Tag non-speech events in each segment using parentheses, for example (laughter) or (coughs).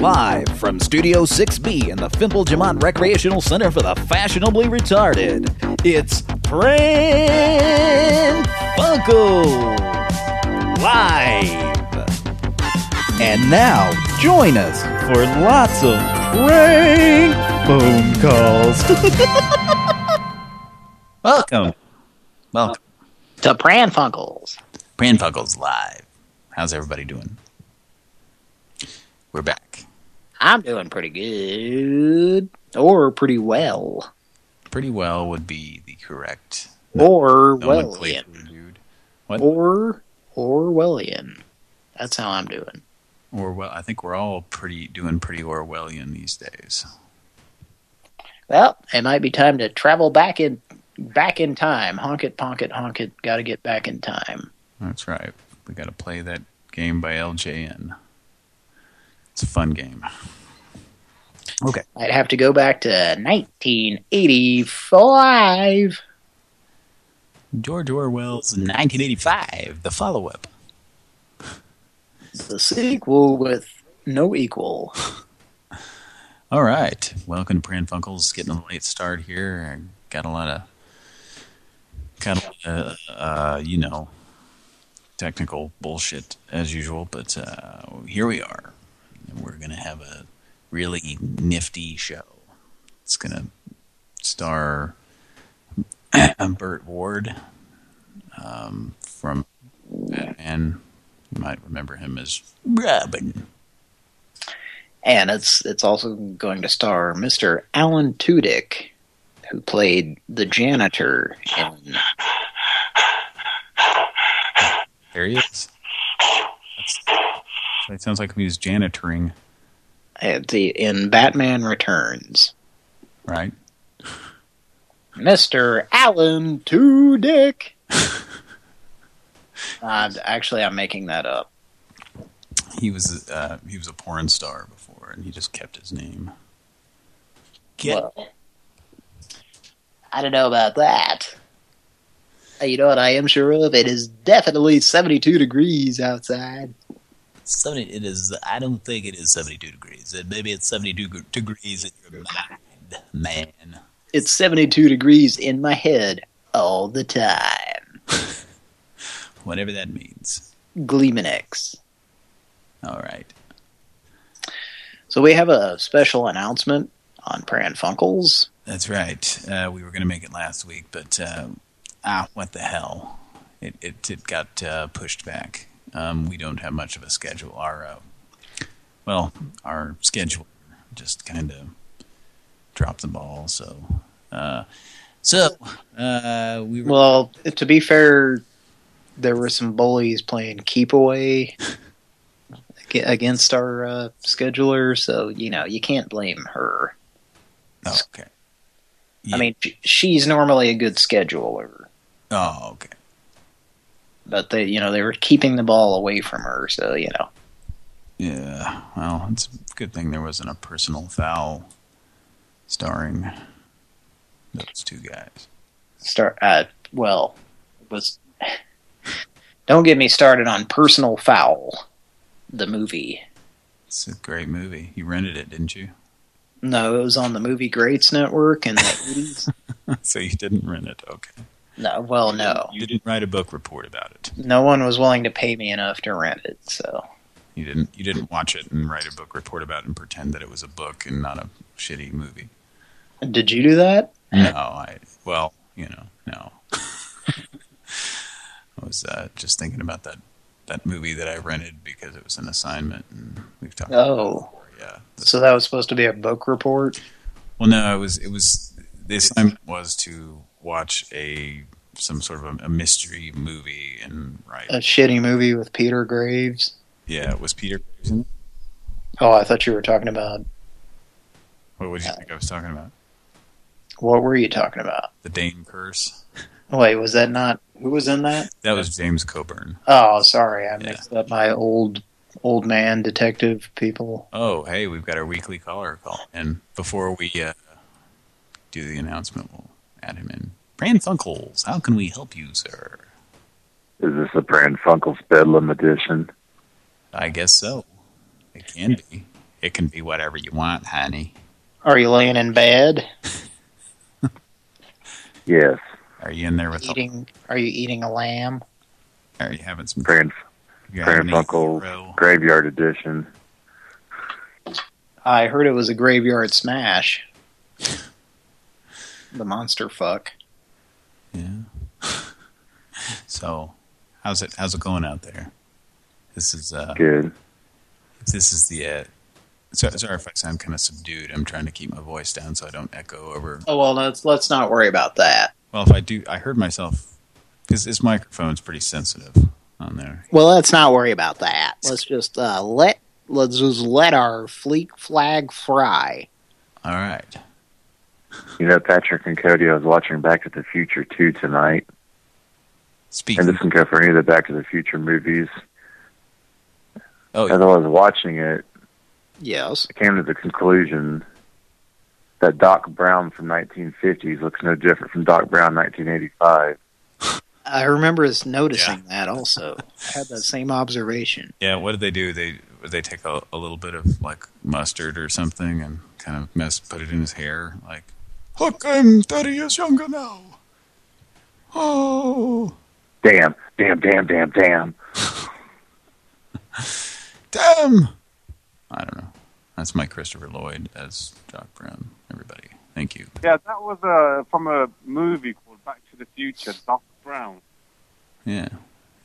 Live from Studio 6B in the Fimple Jamont Recreational Center for the Fashionably Retarded, it's Pran Funkels Live. And now, join us for lots of prank phone calls. (laughs) Welcome. Welcome. To Pran Funkels. Pran Funkels Live. How's everybody doing? We're back. I'm doing pretty good. Or pretty well. Pretty well would be the correct. Or nomenclature, Wellian. dude. What? Or Orwellian. That's how I'm doing. Or well, I think we're all pretty doing pretty Orwellian these days. Well, it might be time to travel back in back in time. Honk it, ponk it, honk it. Got to get back in time. That's right. We got to play that game by LJN. It's a fun game. Okay. I'd have to go back to 1985. George Orwell's 1985, the follow-up. The sequel with no equal. (laughs) All right. Welcome to Pran Funkels. Getting a late start here. I got a lot of, got a lot of, uh, you know, technical bullshit as usual, but uh, here we are. And we're going to have a really nifty show. It's going to star (clears throat) Burt Ward um, from Batman. You might remember him as Robin. And it's it's also going to star Mr. Alan Tudyk, who played the janitor in There he is. That's, that sounds like he was janitoring, uh, the in Batman Returns. right? Mr. Alan Tudyk. (laughs) uh, actually, I'm making that up. He was uh, he was a porn star before, and he just kept his name. Get Well, I don't know about that. Uh, You know what I am sure of? It is definitely 72 degrees outside. Seventy. It is. I don't think it is seventy-two degrees. It, maybe it's seventy-two degrees in your mind, man. It's 72 degrees in my head all the time. (laughs) Whatever that means. Gleemanix. All right. So we have a special announcement on Pran Funkels. That's right. Uh, we were going to make it last week, but uh, ah, what the hell? It it, it got uh, pushed back. Um, we don't have much of a schedule. Our uh, well, our schedule just kind of dropped the ball. So, uh, so uh, we were Well, to be fair, there were some bullies playing keep away against our uh, scheduler, so you know you can't blame her. okay. Yeah. I mean, she's normally a good scheduler, oh, okay. But they, you know, they were keeping the ball away from her, so you know. Yeah. Well, it's a good thing there wasn't a personal foul starring those two guys. Start. Uh, well, it was. Don't get me started on personal foul, the movie. It's a great movie. You rented it, didn't you? No, it was on the Movie Greats Network in the 80s. (laughs) so you didn't rent it. Okay. No, well, no. You didn't write a book report about it. No one was willing to pay me enough to rent it, so. You didn't. You didn't watch it and write a book report about it and pretend that it was a book and not a shitty movie. Did you do that? No, I. Well, you know, no. (laughs) I was uh, just thinking about that that movie that I rented because it was an assignment, and we've talked. about it Oh. yeah. So that was supposed to be a book report? Well, no, it was it was the assignment was to watch a some sort of a, a mystery movie and write. A shitty movie with Peter Graves? yeah, it was Peter Graves in it? Oh, I thought you were talking about... What would you think I was talking about? What were you talking about? The Dain Curse. Wait, was that not... Who was in that? That was James Coburn. Oh, sorry. I Yeah. mixed up my old old man detective people. Oh, hey, we've got our weekly caller call. And before we uh, do the announcement, we'll add him in. Pran Funkels, how can we help you, sir? Is this a Pran Funkels Bedlam edition? I guess so. It can be. it can be whatever you want, honey. Are you laying in bed? (laughs) Yes. Are you in there with? Eating? Are you eating a lamb? Are you having some? Pran, you Pran having Funkel gyro? Graveyard Edition. I heard it was a graveyard smash. (laughs) The monster fuck. Yeah. (laughs) so, how's it? How's it going out there? This is uh, Good. this is the. Uh, so, sorry if I sound kind of subdued. I'm trying to keep my voice down so I don't echo over. Oh well, let's let's not worry about that. Well, if I do, I heard myself because this microphone's pretty sensitive on there. Well, let's not worry about that. Let's just uh, let let's just let our fleet flag fry. All right. You know, Patrick and Cody, I was watching Back to the Future 2 tonight. Speaking. And this can go for any of the Back to the Future movies. oh, As I was watching it, Yes. I came to the conclusion that Doc Brown from 1950s looks no different from Doc Brown 1985. (laughs) I remember us noticing that also. I had that same observation. yeah. What did they do? They they take a, a little bit of like mustard or something and kind of mess, put it in his hair, like, look, I'm 30 years younger now. Oh, Damn, damn, damn, damn, damn. (laughs) damn. I don't know. That's my Christopher Lloyd as Doc Brown. Everybody, thank you. Yeah, that was uh, from a movie called Back to the Future, Doc Brown. Yeah,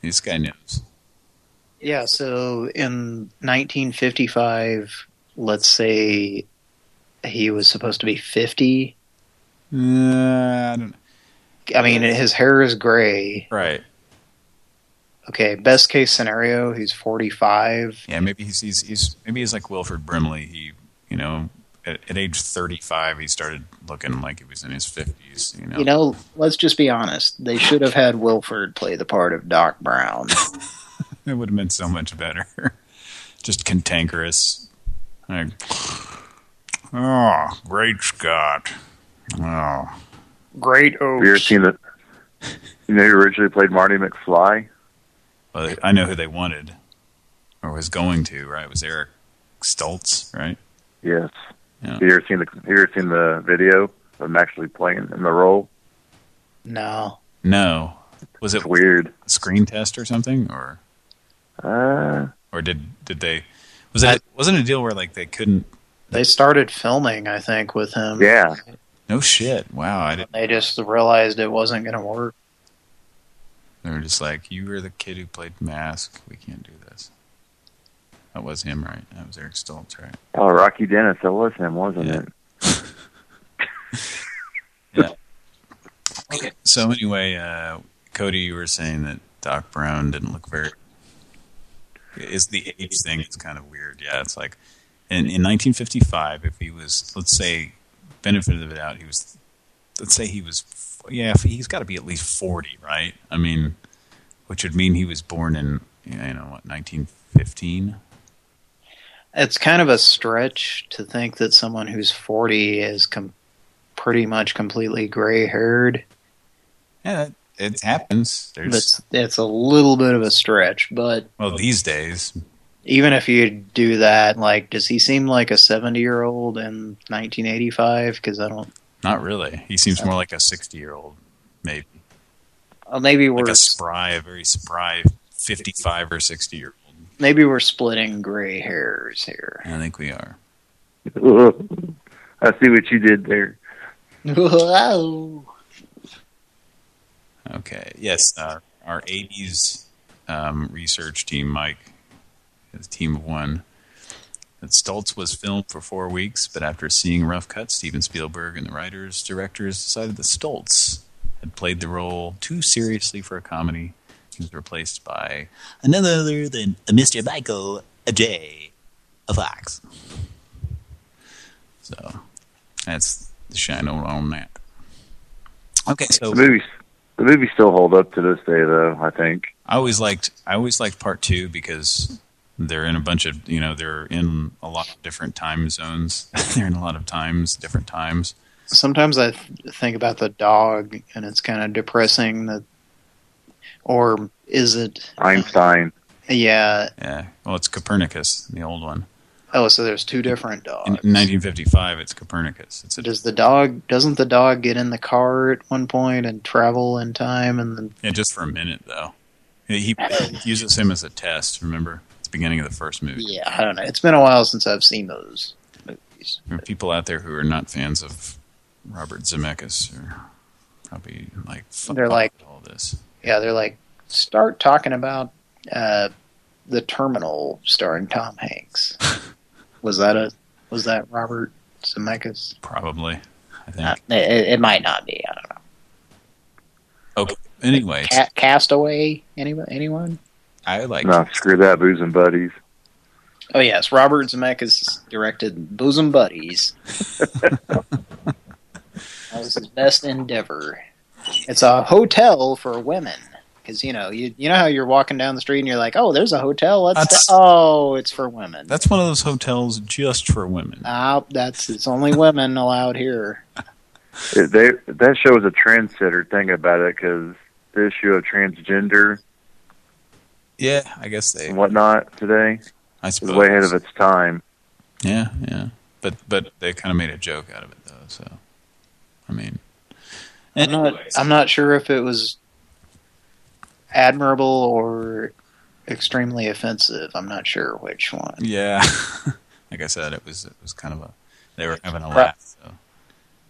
this guy knows. Yeah, so in 1955, let's say he was supposed to be 50. Uh, I don't. I mean, his hair is gray. Right. Okay, best case scenario, he's 45. Yeah, maybe he's he's, he's maybe he's like Wilford Brimley. He, you know, at, at age 35, he started looking like he was in his 50s. You know. You know, let's just be honest. They should have had Wilford play the part of Doc Brown. (laughs) it would have been so much better. (laughs) Just cantankerous. Like, (sighs) oh, great Scott. Oh, Great Have you ever seen the... You know who originally played Marty McFly? well, I know who they wanted, or was going to. Right? It was Eric Stoltz, right? Yes. Yeah. Have you ever seen the Have you ever seen the video of him actually playing in the role? No. No, was it weird. a screen test or something, or Uh, or did did they? Was it wasn't a deal where like they couldn't? They started filming, I think, with him. yeah. No shit. Wow, I didn't. They just realized it wasn't going to work. They were just like, you were the kid who played Mask. We can't do this. That was him, right? That was Eric Stoltz, right? Oh, Rocky Dennis. That was him, wasn't Yeah. it? (laughs) Okay. So anyway, uh, Cody, you were saying that Doc Brown didn't look very. Is the age thing? It's kind of weird. Yeah, it's like in, in 1955, if he was, let's say, benefit of the doubt, he was, let's say he was, yeah, he's got to be at least 40, right? I mean, which would mean he was born in, you know, what, 1915? It's kind of a stretch to think that someone who's 40 is com pretty much completely gray-haired. Yeah, it happens. There's It's, it's a little bit of a stretch, but well these days. Even if you do that, like, does he seem like a 70-year-old in 1985? Because I don't... Not really. He seems more like a 60 year old, maybe Well, maybe we're like a spry, a very spry 55 or 60 year old. maybe we're splitting gray hairs here. I think we are. (laughs) I see what you did there. Whoa. Okay. Yes, uh, our 80s um, research team, Mike, is a team of one. That Stoltz was filmed for four weeks, but after seeing rough cut, Steven Spielberg and the writers, directors decided that Stoltz had played the role too seriously for a comedy. He was replaced by another other than Mr. Michael J. Fox. So that's the shine on- on that. Okay, so The movies, the movies still hold up to this day, though. I think. I always liked I always liked part two because they're in a bunch of you know they're in a lot of different time zones. (laughs) they're in a lot of times, different times. Sometimes I th think about the dog, and it's kind of depressing that, or is it? Einstein. Yeah, Yeah. Well, it's Copernicus, the old one. Oh, so there's two different dogs. In 1955, it's Copernicus. It's a, Does the dog? Doesn't the dog get in the car at one point and travel in time? And then yeah, just for a minute though. He, he uses him as a test. Remember, it's the beginning of the first movie. yeah, I don't know. It's been a while since I've seen those movies. There are people out there who are not fans of Robert Zemeckis are probably like, They're like- all this. Yeah, they're like start talking about uh, the Terminal starring Tom Hanks. (laughs) was that a was that Robert Zemeckis? Probably, I think. Uh, it, it might not be. I don't know. okay. Anyway, Ca Castaway? Anyone? Anyone? I like. No, screw that, Bosom Buddies. Oh yes, Robert Zemeckis directed Bosom Buddies. (laughs) that was his best endeavor. It's a hotel for women because you know you you know how you're walking down the street and you're like, oh, there's a hotel. Let's That's- oh, it's for women. That's one of those hotels just for women. Oh, that's it's only women allowed here. It, they that show was a trendsetter thing about it because the issue of transgender Yeah, I guess they. and whatnot today I is suppose. way ahead of its time. Yeah, yeah. But but they kind of made a joke out of it though. So, I mean, I'm not. I'm not sure if it was admirable or extremely offensive. I'm not sure which one. Yeah, (laughs) like I said, it was it was kind of a they were having a laugh. So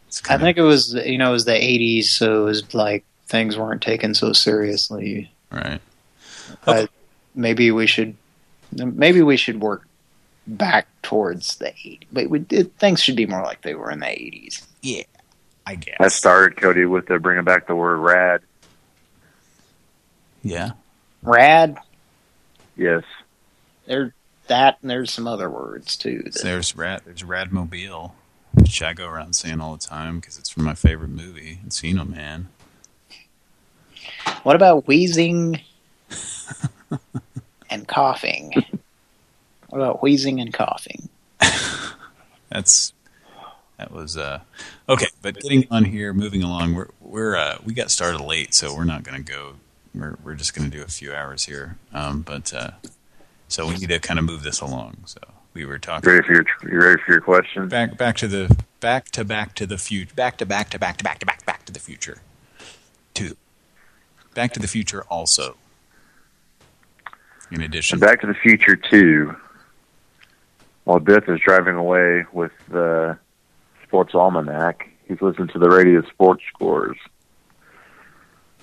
it's I kind think it was you know it was the 80s, so it was like things weren't taken so seriously. of right. Uh, maybe we should maybe we should work back towards the 80s. But we did, things should be more like they were in the 80s. Yeah, I guess. I started Cody with the bringing back the word rad. Yeah. Rad, Yes, there that and there's some other words too. that- So there's Rad. There's Radmobile, which I go around saying all the time because it's from my favorite movie, Encino Man. What about wheezing and coughing? What about wheezing and coughing? That's that was uh okay. But getting on here, moving along, we're we're uh, we got started late, so we're not going to go. We're we're just going to do a few hours here. Um, but uh, so we need to kind of move this along. So we were talking ready for your you ready for your question? back back to the back to back to the future, back to back to back to back to back back to the future. Two. Back to the Future also. In addition, Back to the Future 2. While Biff is driving away with the Sports Almanac, he's listening to the radio sports scores.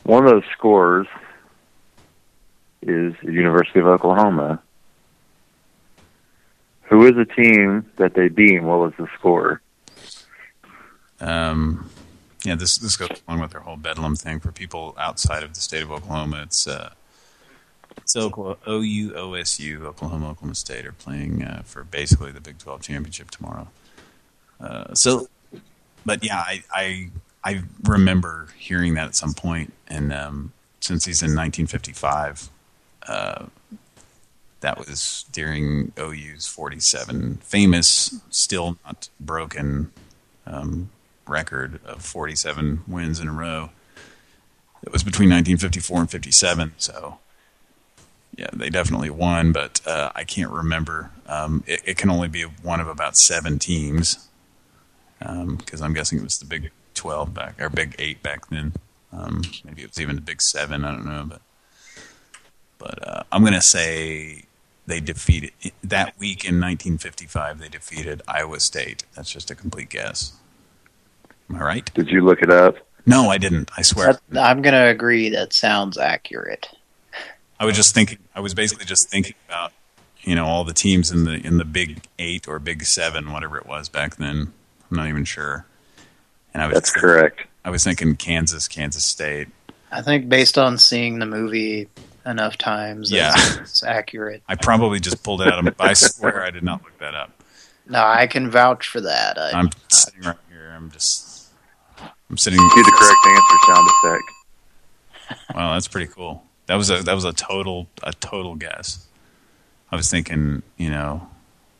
One of those scores is the University of Oklahoma. Who is the team that they beat and what was the score? um, yeah, this this goes along with their whole bedlam thing for people outside of the state of Oklahoma. It's uh, it's Oklahoma, OUOSU, Oklahoma, Oklahoma State are playing uh, for basically the Big 12 championship tomorrow. Uh, so, but yeah, I, I I remember hearing that at some point, and um, since he's in 1955, uh, that was during OU's 47 famous, still not broken um, record of 47 wins in a row. It was between 1954 and 57, so yeah, they definitely won, but uh, I can't remember. Um, it, it can only be one of about seven teams, because I'm guessing it was the Big 12 back, or Big 8 back then. Um, maybe it was even the Big 7, I don't know, but but uh, I'm going to say they defeated, that week in 1955, they defeated Iowa State. That's just a complete guess. Am I right? Did you look it up? No, I didn't. I swear. That, I'm going to agree that sounds accurate. I was just thinking. I was basically just thinking about, you know, all the teams in the in the Big Eight or Big Seven, whatever it was back then. I'm not even sure. And I was That's correct. I was thinking Kansas, Kansas State. I think based on seeing the movie enough times, Yeah. it's accurate. I probably just pulled it out of. I swear I did not look that up. No, I can vouch for that. I, I'm sitting right here. I'm just. I'm sitting. Cue the correct answer sound effect. Wow, that's pretty cool. That was a that was a total a total guess. I was thinking, you know,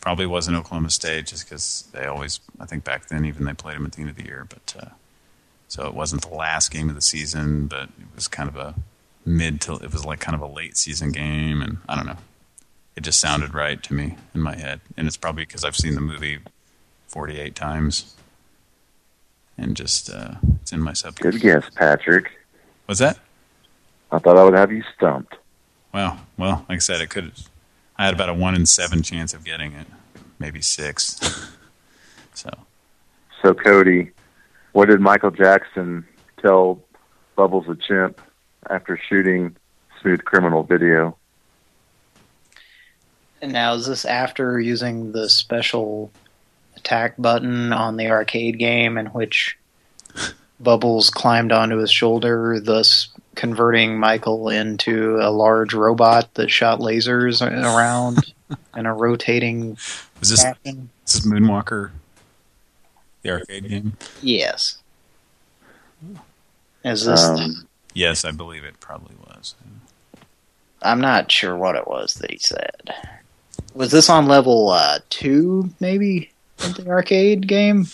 probably wasn't Oklahoma State just because they always, I think back then even they played them at the end of the year, but uh, so it wasn't the last game of the season, but it was kind of a mid to it was like kind of a late season game, and I don't know. It just sounded right to me in my head. And it's probably because I've seen the movie 48 times. And just, uh, it's in my subconscious. Good guess, Patrick. What's that? I thought I would have you stumped. Well, well, like I said, it could. I had about a one in seven chance of getting it, maybe six. (laughs) so, So, Cody, what did Michael Jackson tell Bubbles the Chimp after shooting Smooth Criminal video? And now, is this after using the special attack button on the arcade game in which (laughs) Bubbles climbed onto his shoulder, thus converting Michael into a large robot that shot lasers around (laughs) in a rotating was this fashion? this is Moonwalker, the arcade game? Yes. Is this? Um, Yes, I believe it probably was. I'm not sure what it was that he said. Was this on level uh, two, maybe, of the arcade game?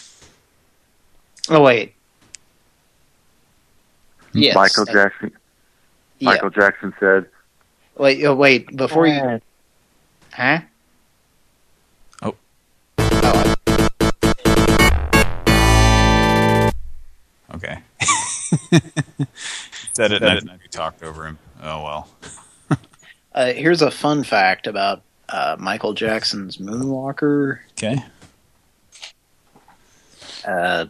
Oh wait. Yes. Michael Jackson. yeah. Michael Jackson said, Wait, oh, wait. Before you, huh? Oh. Oh, Okay. (laughs) Said it, and I didn't talked over him. Oh well. (laughs) uh, here's a fun fact about uh, Michael Jackson's Moonwalker. Okay. Uh,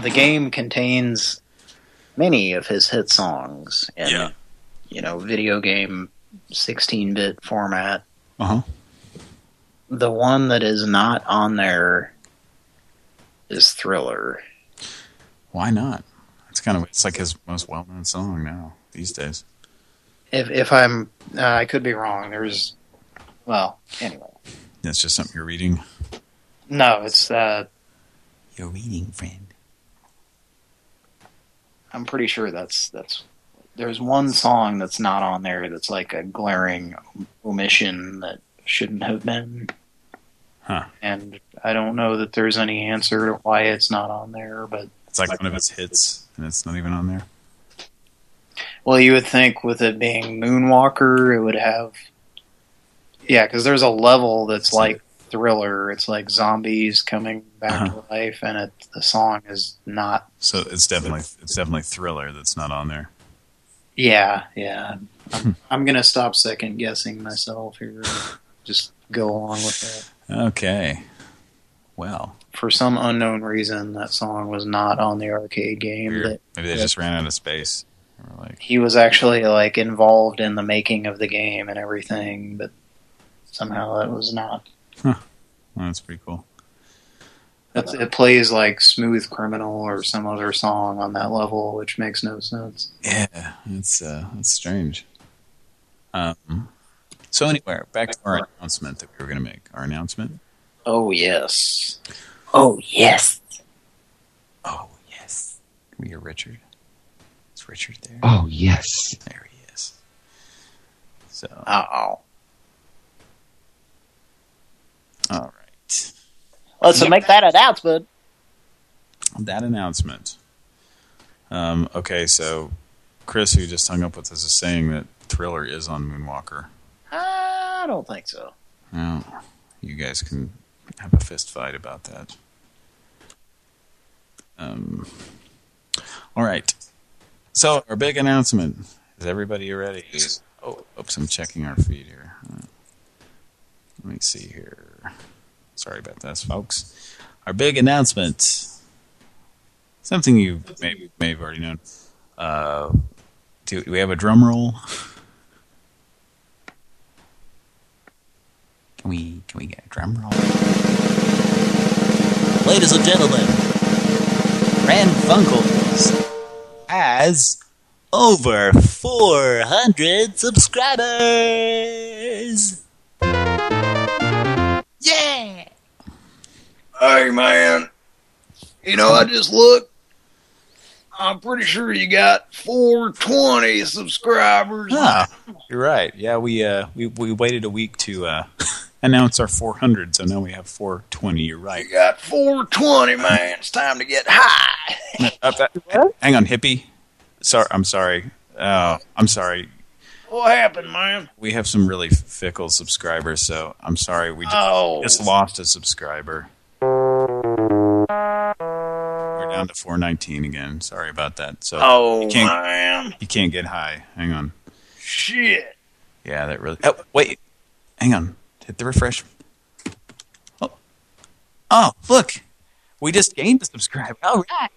the game contains many of his hit songs in, Yeah. you know, video game 16-bit format. Uh huh. The one that is not on there is Thriller. Why not? It's kind of it's like his most well-known song now these days. If if I'm, uh, I could be wrong. There's, well, anyway. That's just something you're reading. No, it's uh, You're reading, friend. I'm pretty sure that's that's. There's one song that's not on there that's like a glaring omission that shouldn't have been. Huh. And I don't know that there's any answer to why it's not on there, but It's like one of his hits, and it's not even on there. well, you would think with it being Moonwalker, it would have. Yeah, because there's a level that's like Thriller. It's like zombies coming back Uh-huh. to life, and it, the song is not. So it's definitely it's definitely Thriller that's not on there. Yeah, yeah. (laughs) I'm, I'm gonna stop second guessing myself here. (laughs) Just go along with it. Okay. Well, For some unknown reason, that song was not on the arcade game. weird. That maybe they just ran out of space. Like, he was actually like involved in the making of the game and everything, but somehow that was not. Well, that's pretty cool. It's, it plays like "Smooth Criminal" or some other song on that level, which makes no sense. Yeah, it's uh, it's strange. Um. So anyway, back to our announcement that we were going to make. Our announcement. Oh yes. Oh yes. Oh yes. Can we hear Richard? Is Richard there? Oh, yes. There he is. So, Uh oh. All right. Let's make that announcement. That announcement. Um, okay, so Chris, who just hung up with us, is saying that Thriller is on Moonwalker. I don't think so. Well, you guys can have a fist fight about that. Um, all right. So our big announcement. Is everybody ready? Oh, oops, I'm checking our feed here. Let me see here. Sorry about this, folks. Our big announcement. Something you may, may have already known. Uh, do we have a drum roll? Can we can we get a drum roll? Ladies and gentlemen, Pran Funkels has over 400 subscribers. Yeah! Hey man, you know I just looked. I'm pretty sure you got 420 subscribers. Ah, you're right. Yeah, we uh we we waited a week to uh (laughs) announce our 400, so now we have 420. You're right. You got 420, man. It's time to get high. (laughs) Uh, uh, hang on, hippie. Sorry, I'm sorry. Oh, I'm sorry. What happened, man? We have some really fickle subscribers, so I'm sorry. We just, Oh. just lost a subscriber. We're down to 419 again. Sorry about that. So Oh, you can't man. you can't get high. Hang on. Shit. Yeah, that really. Oh, wait. Hang on. Hit the refresh. Oh, oh look. We just gained a subscriber. All right.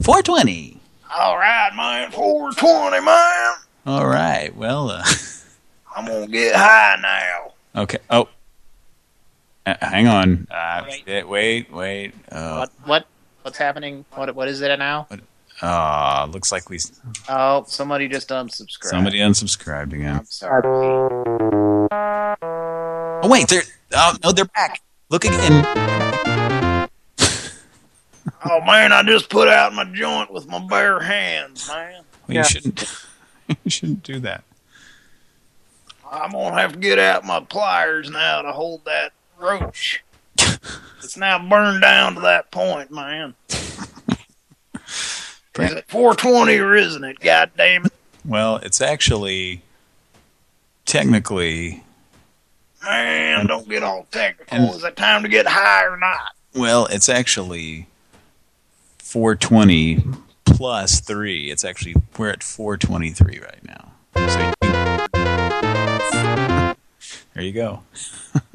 420. All right, man. 420, man. All right. Well, uh, (laughs) I'm gonna get high now. okay. Oh. Uh, hang on. Uh, wait, wait. wait. Uh, What? What? What's happening? What? What is it now? uh, looks like we Oh, somebody just unsubscribed. somebody unsubscribed again. I'm sorry. Oh wait, they're oh no, they're back. Look again. Oh man, I just put out my joint with my bare hands, man. Well, you shouldn't. (laughs) you shouldn't do that. I'm gonna have to get out my pliers now to hold that roach. (laughs) it's now burned down to that point, man. (laughs) Is it 420 or isn't it? God damn it, Well, it's actually technically man! Don't get all technical. And- Is it time to get high or not? well, it's actually 420 plus three. It's actually we're at 423 right now. So there you go.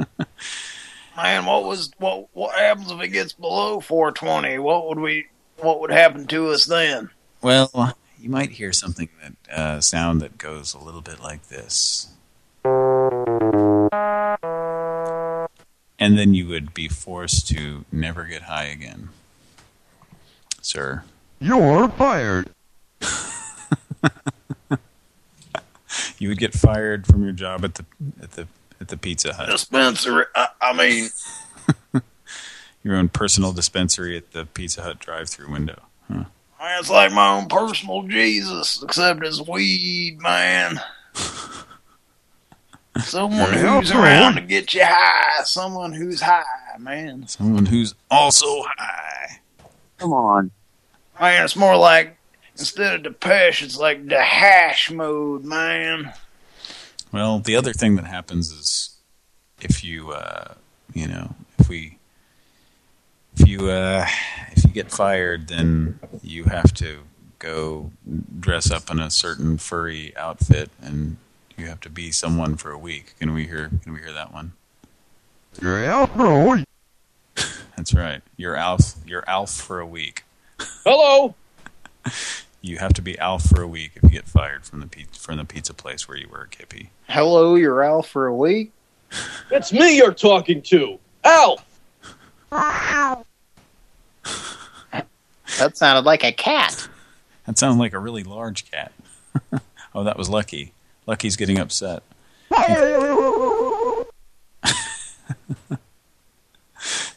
(laughs) Man, what was what? What happens if it gets below 420? What would we? What would happen to us then? Well, you might hear something that uh, sound that goes a little bit like this. And then you would be forced to never get high again. Sir. You're fired. (laughs) You would get fired from your job at the at the at the Pizza Hut. Dispensary. I, I mean, (laughs) Your own personal dispensary at the Pizza Hut drive-through window. Huh. it's like my own personal Jesus, except it's weed, man. (laughs) Someone who's around to get you high. Someone who's high, man. Someone who's also high. Come on. Man, it's more like instead of Depeche, it's like the hash mode, man. Well, the other thing that happens is if you, uh, you know, if we, if you, uh, if you get fired, then you have to go dress up in a certain furry outfit, and you have to be someone for a week. Can we hear? Can we hear that one? You're out, bro. That's right. You're Alf. You're Alf for a week. Hello. (laughs) You have to be Alf for a week if you get fired from the pizza from the pizza place where you work, hippie. Hello, you're Al for a week. (laughs) It's me you're talking to. Al. That sounded like a cat. That sounded like a really large cat. (laughs) oh, that was Lucky. Lucky's getting upset.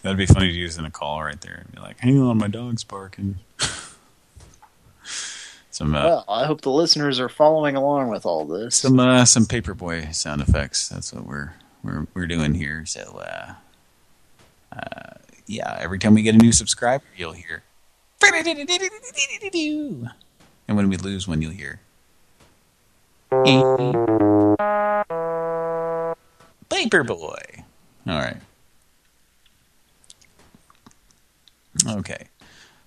That'd be funny to use in a call right there. And be like, hang on, my dog's barking. (laughs) some uh, Well, I hope the listeners are following along with all this. some uh, some paperboy sound effects. That's what we're we're we're doing here. So uh, uh, yeah, every time we get a new subscriber, you'll hear. (laughs) And when we lose one, you'll hear. (laughs) Paperboy. All right. Okay.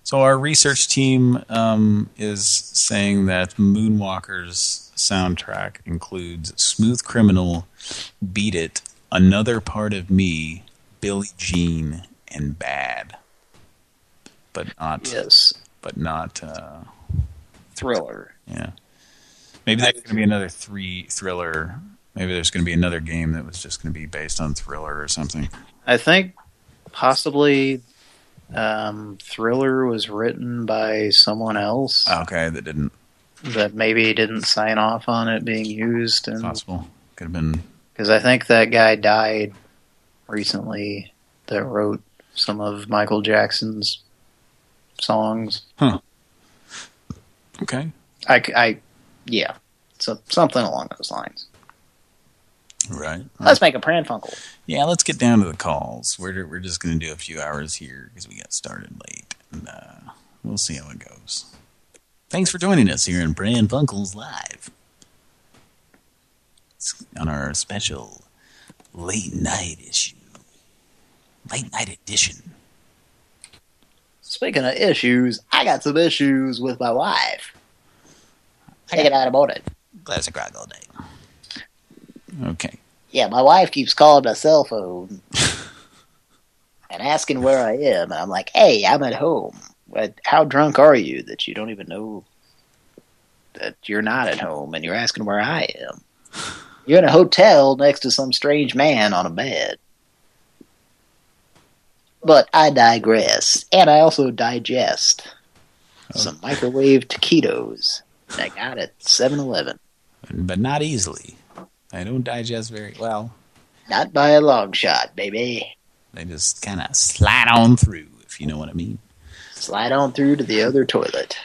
So our research team um, is saying that Moonwalker's soundtrack includes Smooth Criminal, Beat It, Another Part of Me, Billie Jean, and Bad. But not, Yes, but not, uh, thriller. yeah. Maybe there's going to be another three thriller. Maybe there's going to be another game that was just going to be based on thriller or something. I think possibly um, Thriller was written by someone else Okay, that didn't that maybe didn't sign off on it being used, and possible. Could have been because I think that guy died recently that wrote some of Michael Jackson's songs. Huh. Okay. I, I yeah, so something along those lines. Right. Let's make a Pranfunkel. Yeah, let's get down to the calls. We're we're just going to do a few hours here because we got started late, and uh, we'll see how it goes. Thanks for joining us here in Pran Funkels Live. It's on our special late night issue. Late night edition. Speaking of issues, I got some issues with my wife. Take it out about it. Glass of grog all day. Okay. Yeah, my wife keeps calling my cell phone (laughs) and asking where I am. And I'm like, hey, I'm at home. But how drunk are you that you don't even know that you're not at home and you're asking where I am? (sighs) You're in a hotel next to some strange man on a bed. But I digress. And I also digest oh. some microwave taquitos. I got it 7-Eleven. But not easily. I don't digest very well. Not by a long shot, baby. They just kind of slide on through, if you know what I mean. Slide on through to the other toilet.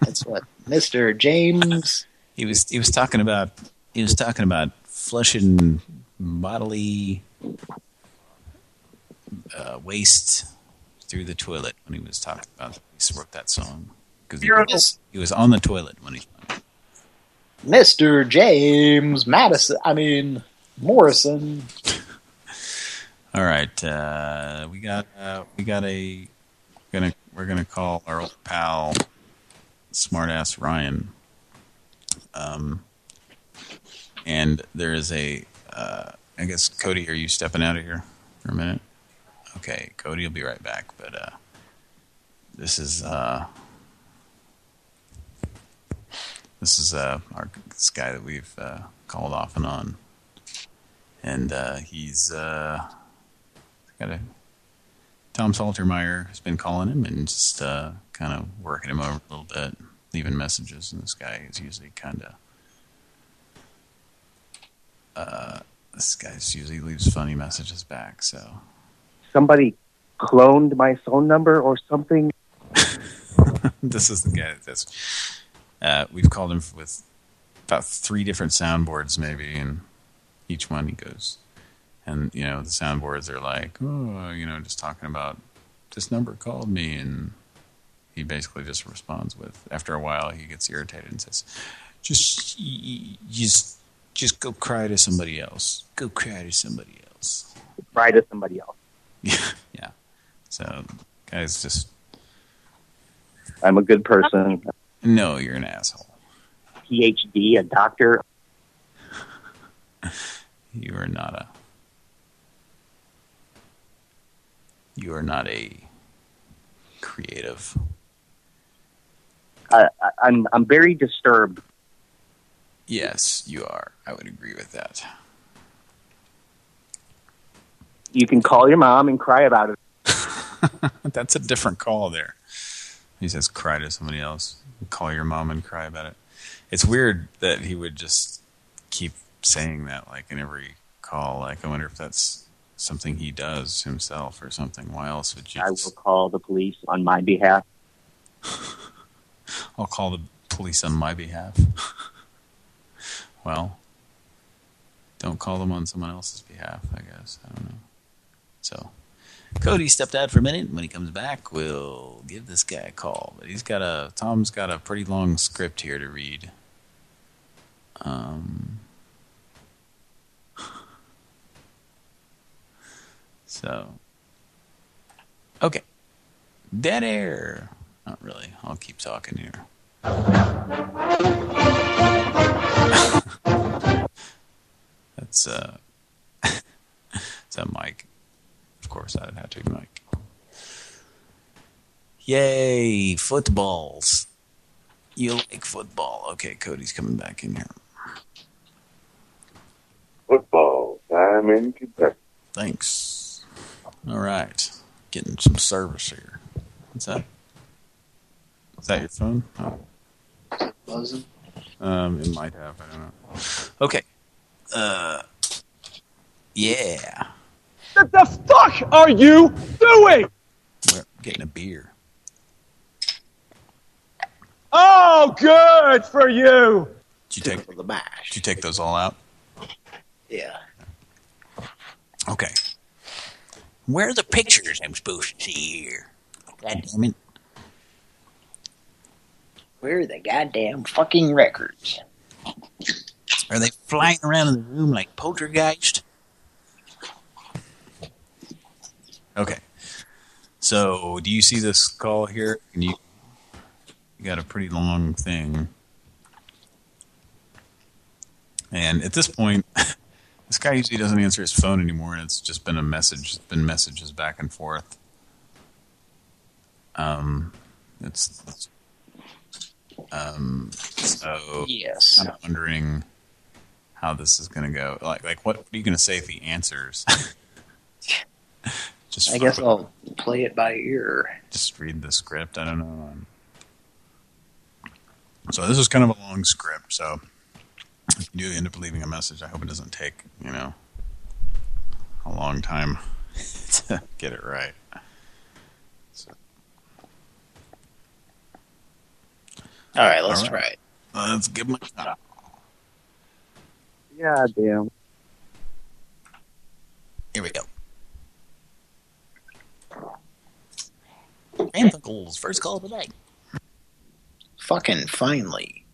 That's what (laughs) Mr. James... He was he was talking about he was talking about flushing bodily uh, waste through the toilet when he was talking about he wrote that song because he, was- he was on the toilet when he Mr. James Madison, I mean, Morrison. All right, uh, we got uh, we got a we're gonna we're gonna call our old pal, smartass Ryan. Um, and there is a uh, I guess Cody, are you stepping out of here for a minute? Okay, Cody will be right back. But uh, this is uh, this is uh, our this guy that we've uh, called off and on, and uh, he's uh, got a Tom Saltermeyer has been calling him and just uh, kind of working him over a little bit, leaving messages. And this guy is usually kind of uh, this guy usually leaves funny messages back. So somebody cloned my phone number or something. (laughs) this is the guy that's uh, we've called him with about three different soundboards maybe and each one he goes and you know the soundboards are like oh you know just talking about this number called me and he basically just responds with after a while he gets irritated and says just just just go cry to somebody else go cry to somebody else Cry to somebody else. (laughs) yeah yeah so guys just I'm a good person. No you're an asshole PhD, a doctor. (laughs) You are not a. You are not a creative. I, I, I'm I'm very disturbed. Yes, you are. I would agree with that. You can call your mom and cry about it. (laughs) That's a different call there. He says cry to somebody else. Call your mom and cry about it. It's weird that he would just keep saying that like in every call. Like I wonder if that's something he does himself or something. Why else would you I will call the police on my behalf. (laughs) I'll call the police on my behalf. (laughs) well, don't call them on someone else's behalf, I guess. I don't know. So, Cody stepped out for a minute. When he comes back, we'll give this guy a call. But he's got a, Tom's got a pretty long script here to read. Um, (laughs) so, okay. Dead air. Not really. I'll keep talking here. (laughs) That's uh (laughs) it's a mic. Of course I'd have to be Mike. Yay, footballs. You like football. Okay, Cody's coming back in here. Football time in Kentucky. Thanks. All right. Getting some service here. What's that? Is that your phone? Oh. Buzzing. Um, it might have. I don't know. Okay. Uh, yeah. What the fuck are you doing? We're getting a beer. Oh, good for you. Did you take? For the mash. Did you take those all out? Yeah. Okay. Where are the pictures I'm supposed to see here? God damn it. Where are the goddamn fucking records? Are they flying around in the room like poltergeist? Okay. So, do you see this call here? Can you? You got a pretty long thing, and at this point, (laughs) this guy usually doesn't answer his phone anymore, and it's just been a message. It's been messages back and forth. Um, it's, it's um, so Yes. of wondering how this is going to go. Like, like what, what are you going to say if he answers? (laughs) just I guess for- I'll play it by ear. just read the script. I don't know. Um, So this is kind of a long script. So if you do end up leaving a message, I hope it doesn't take you know a long time (laughs) to get it right. So, All right, let's All right. try it. let's give him a shot. Yeah, damn. Here we go. Pran Funkel's first call of the day. Fucking finally.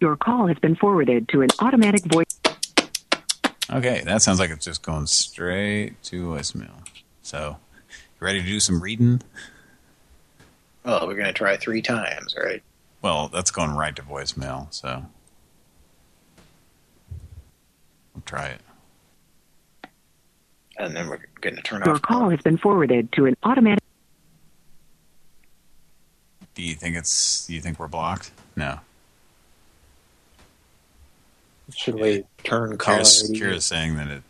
Your call has been forwarded to an automatic voice. Okay, that sounds like it's just going straight to voicemail. So, you ready to do some reading? Oh, we're gonna try three times, right? Well, that's going right to voicemail, so we'll try it. And then we're gonna turn Your off. Your call has been forwarded to an automatic. Do you think it's? Do you think we're blocked? No. Should we turn caller Kira's, ID? Kira's saying that it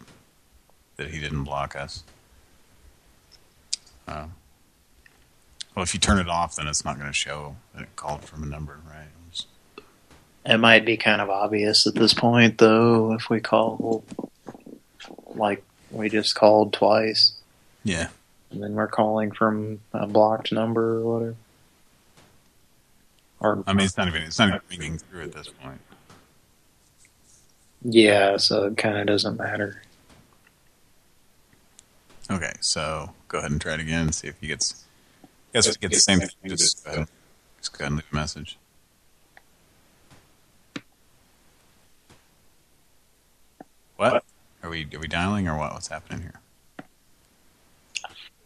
that he didn't block us. Oh. Well, if you turn it off, then it's not going to show that it called from a number, right? It's- It might be kind of obvious at this point, though, if we call like we just called twice, Yeah. and then we're calling from a blocked number or whatever. Or I mean, it's not even it's not even ringing through at this point. yeah, so it kind of doesn't matter. Okay, so go ahead and try it again and see if he gets. Guess if he gets the same thing. Just go ahead, just go ahead and leave a message. What? Are we are we dialing or what? What's happening here?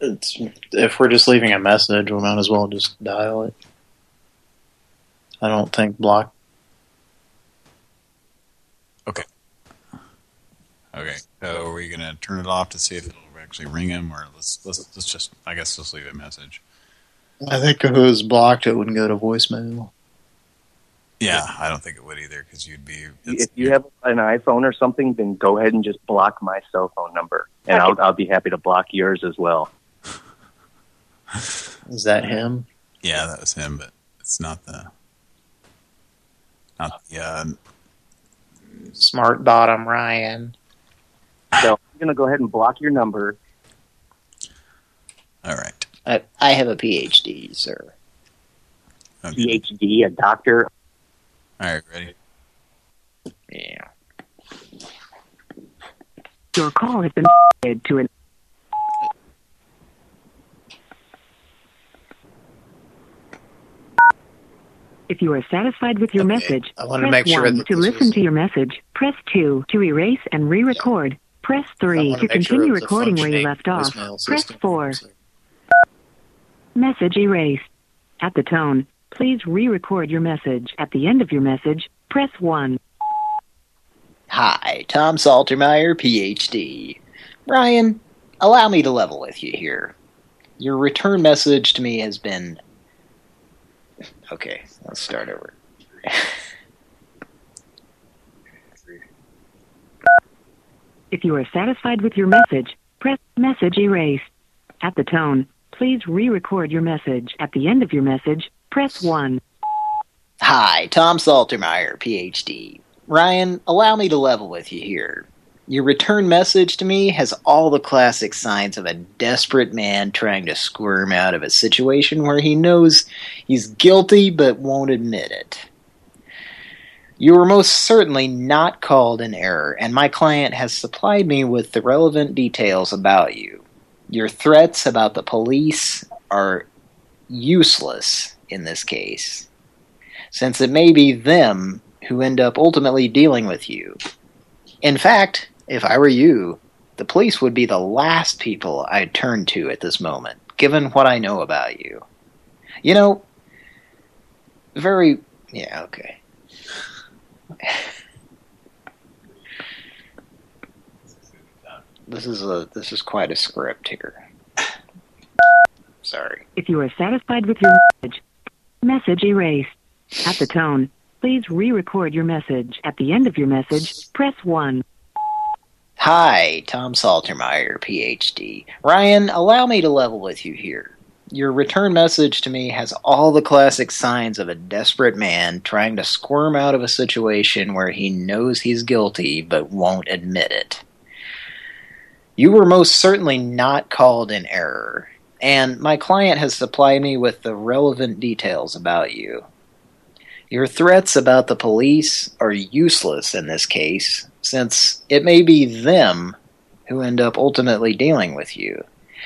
It's if we're just leaving a message, we might as well just dial it. I don't think block. Okay, Okay. so are we gonna turn it off to see if it'll actually ring him, or let's let's let's just I guess let's leave a message. I think if it was blocked, it wouldn't go to voicemail. Yeah, I don't think it would either because you'd be. If you have an iPhone or something, then go ahead and just block my cell phone number, and I'll I'll be happy to block yours as well. Is that him? Yeah, that was him, but it's not the not the uh, Smart bottom Ryan. (laughs) So I'm gonna go ahead and block your number. all right. I, I have a PhD, sir. Okay. PhD, a doctor. All right, ready? Yeah. Your call has been (laughs) forwarded to an. If you are satisfied with your Okay, message, I wanna press make sure 1 that to listen was- to your message. Press 2 to erase and re-record. Press 3 wanna to make sure continue recording where you left off. Press system. 4. Message erased. At the tone, please re-record your message. At the end of your message, press 1. Hi, Tom Saltermeyer, PhD. Ryan, allow me to level with you here. Your return message to me has been... Okay, let's start over. If you are satisfied with your message, press message erase. At the tone, please re-record your message. At the end of your message, press 1. Hi, Tom Saltermeyer, PhD. Ryan, allow me to level with you here. Your return message to me has all the classic signs of a desperate man trying to squirm out of a situation where he knows he's guilty but won't admit it. You were most certainly not called in error, and my client has supplied me with the relevant details about you. Your threats about the police are useless in this case. since it may be them who end up ultimately dealing with you. In fact, if I were you, the police would be the last people I'd turn to at this moment, given what I know about you. You know, very... Yeah, okay. This is a this is quite a script here. Sorry. If you are satisfied with your message, message erased. At the tone, please re-record your message. At the end of your message, press 1. Hi, Tom Saltermeyer, PhD. Ryan, allow me to level with you here. Your return message to me has all the classic signs of a desperate man trying to squirm out of a situation where he knows he's guilty but won't admit it. You were most certainly not called in error, and my client has supplied me with the relevant details about you. Your threats about the police are useless in this case, since it may be them who end up ultimately dealing with you.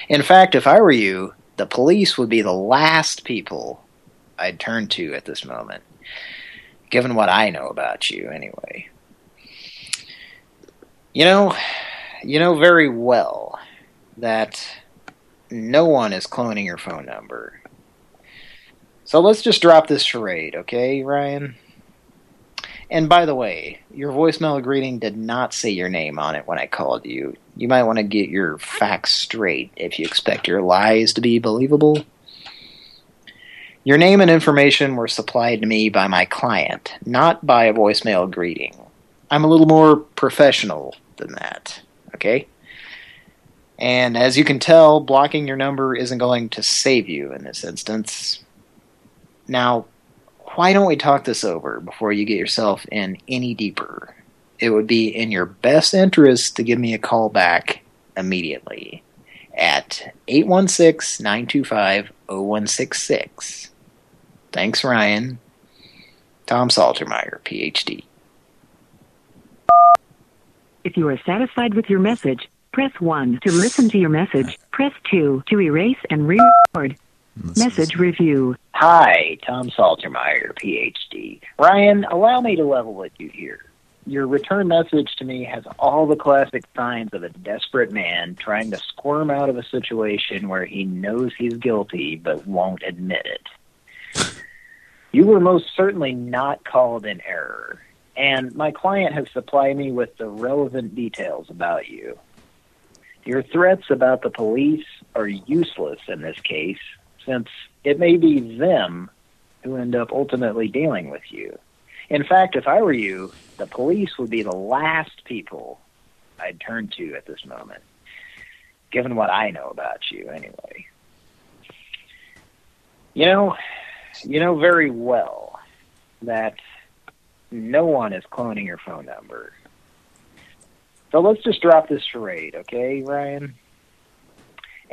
In fact, if I were you, the police would be the last people I'd turn to at this moment, given what I know about you anyway. You know, you know very well that no one is cloning your phone number. So let's just drop this charade, okay, Ryan? And by the way, your voicemail greeting did not say your name on it when I called you. You might want to get your facts straight if you expect your lies to be believable. Your name and information were supplied to me by my client, not by a voicemail greeting. I'm a little more professional than that okay? And as you can tell, blocking your number isn't going to save you in this instance. Now, why don't we talk this over before you get yourself in any deeper? It would be in your best interest to give me a call back immediately at 816-925-0166. Thanks, Ryan. Tom Saltermeyer, Ph.D. If you are satisfied with your message, press 1 to listen to your message. Press 2 to erase and re-record. Message review. Hi, Tom Saltermeyer, PhD. Ryan, allow me to level with you here. Your return message to me has all the classic signs of a desperate man trying to squirm out of a situation where he knows he's guilty but won't admit it. You were most certainly not called in error and my client has supplied me with the relevant details about you. Your threats about the police are useless in this case, since it may be them who end up ultimately dealing with you. In fact, if I were you, the police would be the last people I'd turn to at this moment, given what I know about you anyway. You know, you know very well that no one is cloning your phone number. So let's just drop this charade, okay, Ryan?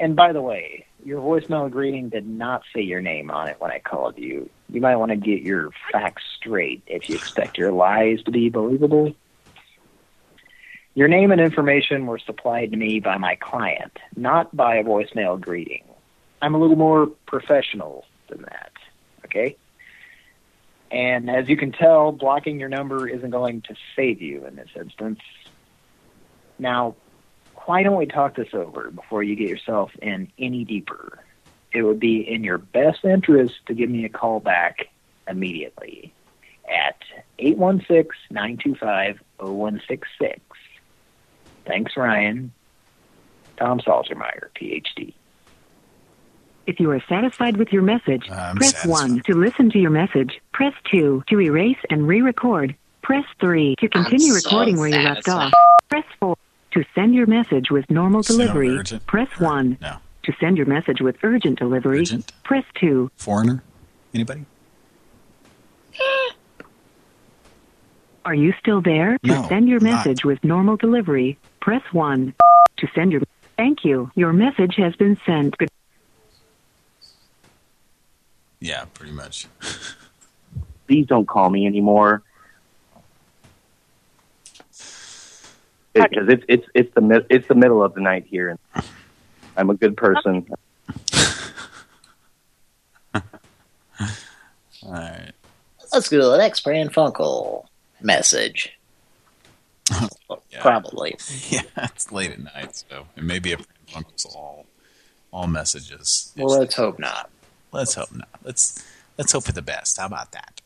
And by the way, your voicemail greeting did not say your name on it when I called you. You might want to get your facts straight if you expect your lies to be believable. Your name and information were supplied to me by my client, not by a voicemail greeting. I'm a little more professional than that, okay? And as you can tell, blocking your number isn't going to save you in this instance. Now, why don't we talk this over before you get yourself in any deeper? It would be in your best interest to give me a call back immediately at 816-925-0166. Thanks, Ryan. Tom Saltermeyer, Ph.D. If you are satisfied with your message, I'm press satisfied. 1 to listen to your message. Press 2 to erase and re-record. Press 3 to continue I'm so recording where you left off. Press 4 to send your message with normal So delivery. urgent? Press 1 No. to send your message with urgent delivery. Urgent? Press 2 Foreigner? Anybody? (gasps) Are you still there? To send your I'm not. message with normal delivery, press 1. To send your Thank you. Your message has been sent. Good Yeah, pretty much. (laughs) Please don't call me anymore. Because it's it's it's the mid- it's the middle of the night here, and I'm a good person. (laughs) All right. Let's go to the next Pran Funkel message. (laughs) Yeah. Probably. (laughs) Yeah, it's late at night, so it may be a Funkels all all messages. Well, let's hope not. Let's hope not. Let's let's hope for the best. How about that?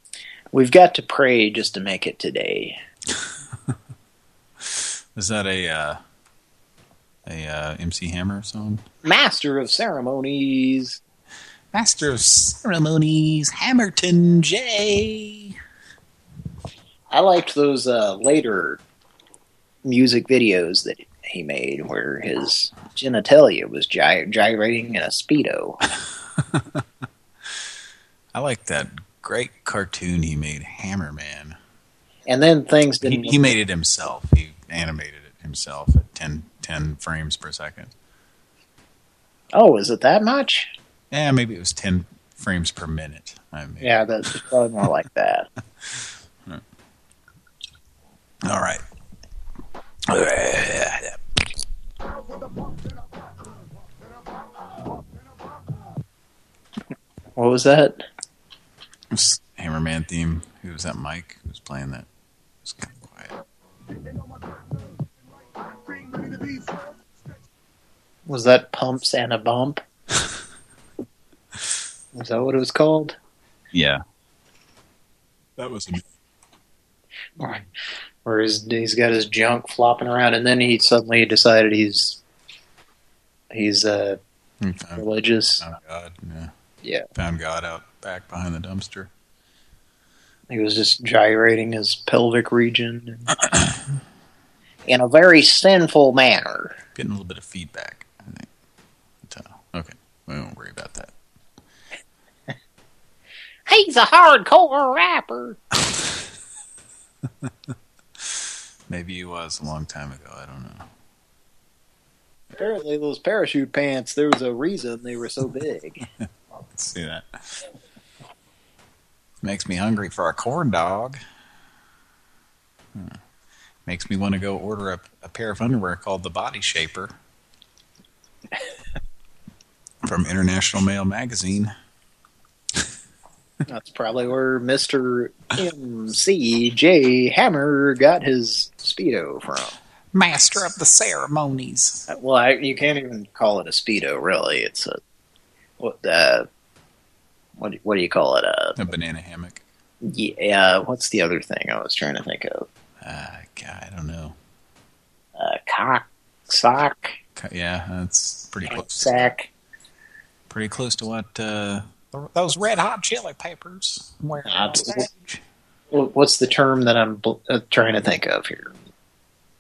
We've got to pray just to make it today. Is that a uh, a uh, MC Hammer song? Master of Ceremonies. Master of Ceremonies, Hammerton J. I liked those uh, later music videos that he made where his genitalia was gy gyrating in a Speedo. (laughs) I like that great cartoon he made, Hammerman. And then things He, didn't... he made it himself. He animated it himself at 10, 10 frames per second. Oh, is it that much? Yeah, maybe it was 10 frames per minute. I mean, Yeah, that's probably more like that. (laughs) All right. What was that? Hammerman theme. Who was that? Mike who was playing that? It's kind of quiet. Was that Pumps and a Bump? (laughs) Is that what it was called? Yeah. That was Or, or is, he's got his junk flopping around, and then he suddenly decided he's he's uh, found, religious. found God. Yeah. Yeah, Found God out back behind the dumpster. He was just gyrating his pelvic region (clears throat) in a very sinful manner. Getting a little bit of feedback, I think. But, okay. We won't worry about that. (laughs) He's a hardcore rapper. (laughs) Maybe he was a long time ago. I don't know. Apparently, those parachute pants. There was a reason they were so big. Let's (laughs) see that. Makes me hungry for a corn dog. Hmm. Makes me want to go order a, a pair of underwear called the Body Shaper (laughs) from International Mail Magazine. That's probably where Mister M.C.J. Hammer got his speedo from. Master of the ceremonies. Well, I, you can't even call it a speedo, really. It's a what? Uh, what? do- What do you call it? Uh, A banana hammock. yeah. What's the other thing I was trying to think of? Uh, God, I don't know. Uh, cock sock Yeah, that's pretty close. sack. Pretty close to what uh, those red hot chili peppers. Where. Well, What's the term that I'm bl- uh, trying to think of here?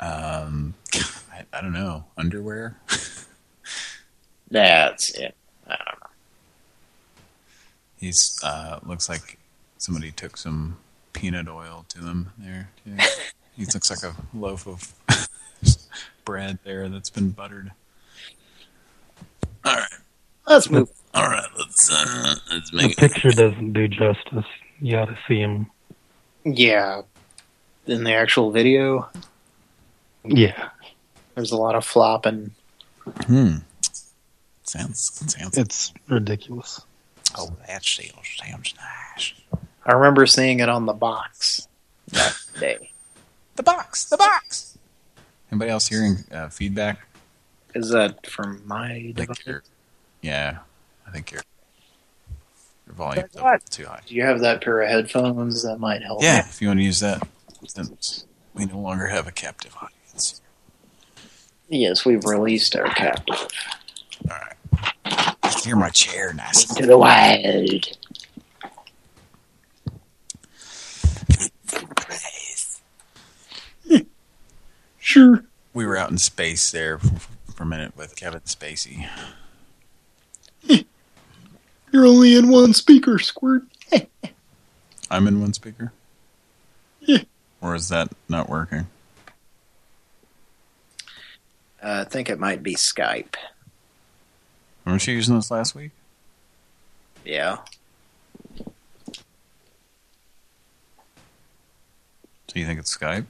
Um, (laughs) I, I don't know. Underwear. (laughs) That's it. I don't know. He's uh looks like somebody took some peanut oil to him there. Too. (laughs) he looks like a loaf of (laughs) bread there that's been buttered. All right, Let's move. all right. Let's uh, let's The make it. picture doesn't do justice. You ought to see him. Yeah. In the actual video, Yeah. there's a lot of flopping. Hmm. Sounds sounds. It's ridiculous. Oh, that sounds sounds nice. I remember seeing it on the box that (laughs) day. The box. The box. Anybody else hearing uh, feedback? Is that from my I device? Yeah, I think your your volume's What? too high. Do you have that pair of headphones? That might help. Yeah, if you want to use that, since we no longer have a captive audience. Yes, we've released our captive All right. Hear my chair nice. to the wild. (laughs) Sure. We were out in space there for, for a minute with Kevin Spacey. (laughs) You're only in one speaker, Squirt. (laughs) I'm in one speaker? Yeah. Or is that not working? Uh, I think it might be Skype. Weren't you using this last week? Yeah. Do you think it's Skype?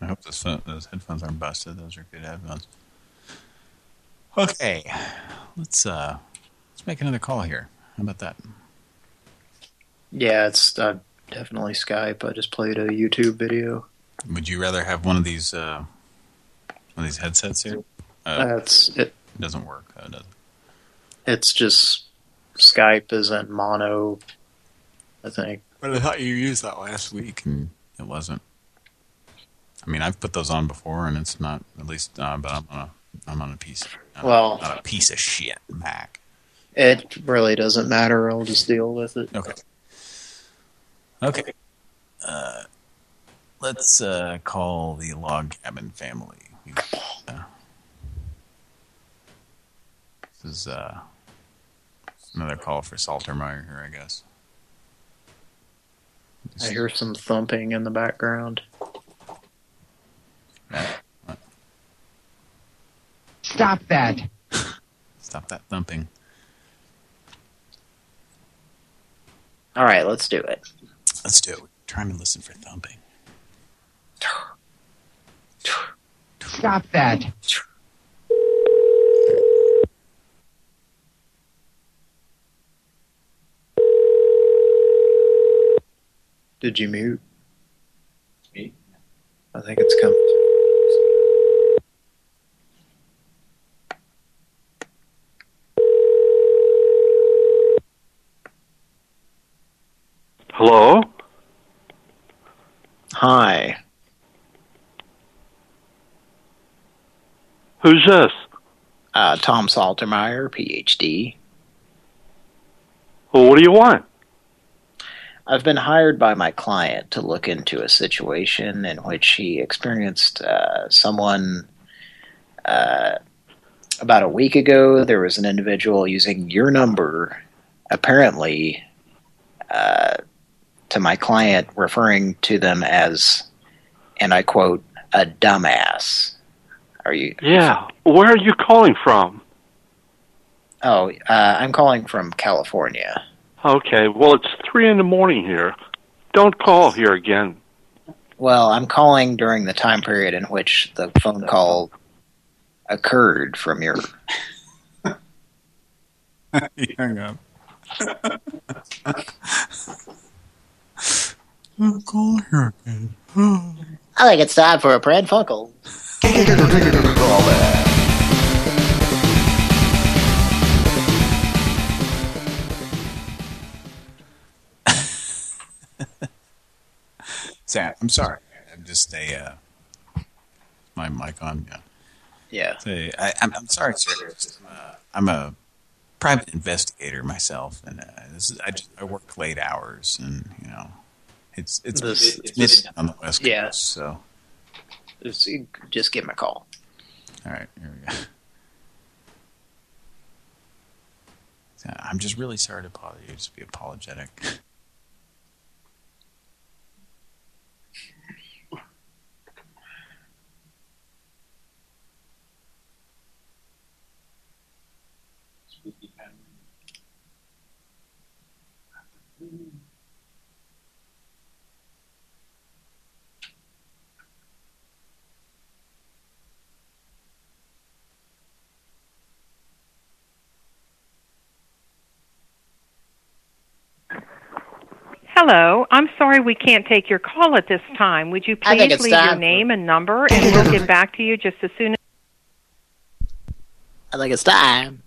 I hope those, phone, those headphones aren't busted. Those are good headphones. Okay, let's uh, let's make another call here. How about that? Yeah, it's. Uh, Definitely Skype. I just played a YouTube video. Would you rather have one of these uh, one of these headsets here? Uh, That's it. it doesn't work. Uh, does it? It's just Skype isn't mono. I think. But I thought you used that last week, and it wasn't. I mean, I've put those on before, and it's not at least. Uh, but I'm on a I'm on a piece. Not a- Well- not a piece of shit Mac. It really doesn't matter. I'll just deal with it. Okay. Okay. Uh, let's uh, call the log cabin family. Uh, (sighs) this is uh, another call for Saltermeyer here, I guess. I hear some thumping in the background. Stop that. Stop that thumping. All right, let's do it. Let's do it. We're trying to listen for thumping. Stop that. (laughs) Did you mute? Me? I think it's coming. Hello? Hi. Who's this? Uh, Tom Saltermeyer, PhD. Well, what do you want? I've been hired by my client to look into a situation in which he experienced uh, someone uh, about a week ago. There was an individual using your number, apparently, uh, to my client, referring to them as, and I quote, a dumbass. Are you? Yeah. Where are you calling from? Oh, uh, I'm calling from California. Okay. Well, it's three in the morning here. Don't call here again. Well, I'm calling during the time period in which the phone call occurred from your he hung up. call here again. I think it's time for a Pran (laughs) I'm sorry. I'm just a uh, my mic on. Yeah. Yeah. I, I'm, I'm sorry, sir. Uh, I'm a private investigator myself, and uh, this is, I, just, I work late hours, and you know, it's it's, This- it's midnight on the west coast. Yeah. So, Just, just give him a call. all right, here we go. (laughs) I'm just really sorry to bother you. Just be apologetic. (laughs) Hello. I'm sorry we can't take your call at this time. Would you please it's leave your name and number, and we'll get back to you just as soon as. I think it's time.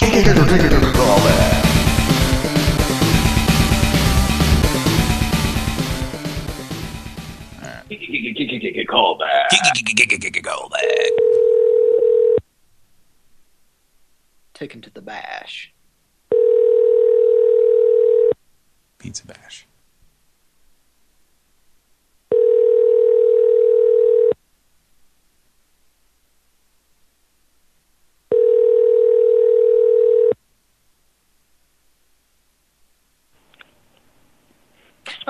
(laughs)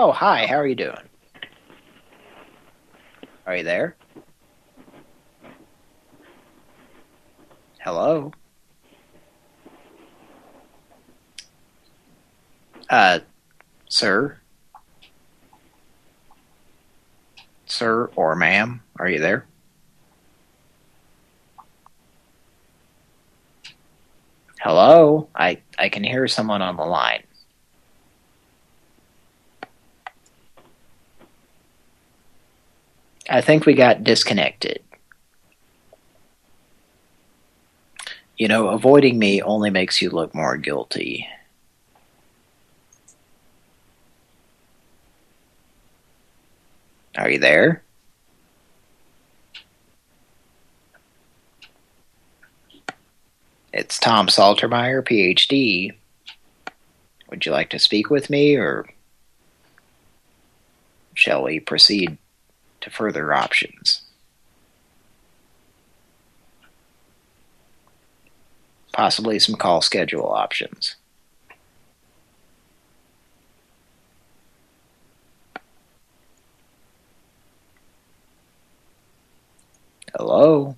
Oh, hi. How are you doing? Are you there? Hello? Uh, sir? Sir or ma'am, are you there? Hello? I, I can hear someone on the line. I think we got disconnected. You know, avoiding me only makes you look more guilty. Are you there? It's Tom Saltermeyer, PhD. Would you like to speak with me, or shall we proceed to further options? Possibly some call schedule options. Hello?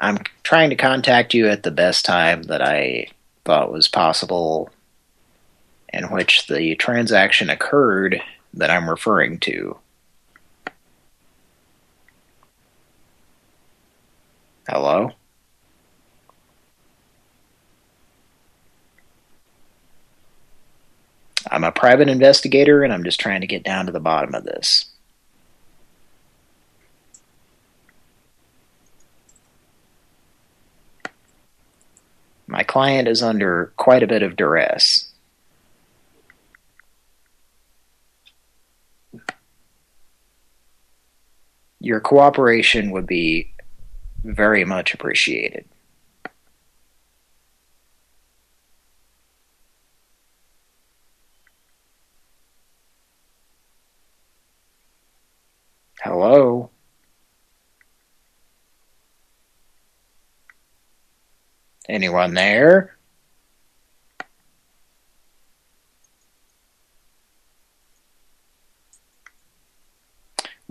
I'm trying to contact you at the best time that I thought was possible in which the transaction occurred that I'm referring to. Hello? I'm a private investigator and I'm just trying to get down to the bottom of this. My client is under quite a bit of duress. Your cooperation would be very much appreciated. Hello? Anyone there?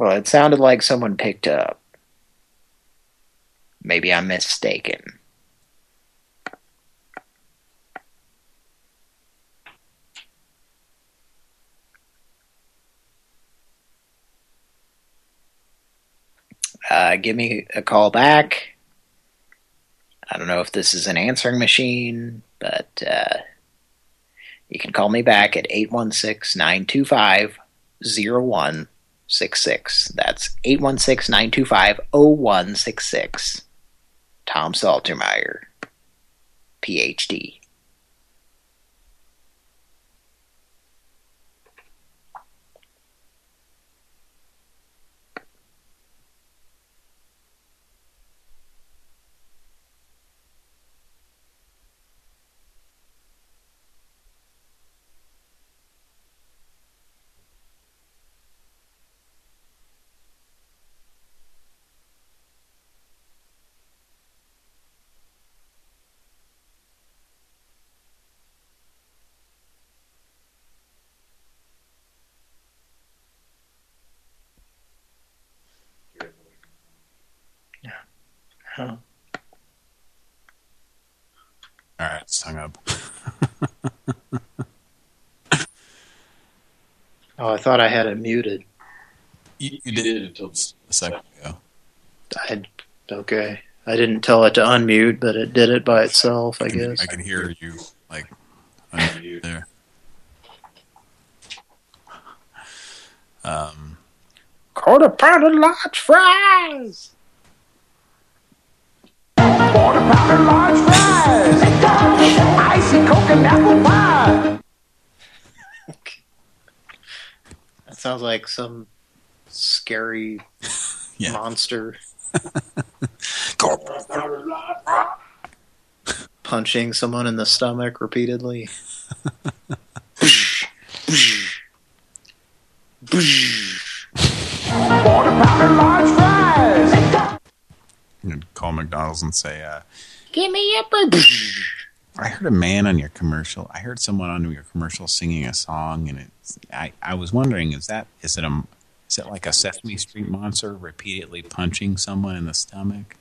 Well, it sounded like someone picked up. Maybe I'm mistaken. Uh, give me a call back. I don't know if this is an answering machine, but uh, you can call me back at 816-925-0166. That's 816-925-0166. Tom Saltermeyer, PhD. Huh. All right, it's hung up. Oh, I thought I had it muted. You, you did it until a second ago. I had, okay. I didn't tell it to unmute, but it did it by itself, I, I can, guess. I can hear you like unmute there. Um, Quarter pounder large fries. Quarter pounder large fries. Icy Coke and apple pie. Sounds like some scary (laughs) monster (laughs) punching someone in the stomach repeatedly. Quarter pounder large fries. you'd call McDonald's and say, uh, Give me a boo. (laughs) I heard a man on your commercial. I heard someone on your commercial singing a song, and it's. I I was wondering, is that is it a is it like a Sesame Street monster repeatedly punching someone in the stomach?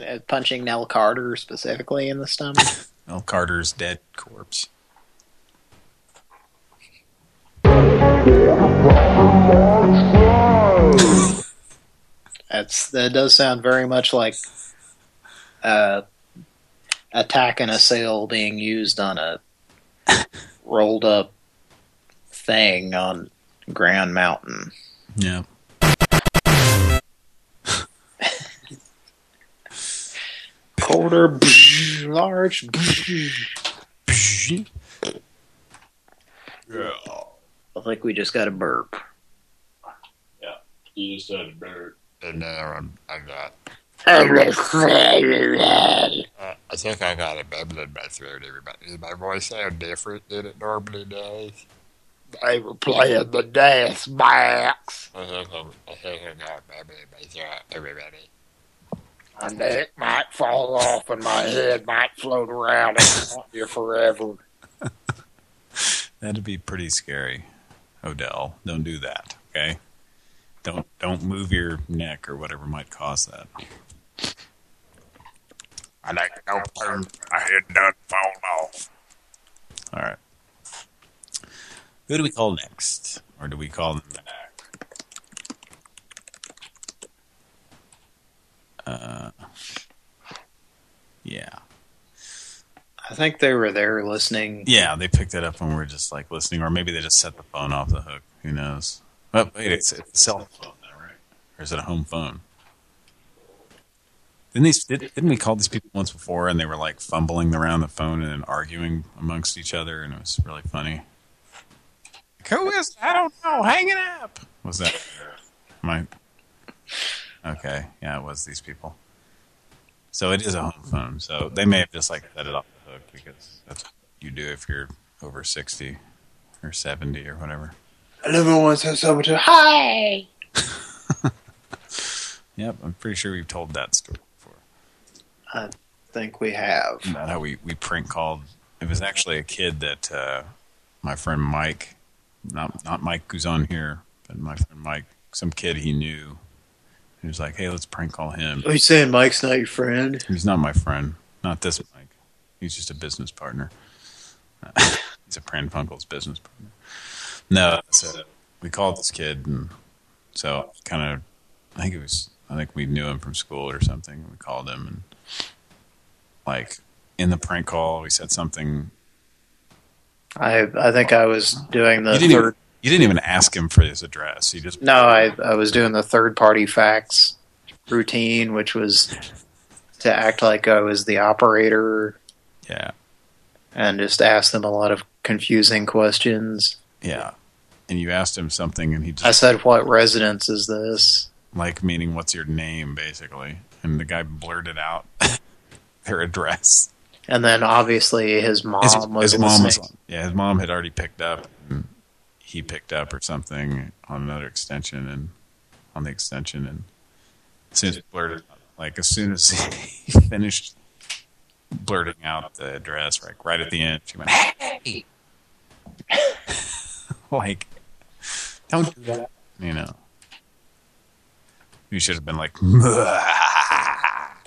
Uh, punching Nell Carter specifically in the stomach. (laughs) Mel Carter's dead corpse. That's that does sound very much like uh, attack and assail being used on a (laughs) rolled up thing on Grand Mountain. Yeah. Quarter, large. Yeah. I think we just got a burp. Yeah. You just had a bird. And now I'm, I got. I (laughs) Uh, I think I got a bubble in my throat, everybody. Does my voice sound different than it normally does? They were playing the dance box. I think, I'm, I think I got a bubble in my throat, everybody. My neck might fall off and my head might float around and haunt you forever. (laughs) That'd be pretty scary. Odell, don't do that, okay? Don't don't move your neck or whatever might cause that. I like no turn. My head done fall off. All right. Who do we call next? Or do we call them back? Uh, yeah. I think they were there listening. Yeah, they picked it up when we were just like listening, or maybe they just set the phone off the hook. Who knows? But wait, it's, it's a cell phone now, right? Or is it a home phone? Didn't these did, didn't we call these people once before and they were like fumbling around the phone and then arguing amongst each other and it was really funny. Like, Who is? I don't know. Hanging up. Was that my? Okay, yeah, it was these people. So it is a home phone. So they may have just like set it off the hook because that's what you do if you're over sixty or seventy or whatever. I never once had someone to hi. (laughs) Yep, I'm pretty sure we've told that story before. I think we have. About how we, we prank called. It was actually a kid that uh, my friend Mike, not not Mike who's on here, but my friend Mike, some kid he knew. He was like, hey, let's prank call him. Are you saying Mike's not your friend? He's not my friend. Not this Mike. He's just a business partner. (laughs) He's a Pran Funkel's business partner. No, so we called this kid, and so kind of, I think it was, I think we knew him from school or something. We called him, and like in the prank call, we said something. I I think I was doing the You didn't, third. even, you didn't even ask him for his address. You just No, I I was doing the third party facts routine, which was to act like I was the operator yeah, and just ask them a lot of confusing questions. yeah. And you asked him something, and he just I said, "What residence is this?" like meaning what's your name basically and the guy blurted out (laughs) their address. And then obviously his mom his, was his mom was listening. yeah his mom had already picked up and he picked up or something on another extension and on the extension and as soon as he blurted like as soon as (laughs) he finished blurting out the address like right at the end she went hey! (laughs) Like don't do that you know. You should have been like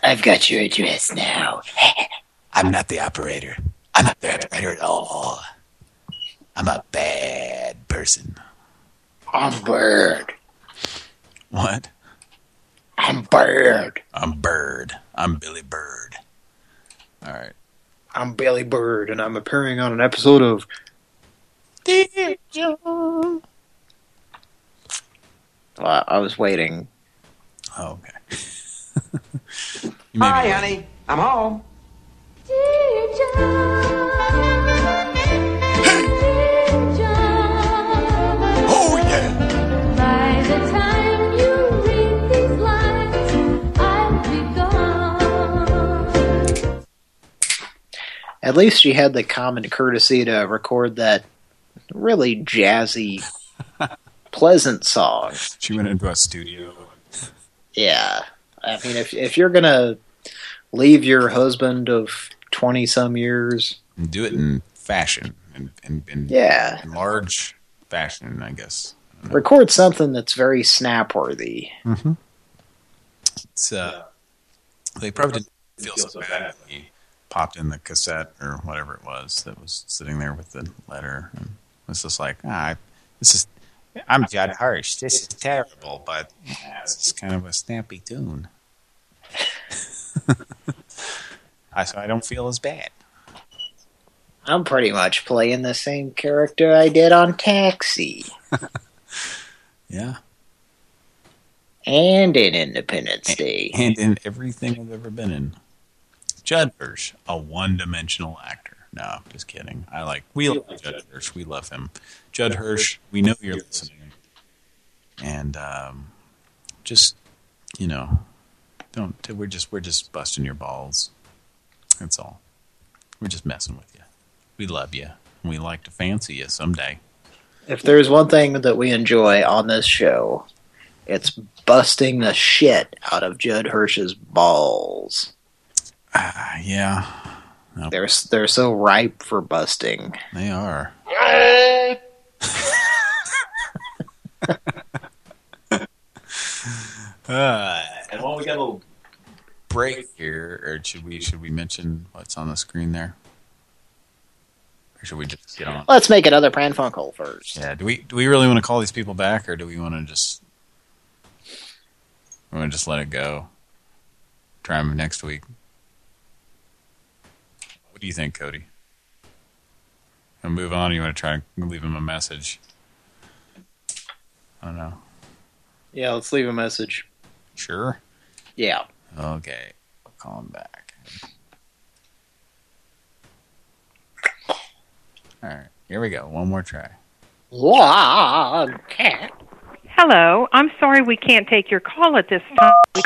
I've got your address now. (laughs) I'm not the operator. I'm not the operator at all. I'm a bad person. I'm Bird. What? I'm Bird. I'm Bird. I'm Billie Bird. All right. I'm Billie Bird, and I'm appearing on an episode of Dear John. Well, I was waiting. Oh, okay. Hi, honey. I'm home. Oh, yeah. By the time you read lines, I'll be gone. At least she had the common courtesy to record that really jazzy, (laughs) pleasant song. She went into a studio. Yeah. I mean, if if you're gonna leave your husband of twenty some years, And do it in fashion. In, in, in, Yeah. in large fashion, I guess. record something that's very snap worthy. Mm-hmm. It's, uh, they probably didn't feel so bad when he popped in the cassette or whatever it was that was sitting there with the letter. And it was just like, ah, this is, I'm Judd Hirsch. This is terrible, but yeah, it's kind of a snappy tune. (laughs) I, so I don't feel as bad. I'm pretty much playing the same character I did on Taxi (laughs) Yeah. and in Independence Day. And in everything I've ever been in. Judd Hirsch, a one-dimensional actor. No, just kidding. I like, we love Judd Hirsch. We love him. Judd Hirsch, we know you're listening. And um, just, you know, don't, we're just, we're just busting your balls. That's all. We're just messing with you. We love you. And we like to fancy you someday. If there's one thing that we enjoy on this show, it's busting the shit out of Judd Hirsch's balls. Uh, yeah. Nope. They're they're so ripe for busting. They are. Uh, and while we got a little break here, or should we should we mention what's on the screen there? Or should we just get on? Let's make another Pran Funkel first. Yeah, do we do we really want to call these people back, or do we want to just we want to just let it go? Try them next week. What do you think, Cody? And move on. You want to try and leave him a message? I don't know. Yeah, let's leave a message. Sure. Yeah. Okay. I'll call him back. All right. Here we go. One more try. Log cat. Hello. I'm sorry we can't take your call at this time.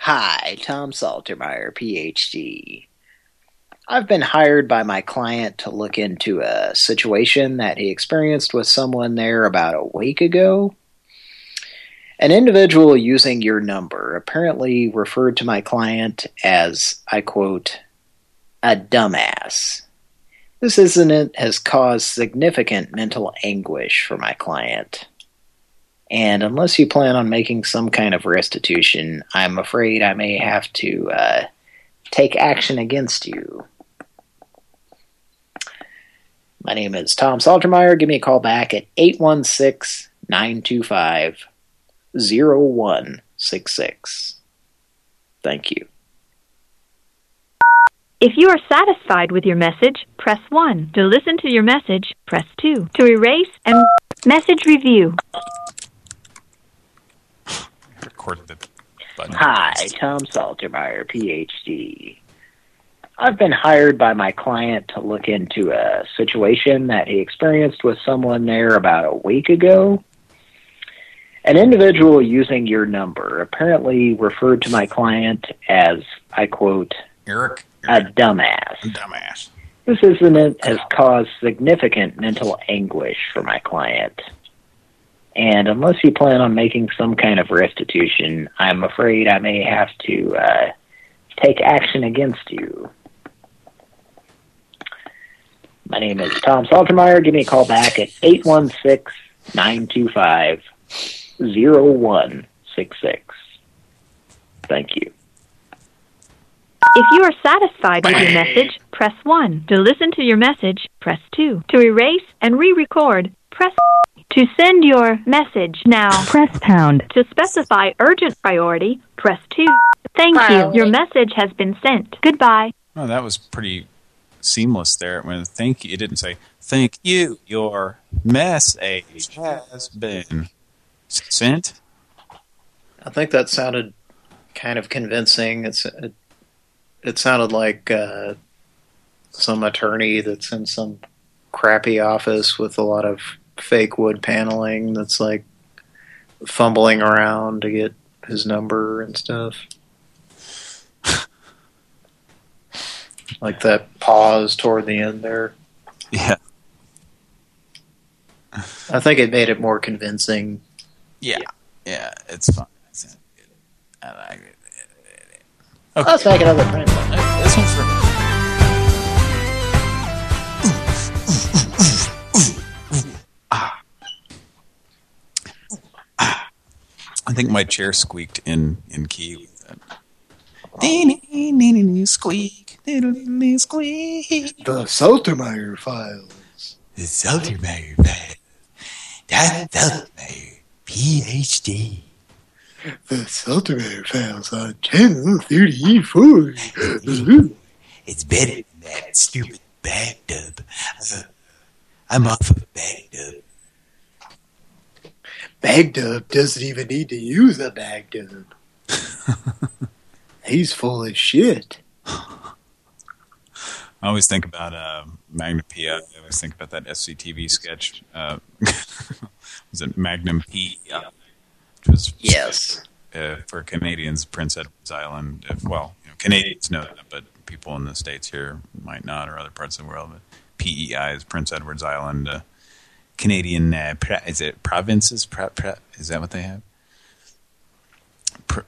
Hi, Tom Saltermeyer, PhD. I've been hired by my client to look into a situation that he experienced with someone there about a week ago. An individual using your number apparently referred to my client as, I quote, a dumbass. This incident has caused significant mental anguish for my client. And unless you plan on making some kind of restitution, I'm afraid I may have to uh, take action against you. My name is Tom Saltermeyer. Give me a call back at 816-925-0166. Thank you. If you are satisfied with your message, press 1. To listen to your message, press 2. To erase and message review. Recorded the button. Hi, Tom Saltermeyer, PhD. I've been hired by my client to look into a situation that he experienced with someone there about a week ago. An individual using your number apparently referred to my client as, I quote, Eric, a dumbass. dumbass. This incident has caused significant mental anguish for my client. And unless you plan on making some kind of restitution, I'm afraid I may have to uh, take action against you. My name is Tom Saltermeyer. Give me a call back at 816-925-0166. Thank you. If you are satisfied with your message, press 1. To listen to your message, press 2. To erase and re-record, press to send your message now. Press pound. To specify urgent priority, press 2. Thank you. Your message has been sent. Goodbye. Oh, that was pretty seamless there. When thank you, it didn't say thank you. Your message has been sent. I think that sounded kind of convincing. It's it, it sounded like uh, some attorney that's in some crappy office with a lot of fake wood paneling that's like fumbling around to get his number and stuff. (laughs) like that pause toward the end there. Yeah. I think it made it more convincing. Yeah, yeah, it's fine. It's good. I like it. Okay. Let's make another print. This one's for. me. I think my chair squeaked in in key with that. Squeak, squeak. The Saltermeyer files. The Saltermeyer file. That Saltermeyer, PhD. The Saltermeyer Files on Channel 34. (laughs) It's better than that stupid Bagdub. Uh, I'm off of Bagdub. Bagdub doesn't even need to use a Bagdub. (laughs) He's full of shit. (laughs) I always think about uh, Magnum PI. I always think about that SCTV sketch. Uh, (laughs) was it Magnum PI? Which was Yes. uh, for Canadians, Prince Edward's Island. If, well, you know, Canadians know that, but people in the states here might not, or other parts of the world. But PEI is Prince Edward's Island. Uh, Canadian, uh, is it provinces? Pro, pro, is that what they have? Pro,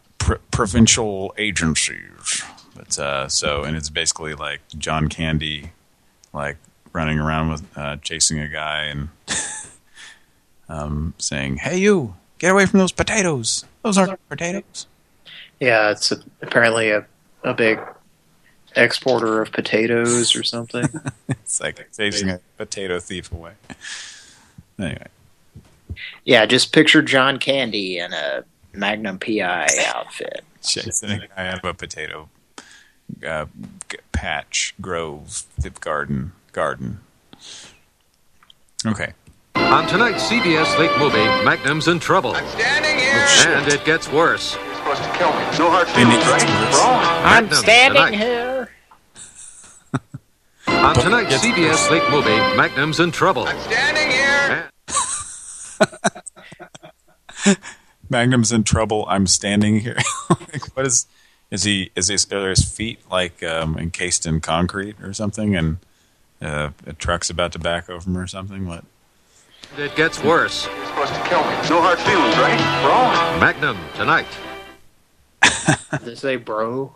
provincial agencies. But uh, so, and it's basically like John Candy, like running around with uh, chasing a guy and (laughs) um, saying, "Hey, you, get away from those potatoes! Those aren't potatoes." Yeah, it's a, apparently a, a big exporter of potatoes or something. (laughs) it's like chasing a potato thief away. Anyway, yeah, just picture John Candy in a Magnum PI outfit. chasing a guy out of a potato uh, patch, grove, thick garden, garden. Okay. On tonight's CBS late movie, Magnum's in trouble. I'm standing here. And it gets worse. You're supposed to kill me. No hard feelings, gets right? I'm Magnum standing tonight. here. On tonight's CBS late movie, Magnum's in trouble. Standing here. Magnum's in trouble. I'm standing here. (laughs) (laughs) like, what is? Is he? Is his? Are his feet like um, encased in concrete or something? And uh, a truck's about to back over him or something? What? It gets worse. You're supposed to kill me. No hard feelings, right? bro? Magnum tonight. Did (laughs) they say bro?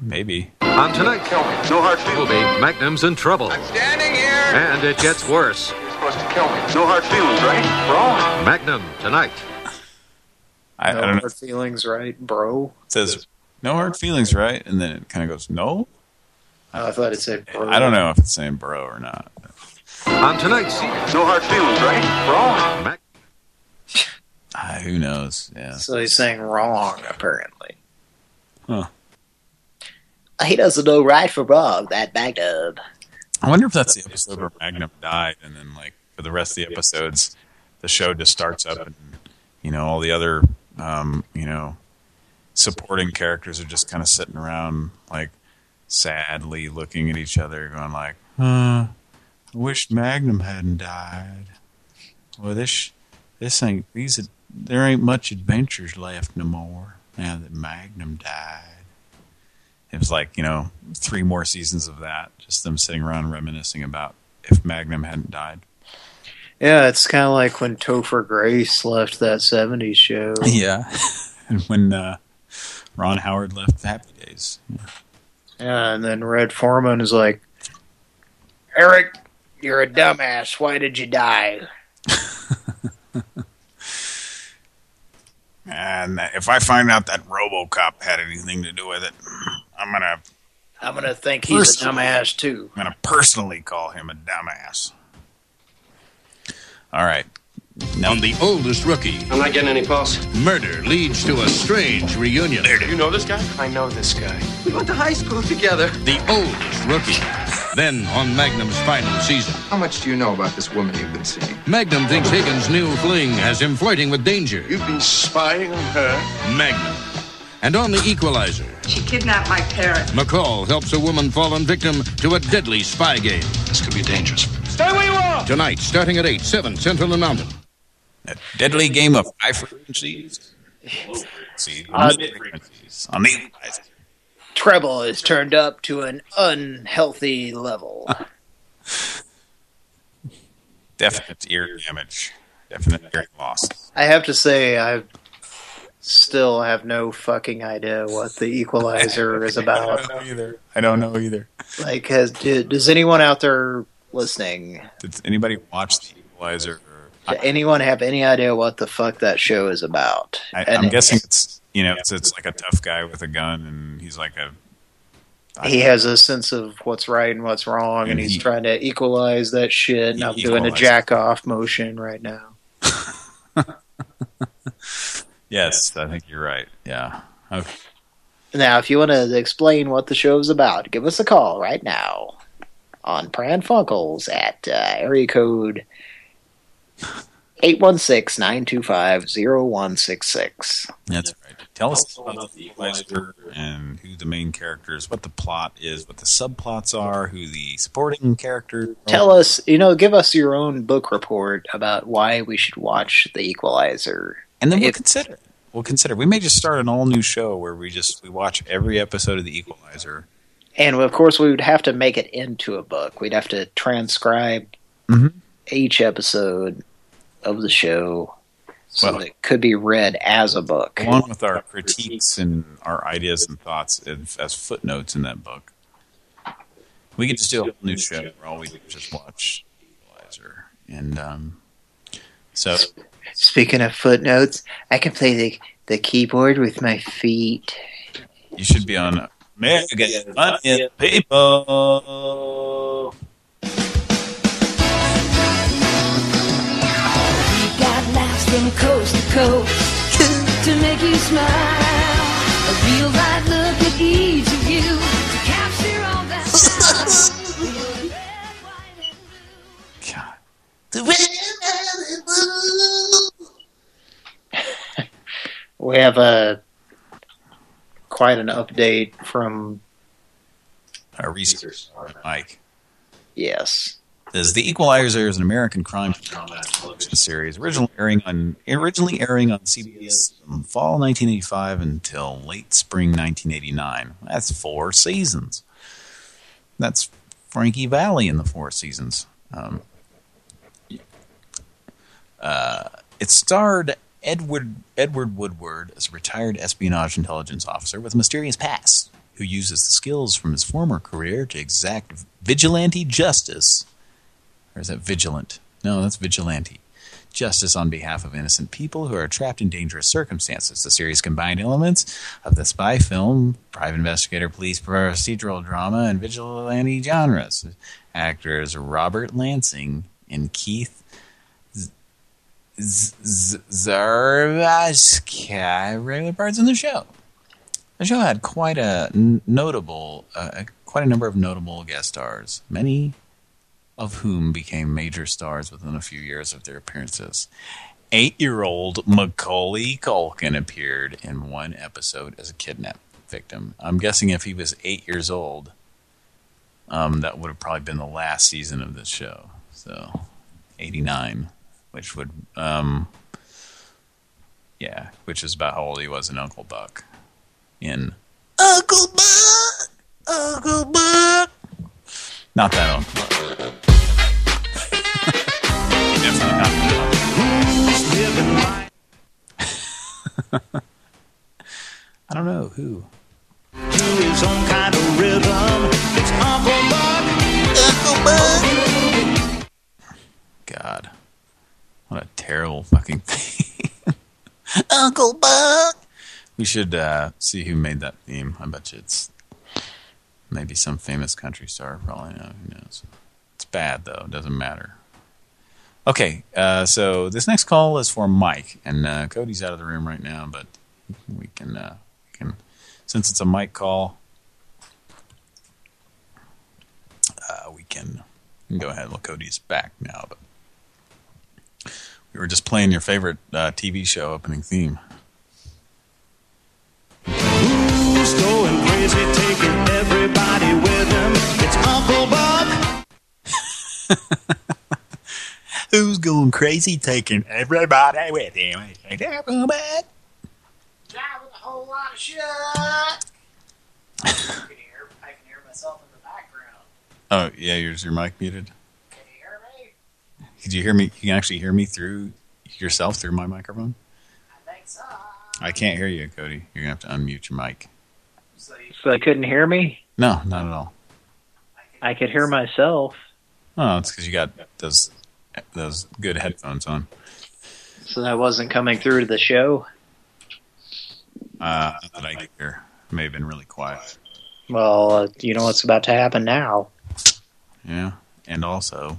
Maybe. On tonight, Kill me. No hard feelings. movie, Magnum's in trouble. I'm standing here. And it gets worse. You're supposed to kill me. No hard feelings, right? bro? Magnum tonight. I, no I don't know. hard feelings, right, bro? It says no hard feelings, right? And then it kind of goes no. Oh, I thought it said bro. I don't know if it's saying bro or not. On tonight's CBS. No hard feelings, right? bro? Mac- (laughs) Ah, who knows? Yeah. So he's saying wrong, apparently. Huh. He doesn't know right from wrong, that Magnum. I wonder if that's the episode where Magnum died, and then like for the rest of the episodes, the show just starts up, and you know all the other um, you know supporting characters are just kind of sitting around like sadly looking at each other, going like, "Huh, I wish Magnum hadn't died." Well, this this ain't these there ain't much adventures left no more now that Magnum died. It was like, you know, three more seasons of that, just them sitting around reminiscing about if Magnum hadn't died. Yeah, it's kind of like when Topher Grace left that 70s show. Yeah. (laughs) and when uh, Ron Howard left Happy Days. Yeah, and then Red Foreman is like, Eric, you're a dumbass. Why did you die? (laughs) And if I find out that RoboCop had anything to do with it, I'm gonna I'm going to think he's a dumbass, too. I'm gonna personally call him a dumbass. All right. On the oldest rookie. I'm not getting any pulse. Murder leads to a strange reunion. You know this guy? I know this guy. We went to high school together. The oldest rookie. Then, on Magnum's final season, How much do you know about this woman you've been seeing? Magnum thinks Higgins' new fling has him flirting with danger. You've been spying on her? Magnum. And on the equalizer, She kidnapped my parents. McCall helps a woman fallen victim to a deadly spy game. This could be dangerous. Stay where you are! Tonight, starting at 8, 7 Central and Mountain. A deadly game of high frequencies. See, Uh, frequencies on the. Treble is turned up to an unhealthy level. (laughs) definite ear damage, definite hearing loss. I have to say, I still have no fucking idea what the Equalizer (laughs) is I about. don't know either. I don't know either. Like, has did, does anyone out there listening? Did anybody watch the equalizer? Does anyone have any idea what the fuck that show is about? I, I'm guessing it's you know it's, it's like a tough guy with a gun, and he's like a he has a sense of what's right and what's wrong, and, And he's he- trying to equalize that shit. And I'm doing a jack off motion right now. (laughs) Yes, I think you're right. Yeah. Okay. Now, if you want to explain what the show's about, give us a call right now on Pran Funkels at uh, area code 816-925-0166. That's right. Tell us about the Equalizer and who the main characters, what the plot is, what the subplots are, who the supporting characters are. Tell us, you know, give us your own book report about why we should watch The Equalizer. And then we'll If- consider. We'll consider. We may just start an all new show where we just we watch every episode of The Equalizer. And of course, we would have to make it into a book. We'd have to transcribe Mhm. each episode of the show so Well- that it could be read as a book. along with our critiques and our ideas and thoughts as, as footnotes in that book. We could just do a whole new show where all we do is just watch Equalizer. And um, so, Speaking of footnotes, I can play the the keyboard with my feet. you should be on Mega Money People. We Got laughs from coast to coast to make you smile. A real right look at each of you to capture all that (laughs) We have a quite an update from Our research, Mike. yes. Is The Equalizer is an American crime television series originally airing on originally airing on CBS from fall 1985 until late spring 1989. That's four seasons. That's Frankie Valli in the four seasons. Um, uh, it starred Edward Edward Woodward as a retired espionage intelligence officer with a mysterious past, who uses the skills from his former career to exact vigilante justice. Or is that vigilant? No, that's vigilante. Justice on behalf of innocent people who are trapped in dangerous circumstances. The series combined elements of the spy film, private investigator, police procedural drama, and vigilante genres. Actors Robert Lansing and Keith Z- Z- Zarvaska, regular parts in the show. The show had quite a notable, uh, quite a number of notable guest stars. Many of whom became major stars within a few years of their appearances. Eight-year-old Macaulay Culkin appeared in one episode as a kidnap victim. I'm guessing if he was eight years old, um, that would have probably been the last season of this show. So, 89, which would, um, yeah, which is about how old he was in Uncle Buck. In Uncle Buck, Uncle Buck. Not that Uncle Buck. Definitely not that I don't know who. his own kind of rhythm. It's Uncle Buck. Uncle terrible fucking (laughs) thing. Uncle Buck. We should uh, see who made that theme. I bet you it's maybe some famous country star. Probably no. Who knows? It's bad though. It doesn't matter. Okay, uh, so this next call is for Mike, and uh, Cody's out of the room right now, but we can, uh, we can, since it's a Mike call, uh, we can, we can go ahead. Well, Cody's back now, but we were just playing your favorite uh, TV show opening theme. Who's going crazy, taking everybody with him? It's Uncle Buck. (laughs) Who's going crazy, taking everybody with him? It's Uncle Buck. Guy with a whole lot of shit. (laughs) I can hear, I can hear myself in the background. Oh yeah, yours your mic muted. Can you hear me? Could you hear me? You can actually hear me through yourself through my microphone. I think so. I can't hear you, Cody. You're gonna have to unmute your mic. So you couldn't hear me? No, not at all. I could hear myself. Oh, it's because you got those those good headphones on. So that wasn't coming through to the show? Uh, that I could hear. It may have been really quiet. Well, uh, you know what's about to happen now. Yeah, and also.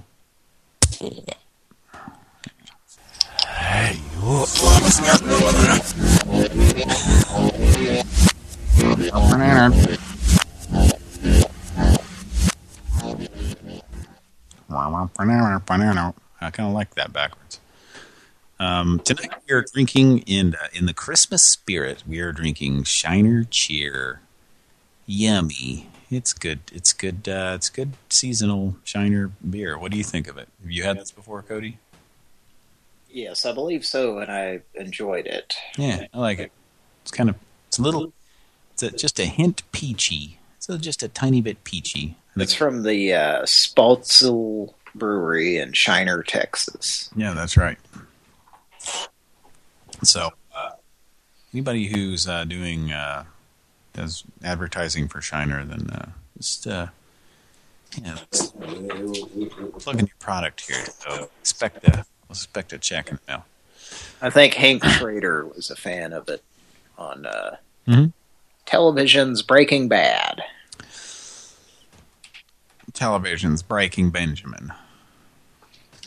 I kind of like that backwards. Um, tonight we are drinking in uh, in the Christmas spirit. We are drinking Shiner Cheer, yummy it's good. It's good. Uh, it's good seasonal Shiner beer. What do you think of it? Have you had this before, Cody? Yes, I believe so, and I enjoyed it. Yeah, I like it. It's kind of it's a little. It's a, just a hint peachy. So just a tiny bit peachy. It's from the uh, Spoetzl Brewery in Shiner, Texas. Yeah, that's right. So, uh, anybody who's uh, doing uh, does advertising for Shiner, then uh, just uh, yeah, let's plug in your product here. So expect a expect a check in the mail. I think Hank Schrader was a fan of it on uh, Mhm. television's Breaking Bad. Television's Breaking Benjamin.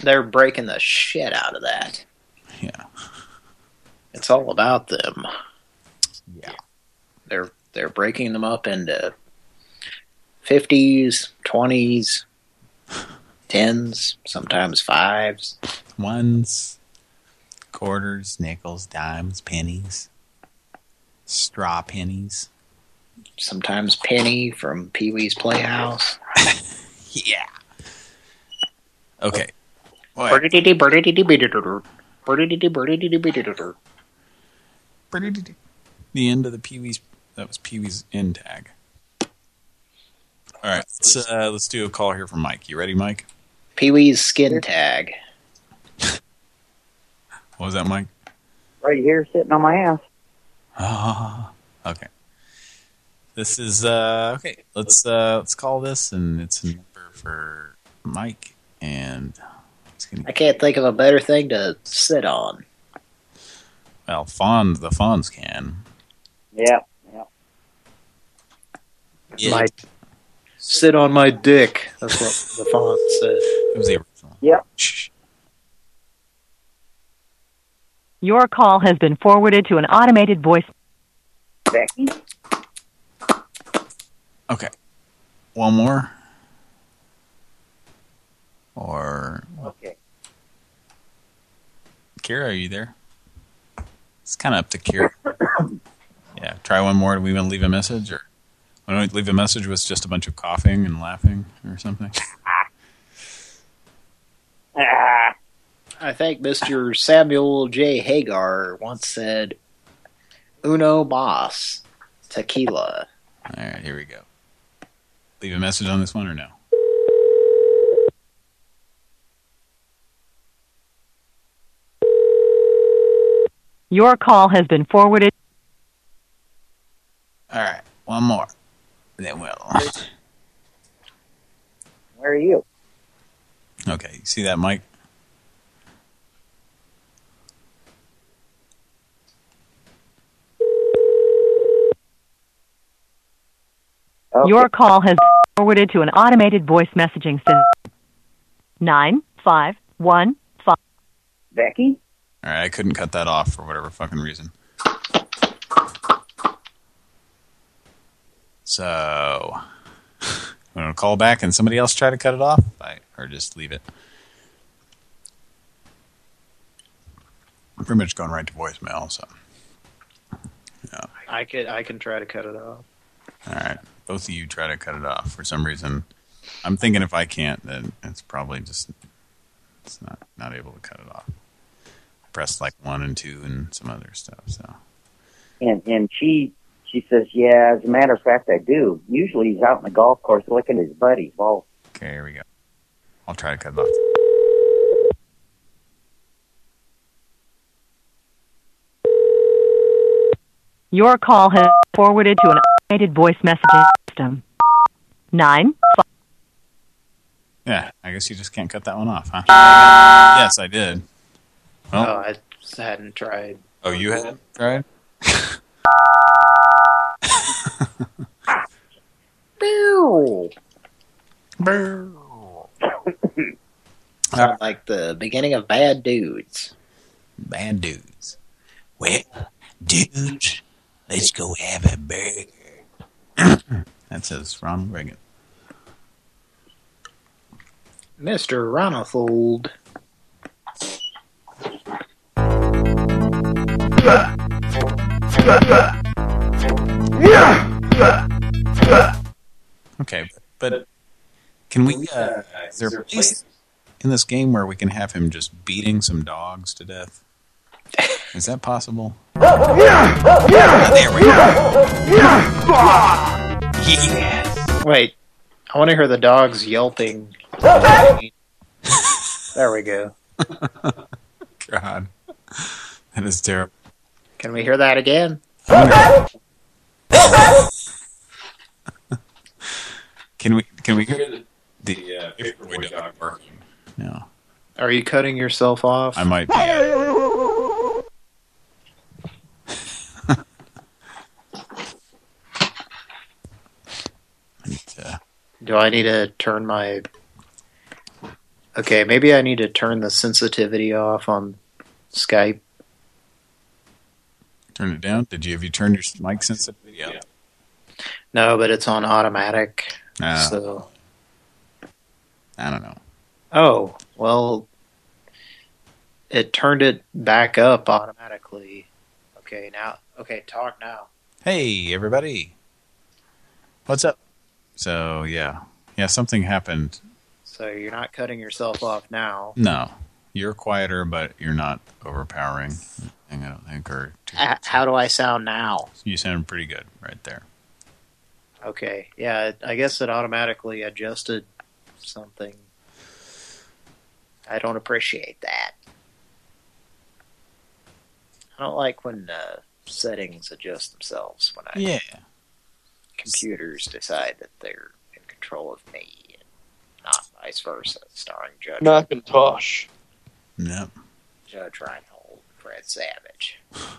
They're breaking the shit out of that. Yeah. It's all about them. They're breaking them up into 50s, 20s, 10s, sometimes 5s. Ones, quarters, nickels, dimes, pennies, straw pennies. Sometimes Penny from Pee-wee's Playhouse. (laughs) Yeah. Okay. Bidididur. The end of the Pee Wee's. That was Pee Wee's end tag. All right, let's uh, let's do a call here from Mike. You ready, Mike? Pee-wee's skin tag. (laughs) What was that, Mike? Right here, sitting on my ass. Ah, (laughs) okay. This is uh okay. Let's uh let's call this, and it's a number for Mike, and it's gonna I can't think of a better thing to sit on. well, Fawns the Fawns can. Yeah, yeah. Yeah. My, sit on my dick. That's what (laughs) the font said. It was the original. Yep. Your call has been forwarded to an automated voice. Becky? Okay. One more. Or Okay. Kira, are you there? It's kind of up to Kira. (coughs) yeah, try one more. Do we want to leave a message, or why don't we leave a message with just a bunch of coughing and laughing or something? (laughs) I think Mr. Samuel J. Hagar once said, Uno Mas, tequila. All right, here we go. Leave a message on this one or no? Your call has been forwarded. All right, one more. Then we'll. where are you? Okay, you see that, Mike? Your call has been forwarded to an automated voice messaging system. Nine five one five. Becky? All right, I couldn't cut that off for whatever fucking reason. So, (laughs) want to call back and somebody else try to cut it off, I, or just leave it? I'm pretty much going right to voicemail. So, yeah. I could I can try to cut it off. All right, both of you try to cut it off. For some reason, I'm thinking if I can't, then it's probably just it's not not able to cut it off. I pressed like one and two and some other stuff. So. And and she she says, yeah, as a matter of fact, I do. Usually he's out in the golf course looking at his buddies. Well, Okay, here we go. I'll try to cut it off. Your call has been forwarded to an automated voice messaging system. Nine five. Yeah, I guess you just can't cut that one off, huh? (laughs) Yes, I did. Well, Oh, I just hadn't tried. oh, you had tried? (laughs) Boo! Boo! Sound like the beginning of Bad Dudes. Bad dudes. Well, dudes, let's go have a burger. (coughs) That says Ronald Reagan. Mr. Ronald. (laughs) Okay, but can we? Uh, is there a place in this game where we can have him just beating some dogs to death? Is that possible? Oh, there we go. Yes. Wait, I want to hear the dogs yelping. there we go. (laughs) God, that is terrible. Can we hear that again? (laughs) Can we? Can we hear the, the uh, paperboy dog barking? No, Are you cutting yourself off? I might be. uh, (laughs) I need to- Do I need to turn my... Okay, maybe I need to turn the sensitivity off on Skype. turn it down. Did you? Have you turned your mic sensitivity up? No, but it's on automatic. Ah. So, I don't know. oh, well, it turned it back up automatically. Okay, now, okay, talk now. Hey, everybody. What's up? So, yeah. Yeah, something happened. So you're not cutting yourself off now. No. You're quieter, but you're not overpowering. I don't think, or H- how do I sound now? you sound pretty good right there. Okay, yeah, I guess it automatically adjusted something. I don't appreciate that. I don't like when uh, settings adjust themselves when I Yeah. computers decide that they're in control of me and not vice versa. Starring Judge Macintosh. Yep. Judge Reinhold, Fred Savage. (laughs) All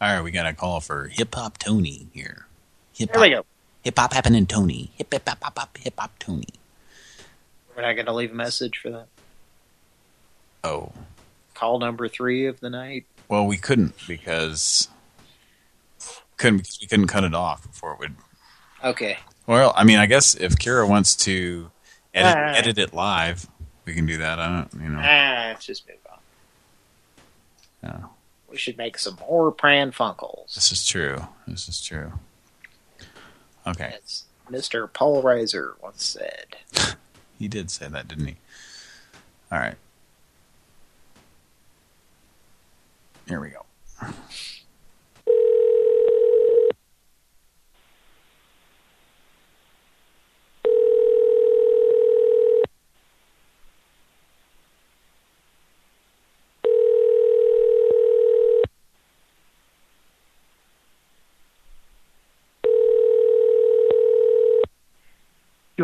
right, we got a call for Hip Hop Tony here. Hip There we go. Hip Hop happening Tony. Hip hip hop hop hop hip hop Tony. We're not going to leave a message for that. Oh. Call number three of the night. Well, we couldn't because couldn't we couldn't cut it off before it would. Okay. Well, I mean, I guess if Kira wants to edit, Ah. edit it live, we can do that. I don't, you know. Ah, let's just move on. Yeah. We should make some more Pran Funkels. This is true. This is true. Okay. As Mr. Paul Reiser once said. (laughs) He did say that, didn't he? All right. Here we go.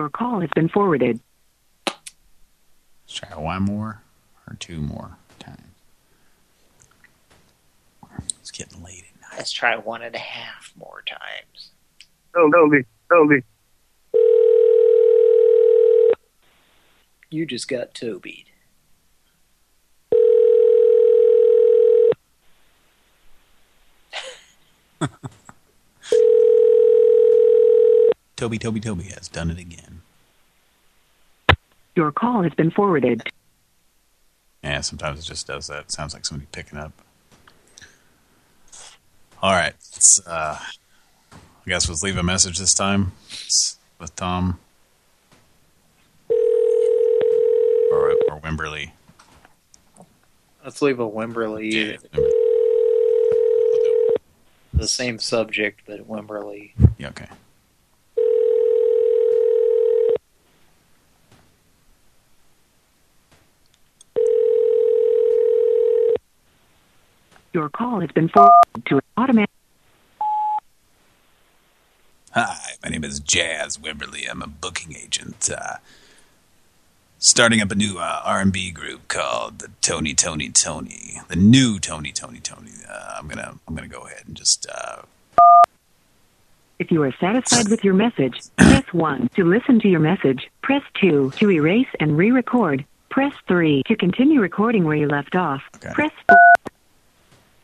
Your call has been forwarded. Let's try one more or two more times. It's getting late at night. Let's try one and a half more times. No, no, me, no, me. You just got Tobied. (laughs) Toby, Toby, Toby has done it again. Your call has been forwarded. Yeah, sometimes it just does that. It sounds like somebody picking up. All right. Let's, uh, I guess let's leave a message this time It's with Tom. Or, or Wimberly. Let's leave a Wimberly. The same subject, but Wimberly. Yeah, okay. Your call has been forwarded to an automatic. Hi, my name is Jazz Wimberly. I'm a booking agent. Uh, starting up a new uh, R&B group called the Tony Tony Tony. The new Tony Tony Tony. Uh, I'm gonna I'm gonna go ahead and just uh, If you are satisfied with your message, press 1. To listen to your message, press 2. To erase and re-record, press 3. To continue recording where you left off, press 4.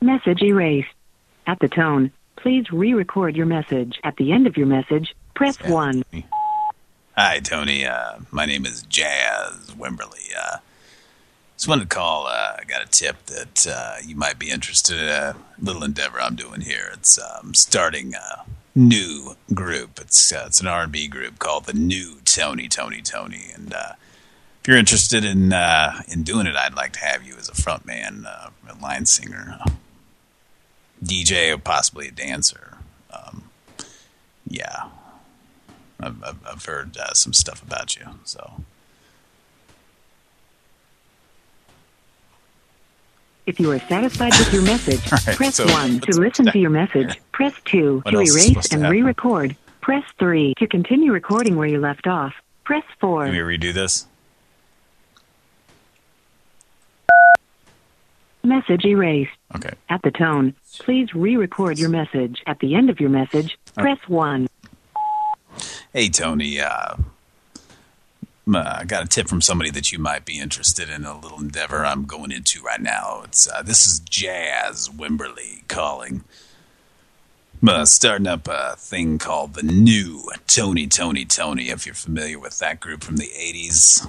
Message erased. At the tone, please re-record your message. At the end of your message, press press 1. Hi, Tony. Uh, my name is Jazz Wimberly. Uh, just wanted to call. Uh, I got a tip that uh, you might be interested in a little endeavor I'm doing here. It's um, starting a new group. It's uh, it's an R&B group called the New Tony Tony Tony. And uh, if you're interested in uh, in doing it, I'd like to have you as a front man, uh, a line singer, DJ, or possibly a dancer. Um, yeah, I've, I've, I've heard uh, some stuff about you, so. If you are satisfied with your message, (laughs) right, press so 1 to listen to your message. Press 2 What to erase to and re-record. Press 3 to continue recording where you left off. Press 4. Can we redo this? Message erased. Okay. At the tone, please re-record your message. At the end of your message, press 1. Hey, Tony. Uh, I got a tip from somebody that you might be interested in a little endeavor I'm going into right now. It's uh, This is Jazz Wimberly calling. Uh, starting up a thing called the new Tony Tony Tony, if you're familiar with that group from the 80s.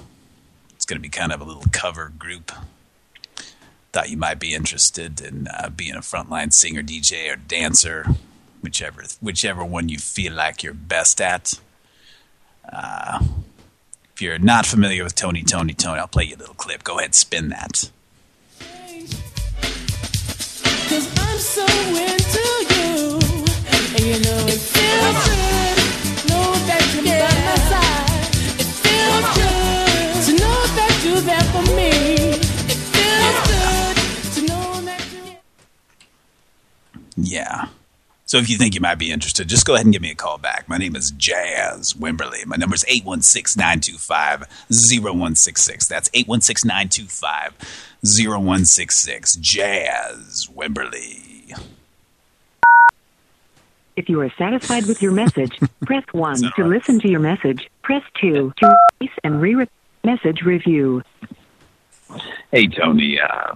It's going to be kind of a little cover group. Thought you might be interested in uh, being a frontline singer, DJ, or dancer, whichever whichever one you feel like you're best at. Uh, if you're not familiar with Tony Tony Tony, I'll play you a little clip. Go ahead, spin that. Yeah. So if you think you might be interested, just go ahead and give me a call back. My name is Jazz Wimberly. My number is 816-925-0166. That's 816-925-0166. Jazz Wimberly. If you are satisfied with your message, (laughs) press 1 to listen to your message. Press 2 to erase and re message review. Hey, Tony. Uh,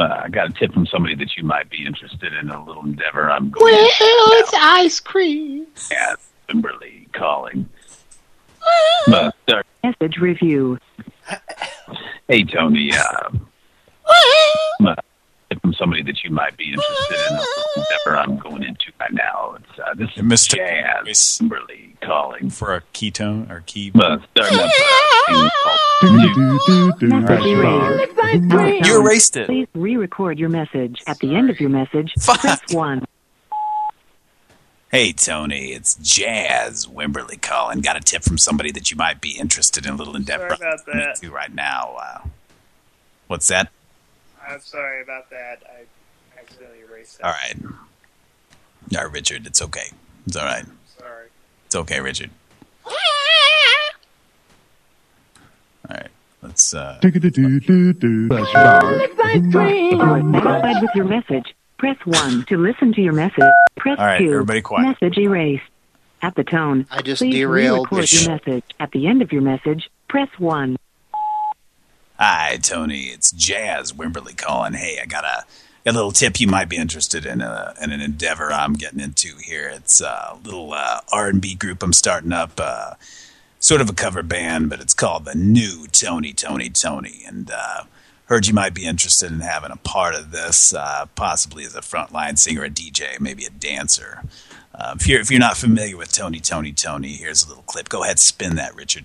I got a tip from somebody that you might be interested in a little endeavor I'm going Well, it's ice cream. Jazz Wimberly calling. Uh, start- Message review. Hey, Tony. Uh, uh, from somebody that you might be interested in, whatever I'm going into right now. It's uh, this is Mr. Jazz Kimberly calling for a ketone or key. Uh, starting up a thing called Message erased. You erased it. Please re-record your message. At the end of your message, press 1. Hey, Tony, it's Jazz Wimberly calling. Got a tip from somebody that you might be interested in a little endeavor. Sorry about that. right now. Uh, what's that? I'm sorry about that. I accidentally erased that. All right. All right, Richard, it's okay. It's all right. Sorry. It's okay, Richard. All right, let's. uh If you are satisfied with your message, press 1 to listen to your message. Press All right, 2. everybody quiet. Message erased. At the tone, I just please derailed re-record the your message. At the end of your message, press 1. Hi, Tony. It's Jazz Wimberly calling. Hey, I got a, a little tip you might be interested in, uh, in an endeavor I'm getting into here. It's a little uh, R&B group I'm starting up, uh, sort of a cover band, but it's called the New Tony Tony Tony. And uh, heard you might be interested in having a part of this, uh, possibly as a frontline singer, a DJ, maybe a dancer. Uh, if you're if you're not familiar with Tony Tony Tony, here's a little clip. Go ahead, spin that, Richard.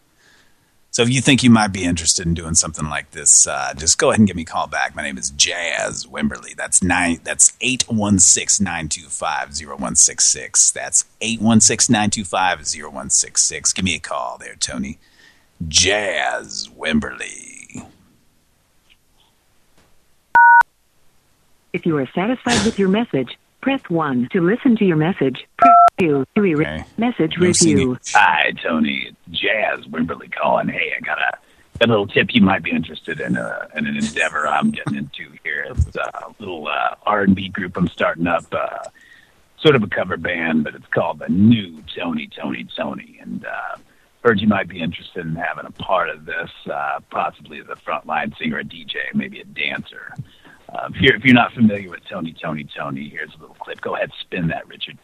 So if you think you might be interested in doing something like this, uh, just go ahead and give me a call back. My name is Jazz Wimberly. That's nine. That's eight one six nine two five zero one six six. That's eight one six nine two five zero one six six. Give me a call there, Tony. Jazz Wimberly. If you are satisfied with your message, press 1 to listen to your message. Press 2 to erase message No review. Hi, Tony. It's Jazz Wimberly calling. Hey, I got a, got a little tip you might be interested in, uh, in an endeavor I'm getting into here. It's a little uh, R&B group I'm starting up. Uh, sort of a cover band, but it's called the New Tony Tony Tony. And uh, heard you might be interested in having a part of this, uh, possibly as a frontline singer, a DJ, maybe a dancer. Uh, if you're if you're not familiar with Tony Tony Tony, here's a little clip. Go ahead, spin that, Richard.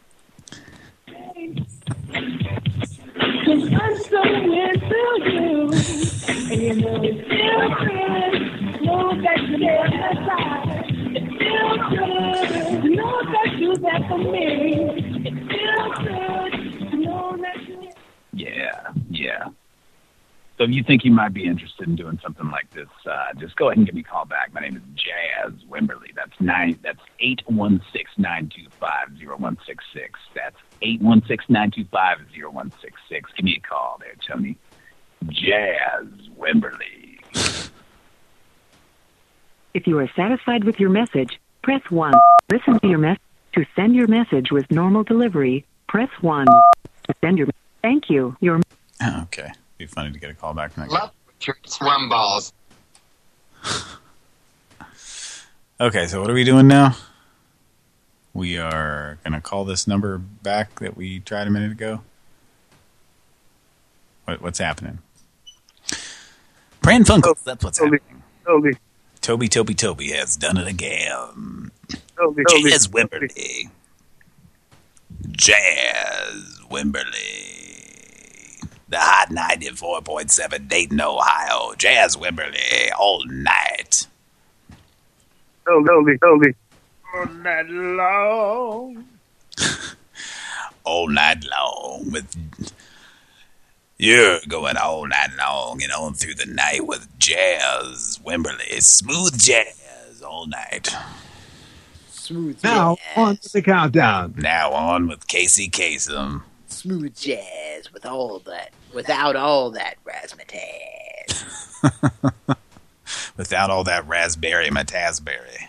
Cause I'm so into you. And you know it feels good. Know that you're there inside. It feels good. to Know that you're there for me. It feels good. to Know that you're Yeah, yeah. So if you think you might be interested in doing something like this, uh, just go ahead and give me a call back. My name is Jazz Wimberly. That's nine. That's eight one six nine two five zero one six six. That's eight one six nine two five zero one six six. Give me a call there, Tony. Jazz Wimberly. If you are satisfied with your message, press 1. Listen to your message. To send your message with normal delivery, press 1. To send your Thank you. Your Okay. Be funny to get a call back from that guy. Love swim balls. Okay, so what are we doing now? We are going to call this number back that we tried a minute ago. What, what's happening? Pran Funkels, that's what's happening. Toby. Toby, Toby, Toby has done it again. Toby. Toby. Jazz Wimberly. Jazz Wimberly. The Hot 94.7 Dayton, Ohio. Jazz Wimberly all night. Toby. Toby. All night long. (laughs) all night long with you're going all night long and on through the night with jazz Wimberly smooth jazz all night smooth Now, on to the countdown. now on with Casey Kasem smooth jazz with all that without all that razzmatazz. (laughs) without all that raspberry matasberry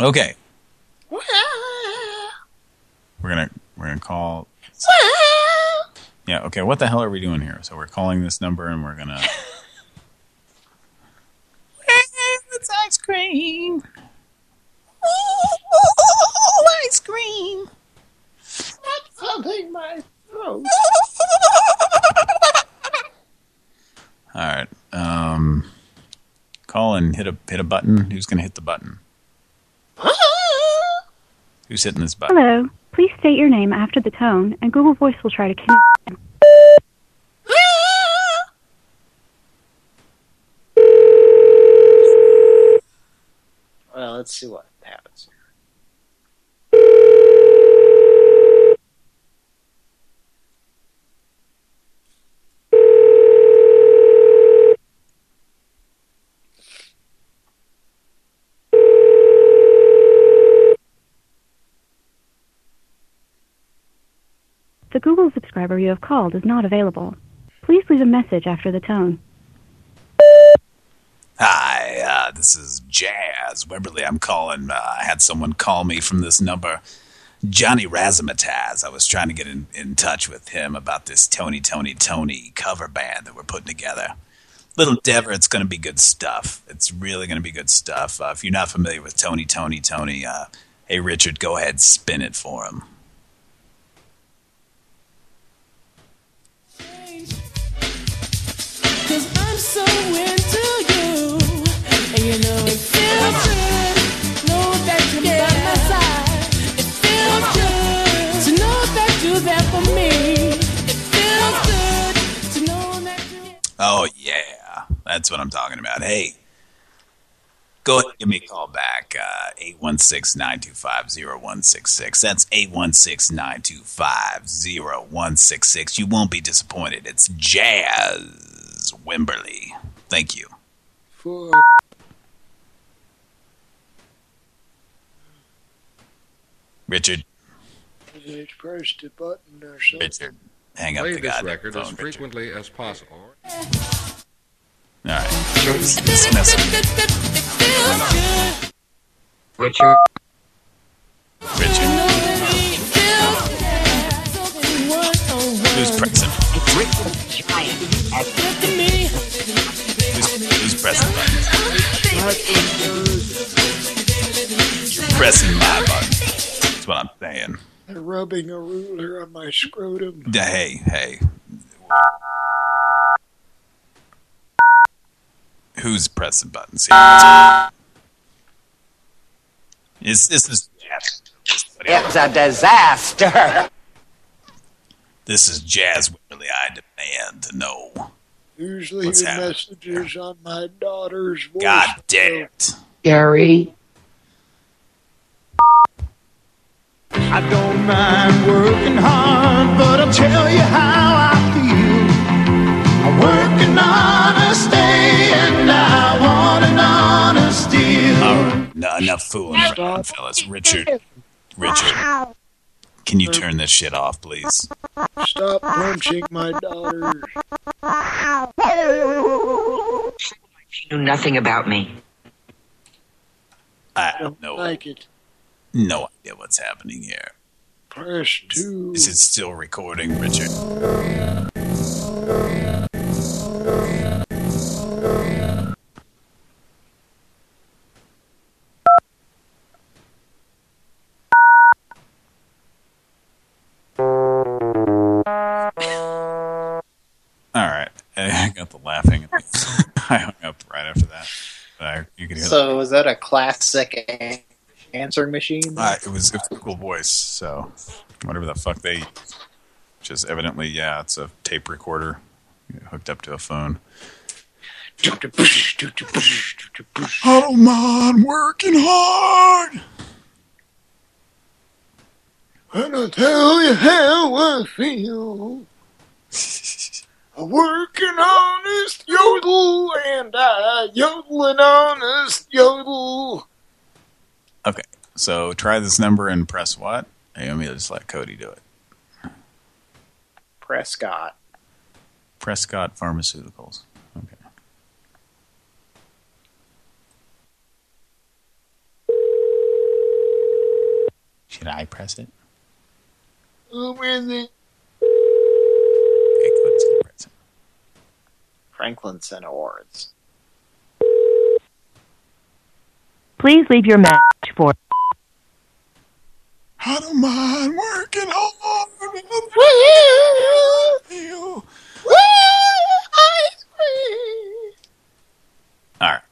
okay we're gonna we're gonna call yeah okay what the hell are we doing here so we're calling this number and we're gonna (laughs) It's ice cream. Oh, ice cream. That's something my throat. (laughs) all right um call and hit a hit a button who's gonna hit the button (laughs) who's hitting this button Hello. Please state your name after the tone, and Google Voice will try to connect. Well, let's see what happens. The Google subscriber you have called is not available. Please leave a message after the tone. Hi, uh, this is Jazz Wimberly. I'm calling. Uh, I had someone call me from this number. Johnny Razzmatazz. I was trying to get in, in touch with him about this Tony, Tony, Tony cover band that we're putting together. Little endeavor. It's going to be good stuff. It's really going to be good stuff. Uh, if you're not familiar with Tony, Tony, Tony, uh, hey, Richard, go ahead, spin it for him. Oh, yeah. That's what I'm talking about. Hey, go ahead and give me a call back. Uh, 816-925-0166. That's 816-925-0166. You won't be disappointed. It's Jazz Wimberly. Thank you. For Richard, they pressed the button or something. Richard, hang up Play the this goddamn record phone, as Richard. frequently as possible. All right. Richard. Richard. Who's pressing? Who's, who's pressing buttons? You're pressing my button. That's what I'm saying. They're rubbing a ruler on my scrotum. Hey, hey. Who's pressing buttons here? Is this is It's a disaster. This is Jazz Wimberly. I demand to know. Who's What's leaving happening? messages on my daughter's voice? God damn it. Gary. I don't mind working hard, but I'll tell you how I feel. I'm working honest and I want an honest deal. All right, no, enough fooling around, fellas. Richard, Richard, can you turn this shit off, please? Stop punching my daughter. You knew nothing about me. I have no, Like it. no idea what's happening here. Press two. Is it still recording, Richard? Laughing. (laughs) I hung up right after that. I, you could hear So is that a classic answering machine? Uh, it was it was a cool voice, so whatever the fuck they just evidently, yeah, it's a tape recorder hooked up to a phone. I don't mind working hard. And I'll tell you how I feel. (laughs) A working honest yodel and I yodeling honest yodel. Okay, so try this number and press what? Hey, let me just let Cody do it. Prescott. Prescott Pharmaceuticals. Okay. Should I press it? Who is it? Okay, Cody's gonna press it. Franklin Center Awards. Please leave your message for I don't mind working hard. All right.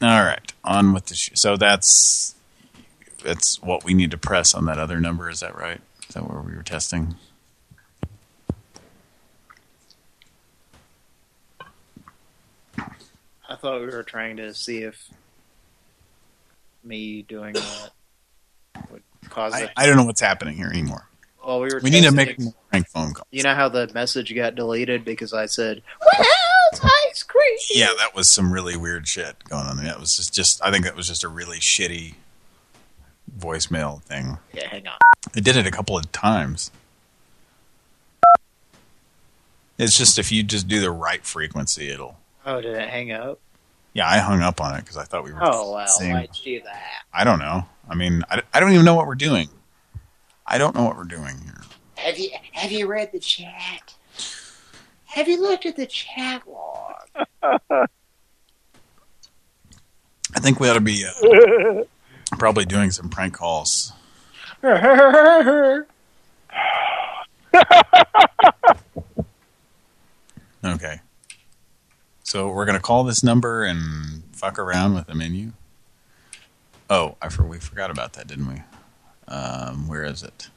All right. On with the sh So that's that's what we need to press on that other number. Is that right? Is that where we were testing? Thought we were trying to see if me doing that would cause I, it. I don't know what's happening here anymore. Well, we were. We need to make it. more prank phone calls. You know how the message got deleted because I said, "Well, ice cream." Yeah, that was some really weird shit going on there. That was just, just I think that was just a really shitty voicemail thing. Yeah, hang on. It did it a couple of times. It's just if you just do the right frequency, it'll. Oh, did it hang up? Yeah, I hung up on it because I thought we were. Oh well, seeing- why'd you do that? I don't know. I mean, I, I don't even know what we're doing. I don't know what we're doing here. Have you have you read the chat? Have you looked at the chat log? (laughs) I think we ought to be uh, (laughs) probably doing some prank calls. (laughs) Okay. So we're gonna call this number and fuck around with the menu. Oh, I for we forgot about that, didn't we? Um, where is it?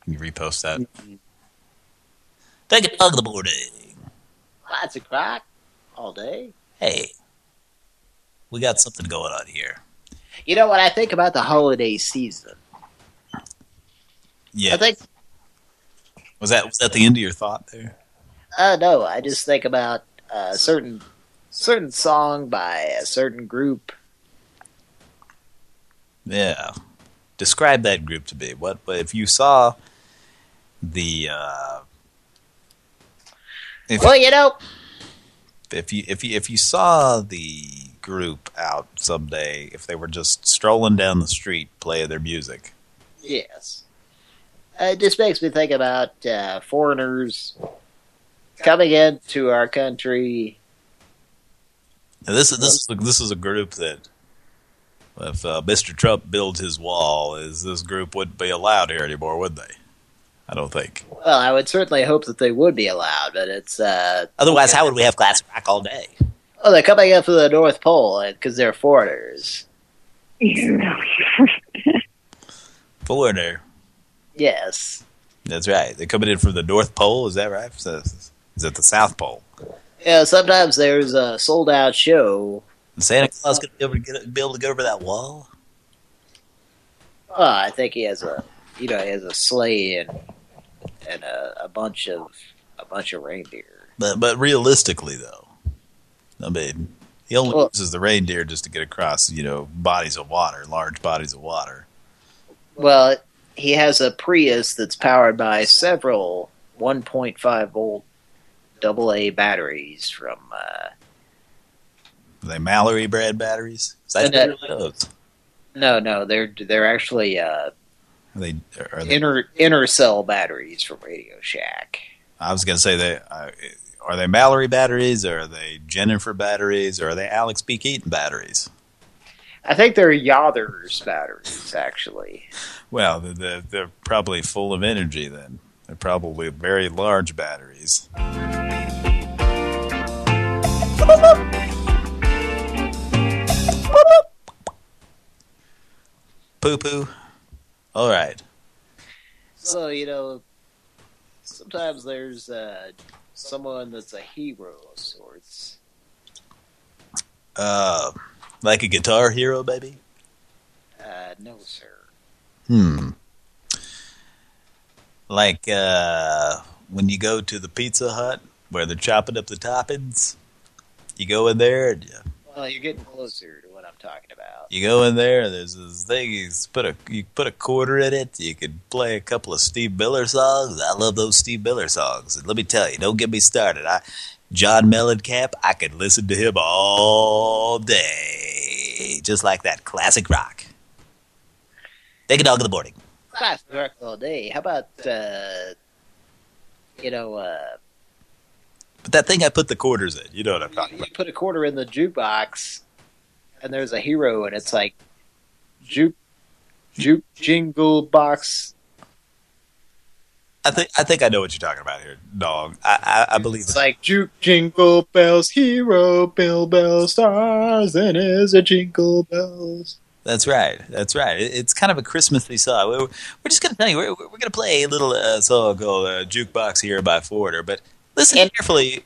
Can you repost that? Take a dog of the morning. Lots of crack all day. Hey, we got something going on here. You know what I think about the holiday season? Yeah. I think. Was that was that the end of your thought there? Uh, no, I just think about a certain certain song by a certain group. Yeah. Describe that group to me. What what- if you saw the uh if, Well, you know, if you if you if you saw the group out someday if they were just strolling down the street playing their music. yes. Uh, it just makes me think about uh, foreigners coming into our country Now, this is this is this is a group that if uh, Mr. Trump builds his wall, is this group wouldn't be allowed here anymore, would they? I don't think. Well, I would certainly hope that they would be allowed, but it's... uh Otherwise, how would we have classic rock all day? Oh, they're coming up to the North Pole because they're foreigners. (laughs) Foreigner. Yes. That's right. They're coming in from the North Pole. Is that right? Is at the South Pole? Yeah, sometimes there's a sold-out show. Santa Claus going to be able to get be able to get over that wall? Oh, I think he has a, you know, he has a sleigh and and a, a bunch of a bunch of reindeer. But but realistically, though, I mean, he only Well- uses the reindeer just to get across, you know, bodies of water, large bodies of water. Well, he has a Prius that's powered by several 1.5 volt AA batteries from. Uh, Are they Mallory brand batteries? Is that those? no, no, they're they're actually uh, Are they? Are they? inner inner cell batteries from Radio Shack. I was going to say they uh, are they Mallory batteries, or are they Jennifer batteries, or are they Alex P. Keaton batteries? I think they're Yothers batteries, actually. Well, they're, they're probably full of energy then. They're probably very large batteries. Poo poo. All right. So you know, sometimes there's uh, someone that's a hero of sorts. Uh, like a guitar hero, baby. Uh, no, sir. Hmm. Like uh, when you go to the Pizza Hut where they're chopping up the toppings, you go in there and you, Well, you're getting closer to what I'm talking about. you go in there there's this thing. You put a you put a quarter in it. You can play a couple of Steve Miller songs. I love those Steve Miller songs. And let me tell you, don't get me started. I John Mellencamp, I could listen to him all day, just like that classic rock. Take a dog in the morning. Class work all day. How about, uh, you know, uh, But that thing I put the quarters in, you know what I'm talking you about. put a quarter in the jukebox, and there's a hero, and it's like juke, juke jingle box. I think I think I know what you're talking about here, dog. I I, I believe It's like juke jingle bells, hero, Bill Bell stars, and is a jingle bells. That's right. That's right. It's kind of a Christmassy song. We're, we're just going to tell you, we're, we're going to play a little uh, song called uh, "Jukebox Here" by Foreigner, but listen carefully.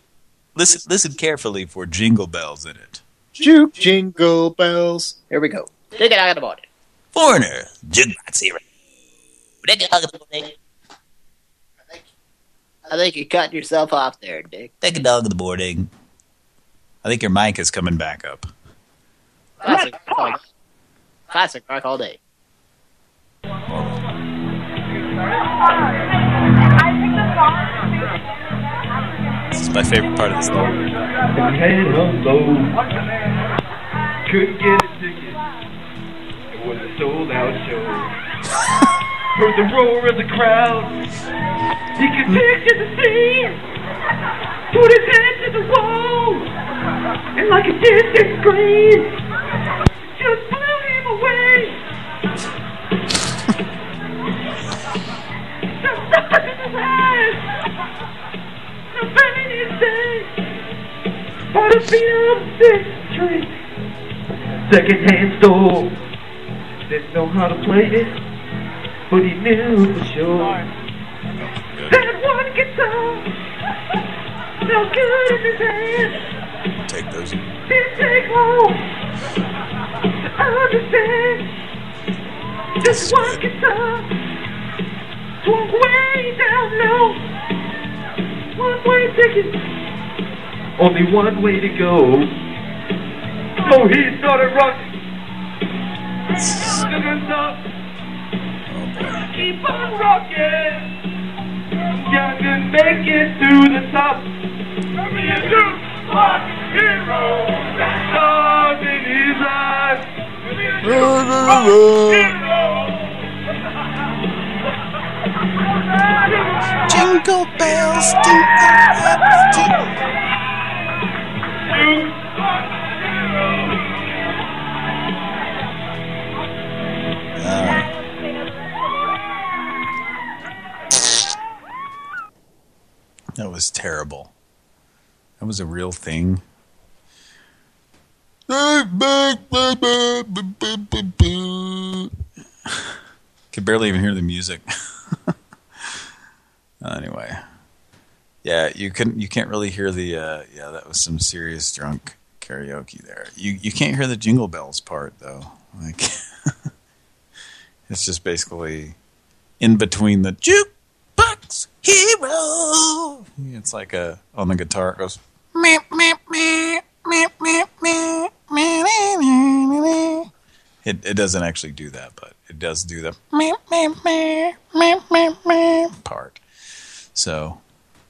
Listen, listen carefully for jingle bells in it. Juke jingle bells. Here we go. Take it out of the morning. Foreigner, jukebox here. Take it out of the morning. I think you cut yourself off there, Dick. Take a dog in the morning. I think your mic is coming back up. Classic rock all, classic rock all day. This is my favorite part of the song. Couldn't get a ticket. It was a sold out show. (laughs) Heard the roar of the crowd. He could picture the scene. Put his head to the wall. And like a distant scream, just blew Second-hand stole. Didn't know how to play it, but he knew for sure. That one guitar felt good in his hand. Take those. Didn't take long This one guitar swung way down low. One way ticket, only one way to go. So he started rocking. Keep on rocking. Gonna make it to the top. Be a Hero stars in his eyes? Jingle bells, jingle bells, jingle. Hero. That was terrible a real thing. (laughs) Could barely even hear the music. (laughs) anyway, yeah, you can you can't really hear the uh, yeah that was some serious drunk karaoke there. You you can't hear the jingle bells part though. Like (laughs) it's just basically in between the jukebox hero. It's like a on the guitar it goes. It, it doesn't actually do that, but it does do the part. So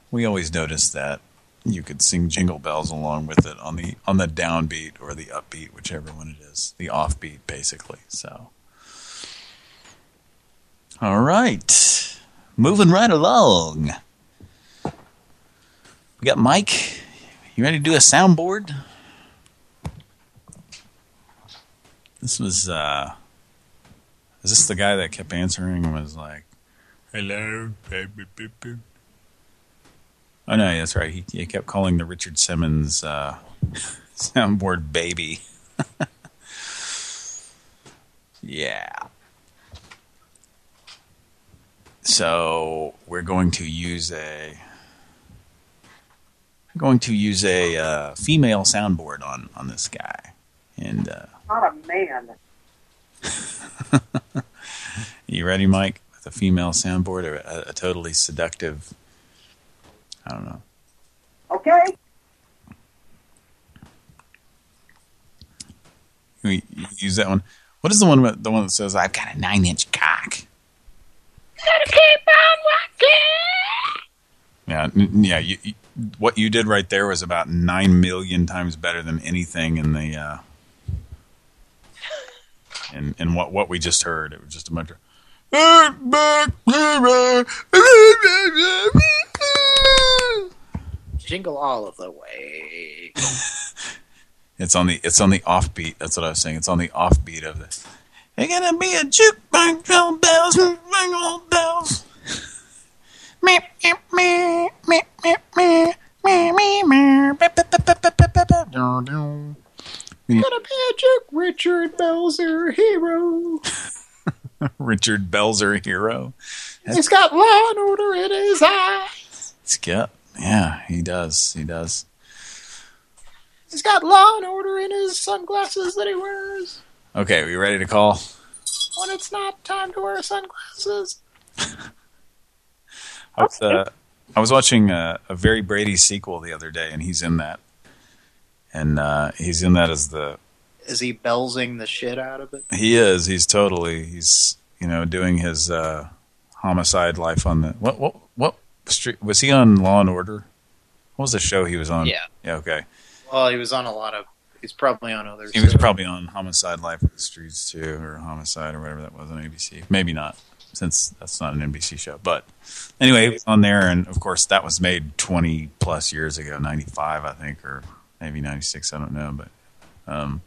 we always notice that you could sing Jingle Bells along with it on the on the downbeat or the upbeat, whichever one it is, the offbeat basically. So, all right, moving right along. We got Mike you ready to do a soundboard? This was, uh, is this the guy that kept answering was like, hello, baby, baby. Oh, no, that's right. He, he kept calling the Richard Simmons uh, (laughs) soundboard baby. (laughs) yeah. So we're going to use a going to use a uh, female soundboard on on this guy, and uh, Not a man. (laughs) you ready, Mike? With a female soundboard or a, a totally seductive? I don't know. Okay. We use that one. What is the one? The one that says, "I've got a nine-inch cock." Gotta keep on walking. Yeah, yeah. You, you, what you did right there was about nine million times better than anything in the uh, in in what what we just heard. It was just a bunch of. Jingle all of the way. It's on the it's on the offbeat. That's what I was saying. It's on the offbeat of this. It's gonna be a jukebox, bells, bells. Gonna be a joke, Richard Belzer hero. (laughs) Richard Belzer hero. He's got law and order in his eyes. Skip. Yeah, he does. He does. He's got law and order in his sunglasses that he wears. Okay, we ready to call? When it's not time to wear sunglasses. (laughs) I was, uh, I was watching uh, a Very Brady sequel the other day, and he's in that. And uh, he's in that as the Is he belzing the shit out of it? He is. He's totally. He's you know doing his uh, homicide life on the what what what street was he on Law and Order? What was the show he was on? Yeah. Yeah. Okay. Well, he was on a lot of. He's probably on others. He was too. probably on Homicide Life of the Streets too, or Homicide, or whatever that was on ABC. Maybe not, since that's not an NBC show. But anyway, it was on there, and of course that was made 20 plus years ago, 95, I think, or maybe 96. I don't know, but um,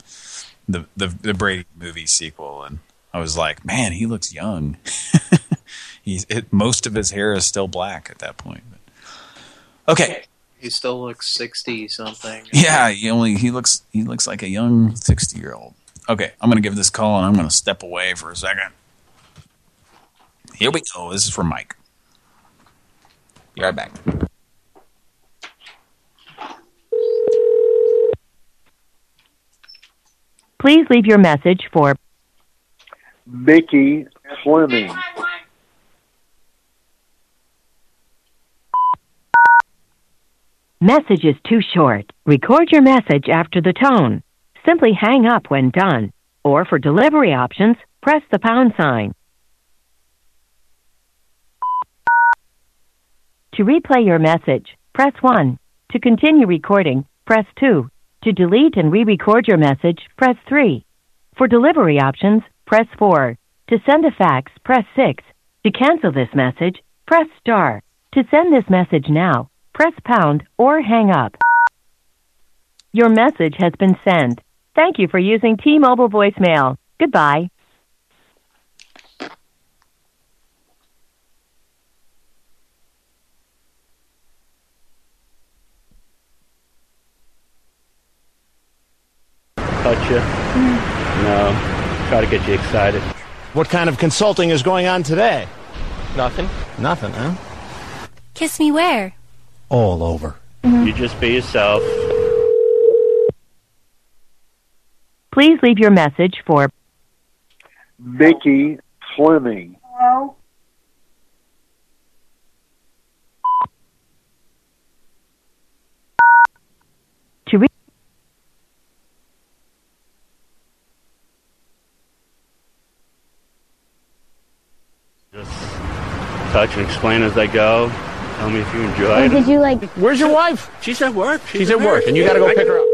the the the Brady movie sequel, and I was like, man, he looks young. (laughs) He's it, most of his hair is still black at that point. But, okay. He still looks sixty something. Yeah, he only he looks he looks like a young sixty year old. Okay, I'm gonna give this call and I'm gonna step away for a second. Here we go. This is for Mike. Be right back. Please leave your message for Mickey Fleming. message is too short. Record your message after the tone. Simply hang up when done. Or for delivery options, press the pound sign. To replay your message, press 1. To continue recording, press 2. To delete and re-record your message, press 3. For delivery options, press 4. To send a fax, press 6. To cancel this message, press star. To send this message now, press pound or hang up. Your message has been sent. Thank you for using T-Mobile voicemail. Goodbye. touch you. No. Try to get you excited. What kind of consulting is going on today? Nothing. Nothing, huh? Kiss me where? All over. You just be yourself. Please leave your message for Mickey Fleming. Hello? to re- Just touch and explain as I go. Tell me if you enjoy it. did you like? Where's your wife? She's at work. She's at work, and you got to go pick her up.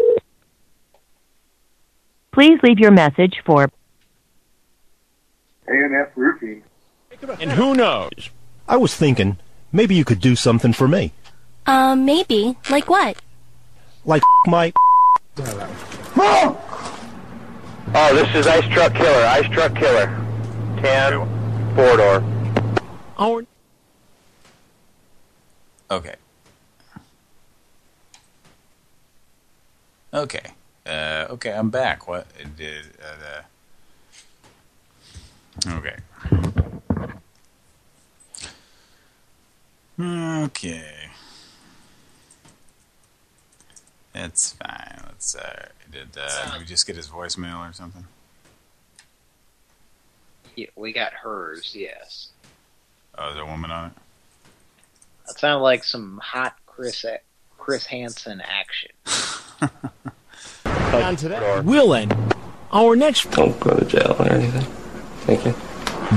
please leave your message for A&F Roofing. And who knows? I was thinking, maybe you could do something for me. Um, maybe. Like what? Like (laughs) my. Oh, this is Ice Truck Killer. Ice Truck Killer. Ten, four door. Our Okay. Okay. Uh, okay, I'm back. What? Did, uh, uh, okay. Okay. That's fine. Let's, uh, did, uh, did we just get his voicemail or something? Yeah, we got hers, yes. Oh, is there a woman on it? That sounded like some hot Chris Chris Hansen action. on today will end. Our next. Don't go to jail or anything. Thank you.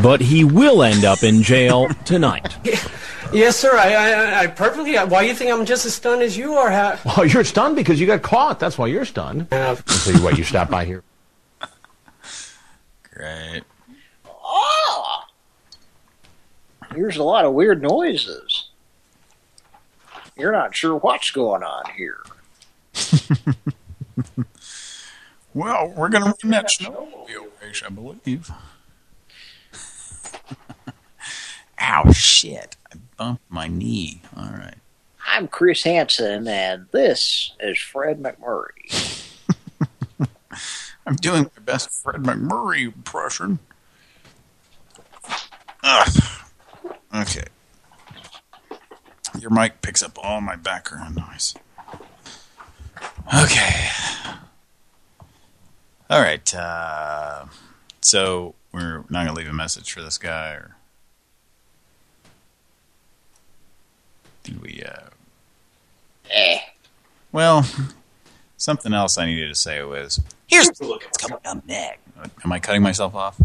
But he will end up in jail tonight. (laughs) Yes, sir. I, I, I perfectly. Why do you think I'm just as stunned as you are? How, (laughs) Oh, you're stunned because you got caught. That's why you're stunned. I'll tell you what, you stop by here. (laughs) Great. Ah! Here's a lot of weird noises. You're not sure what's going on here. (laughs) Well, we're going to run that snowmobile race, I believe. (laughs) Ow, shit. I bumped my knee. All right. I'm Chris Hansen, and this is Fred MacMurray. (laughs) I'm doing my best Fred MacMurray impression. Ugh. Okay. Your mic picks up all my background noise. Okay. All right. Uh, so we're not going to leave a message for this guy, or did we? Uh, Eh. well, something else I needed to say was, here's the look what's coming up next. Am I cutting myself off?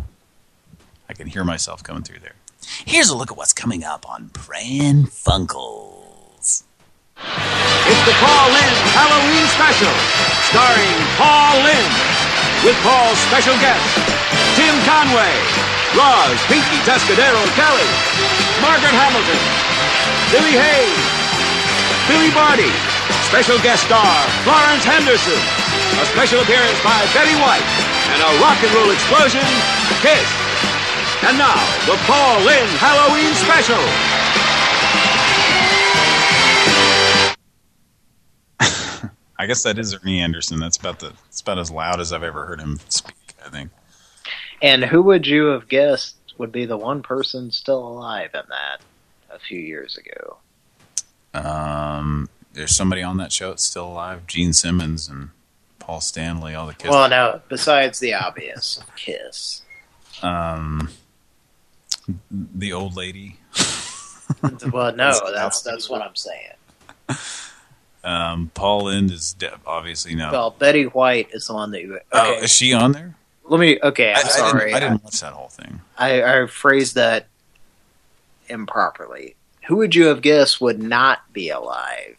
I can hear myself coming through there. Here's a look at what's coming up on Pran Funkels. It's the Paul Lynde Halloween Special, starring Paul Lynde, with Paul's special guests, Tim Conway, Roz Pinky Tuscadero Kelly, Margaret Hamilton, Billy Hayes, Billy Barty, special guest star Florence Henderson, a special appearance by Betty White, and a rock and roll explosion, Kiss. And now, the Paul Lynde Halloween Special. (laughs) I guess that is Ernie Anderson. That's about the. It's about as loud as I've ever heard him speak. I think. And who would you have guessed would be the one person still alive in that a few years ago? Um, there's somebody on that show that's still alive. Gene Simmons and Paul Stanley. All the kids. Well, no, besides the obvious, (laughs) Kiss. Um, the old lady. (laughs) Well, no, that's that's what I'm saying. Um, Paul Lynde is obviously no. Well, Betty White is the one that you. oh, is she on there? let me. Okay, I, I'm I sorry. didn't, I didn't watch that whole thing. I, I phrased that improperly. Who would you have guessed would not be alive?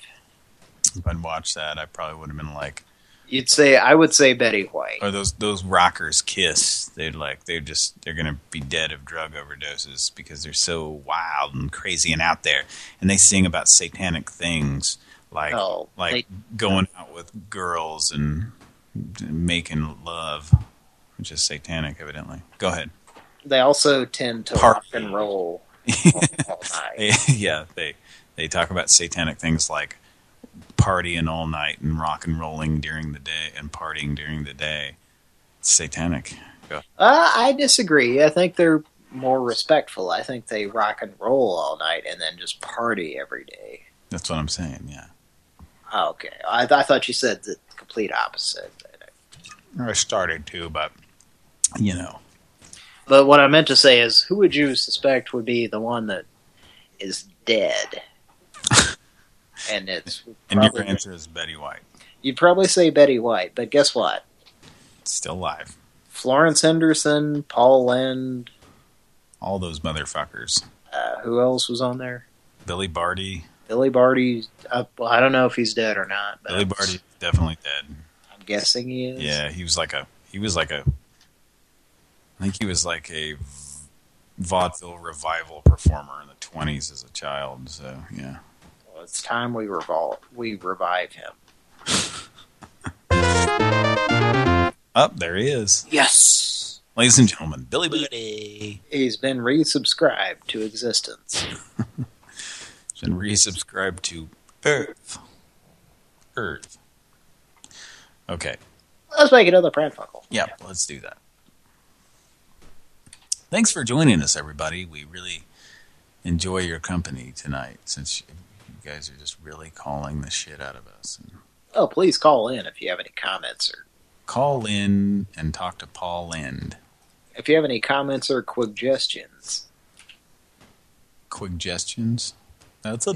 If I'd watched that, I probably would have been like, You'd say I would say Betty White. or those those rockers Kiss. They'd like they're just they're gonna be dead of drug overdoses because they're so wild and crazy and out there, and they sing about satanic things like Oh, like going out with girls and making love, which is satanic, evidently. Go ahead. They also tend to Party. rock and roll (laughs) (laughs) yeah, they they talk about satanic things like partying all night and rock and rolling during the day and partying during the day. It's satanic. Uh, I disagree. I think they're more respectful. I think they rock and roll all night and then just party every day. That's what I'm saying, yeah. Oh, okay. I, th I thought you said the complete opposite. I started to, but, you know. But what I meant to say is, who would you suspect would be the one that is dead? And it's And your answer is Betty White. You'd probably say Betty White, but guess what? Still alive. Florence Henderson, Paul Lynde, All those motherfuckers. uh, who else was on there? Billy Barty. Billy Barty. Uh, well, I don't know if he's dead or not, but Billy Barty's definitely dead. I'm guessing he is. Yeah, he was like a he was like a I think he was like a vaudeville revival performer in the 20s as a child, so yeah. Well, it's time we revol we revive him. (laughs) Up there he is. Yes. Ladies and gentlemen, Billy Buddy. He's been resubscribed to existence. (laughs) He's been resubscribed to Earth. Earth. Okay. Let's make another pranfuckle. Yeah, let's do that. Thanks for joining us, everybody. We really enjoy your company tonight, since you guys are just really calling the shit out of us. Oh, please call in if you have any comments or call in and talk to Paul Lynde. if you have any comments or quiggestions. Quiggestions? That's a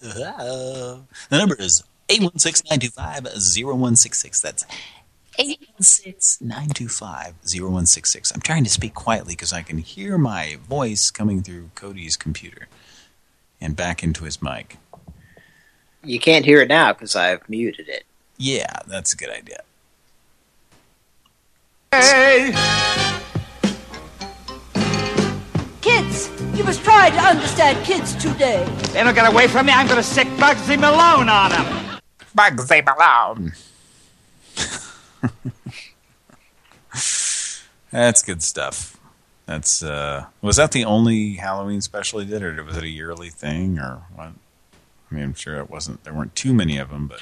The number is 816-925-0166. That's 816-925-0166. I'm trying to speak quietly because I can hear my voice coming through Cody's computer and back into his mic. You can't hear it now because I've muted it. Yeah, that's a good idea. Hey! Kids, you must try to understand kids today. They don't get away from me, I'm gonna sick Bugsy Malone on them. Bugsy Malone. (laughs) That's good stuff. That's uh was that the only Halloween special he did or was it a yearly thing or what? I mean, I'm sure it wasn't there weren't too many of them, but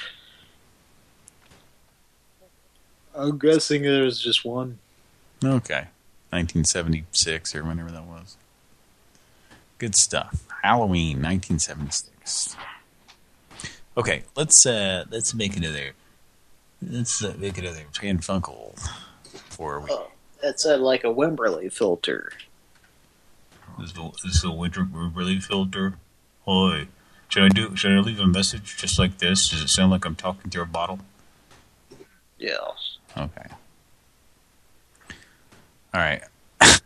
I'm guessing there was just one. okay. 1976 or whenever that was. Good stuff. Halloween 1976. Okay, let's uh let's make another let's uh, make another Pran Funkel for we That's uh, like a Wimberley filter. Is the is the winter relief filter? Hi. Should I do? Should I leave a message just like this? Does it sound like I'm talking through a bottle? Yes. Okay. All right. (coughs)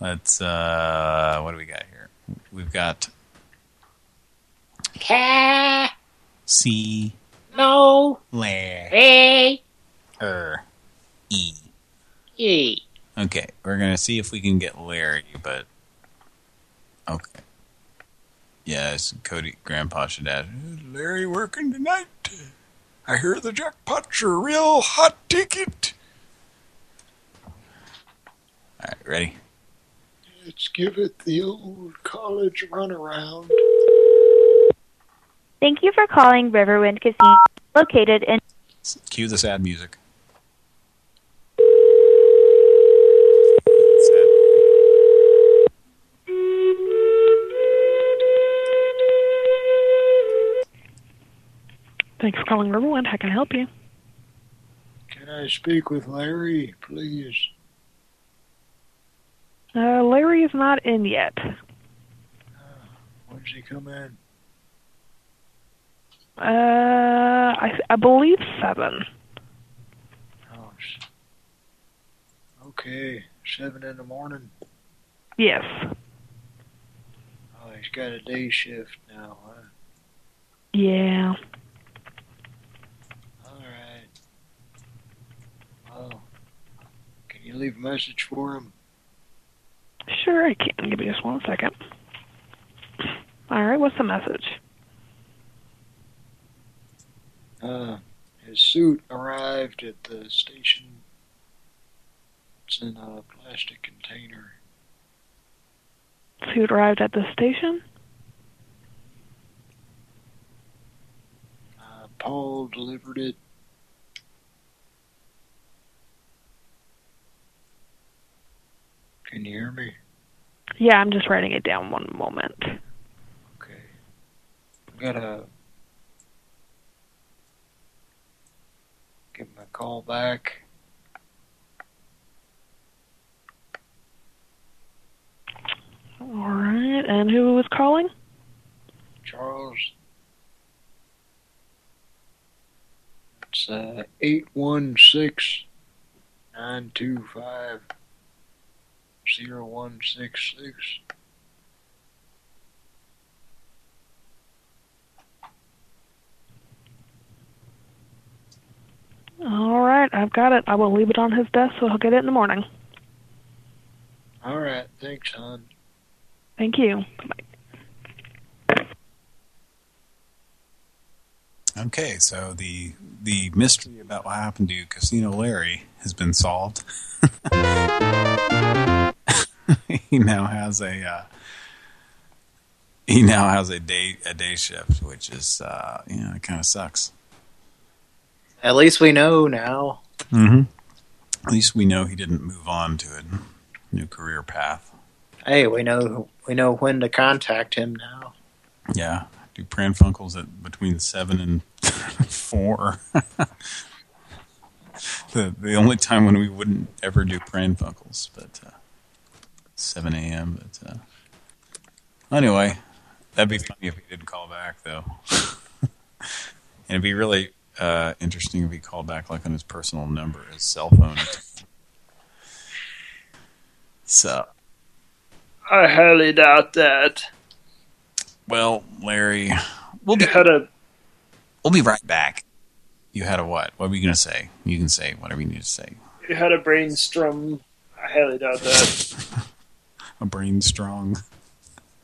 Let's. uh What do we got here? We've got Cat. C No. La Hey. Er E. E. Okay, we're gonna see if we can get Larry, but okay. Yes, Cody, Grandpa should ask. "Is Larry working tonight? I hear the jackpot's a real hot ticket. All right, ready? Let's give it the old college runaround. Thank you for calling Riverwind Casino, located in Cue the sad music. Thanks for calling Riverwind. How can I help you? Can I speak with Larry, please? Uh, Larry is not in yet. When When's he come in? Uh, I, I believe seven. Oh, okay. Seven in the morning. Yes. Oh, he's got a day shift now, huh? Yeah. All right. Well, can you leave a message for him? Sure, I can. Give me just one second. All right, what's the message? Uh, his suit arrived at the station. It's in a plastic container. Suit arrived at the station? Paul delivered it. Can you hear me? Yeah, I'm just writing it down one moment. Okay. I'm going to give my call back. All right, and who was calling? Charles. It's uh, 816 925 zero one six six. All right, I've got it. I will leave it on his desk so he'll get it in the morning. All right, thanks, hon. Thank you. Okay, so the the mystery about what happened to Casino Larry has been solved. (laughs) (laughs) he now has a uh, he now has a day a day shift, which is uh, you know it kind of sucks. At least we know now. Mm-hmm. At least we know he didn't move on to a new career path. Hey, we know we know when to contact him now. Yeah, do Pran Funkels at between seven and (laughs) four. (laughs) the the only time when we wouldn't ever do Pran Funkels, but uh, seven a.m. But uh, anyway, that'd be funny if he didn't call back though. (laughs) and it'd be really uh, interesting if he called back like on his personal number, his cell phone. So, I highly doubt that. well, Larry, we'll be had a we'll be right back. You had a what? What were you gonna say? You can say whatever you need to say. you had a brainstorm. I highly doubt that. (laughs) A brain strong,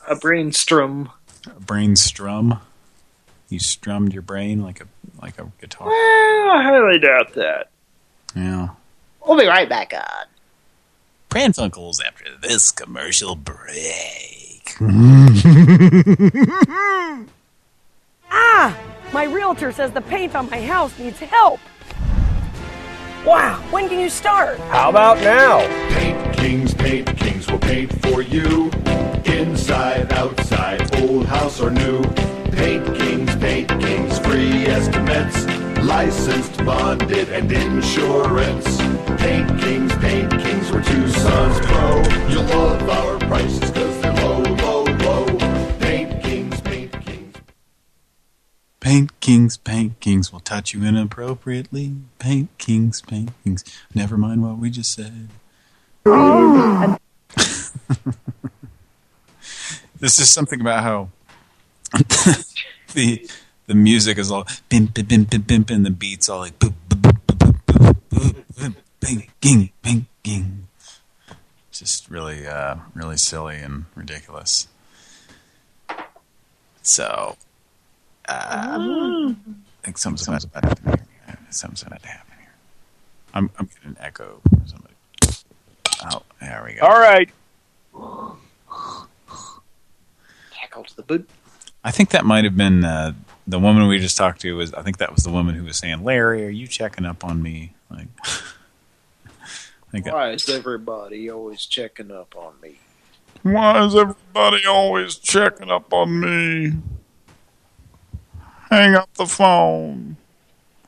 A brainstorm. a brain strum. You strummed your brain like a like a guitar. Well, I highly doubt that. Yeah. We'll be right back on. Pran Funkels after this commercial break. (laughs) Ah! My realtor says the paint on my house needs help. Wow, when can you start? How about now? Paint Kings, Paint Kings will paint for you. Inside, outside, old house or new. Paint Kings, Paint Kings, free estimates. Licensed, bonded, and insurance. Paint Kings, Paint Kings, where Tucson's pro. You'll love our prices Paint Kings, Paint Kings will touch you inappropriately. Paint Kings, Paint Kings. Never mind what we just said. (laughs) this is something about how (laughs) the the music is all bim bim bim bim bim and the beats all like boop boop boop boop boop boop bing ging bing ging. Just really uh really silly and ridiculous. So uh, I think something's about to happen here. Something's about to happen here. I'm I'm getting an echo from somebody. Oh, there we go. All right. Tackle to the boot. I think that might have been uh, the woman we just talked to. Was I think that was the woman who was saying, "Larry, are you checking up on me?" Like, (laughs) I think Why is everybody always checking up on me? Why is everybody always checking up on me? Hang up the phone.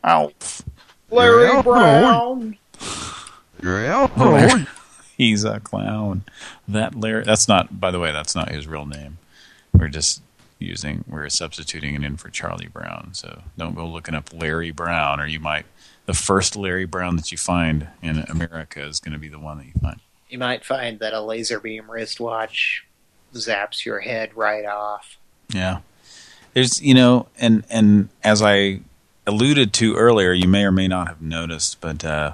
Alf. Larry Yeah. Brown. Yeah. (laughs) He's a clown. That Larry. That's not. By the way, that's not his real name. We're just using. We're substituting it in for Charlie Brown. So don't go looking up Larry Brown, or you might. The first Larry Brown that you find in America is going to be the one that you find. You might find that a laser beam wristwatch zaps your head right off. Yeah. There's, you know, and and as I alluded to earlier, you may or may not have noticed, but uh,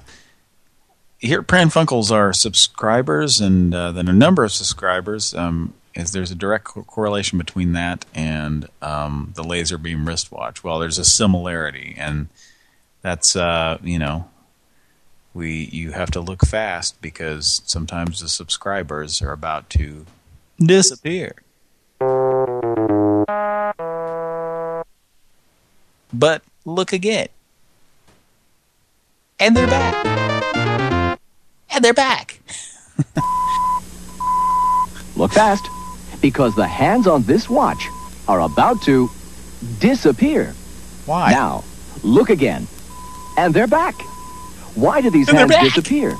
here Pran Funkels are subscribers, and uh, then a number of subscribers. Um, is there's a direct co correlation between that and um, the laser beam wristwatch? Well, there's a similarity, and that's uh, you know, we you have to look fast because sometimes the subscribers are about to disappear. But look again. And they're back. And they're back. (laughs) Look fast, because the hands on this watch are about to disappear. Why? Now, look again. And they're back. Why do these And hands disappear?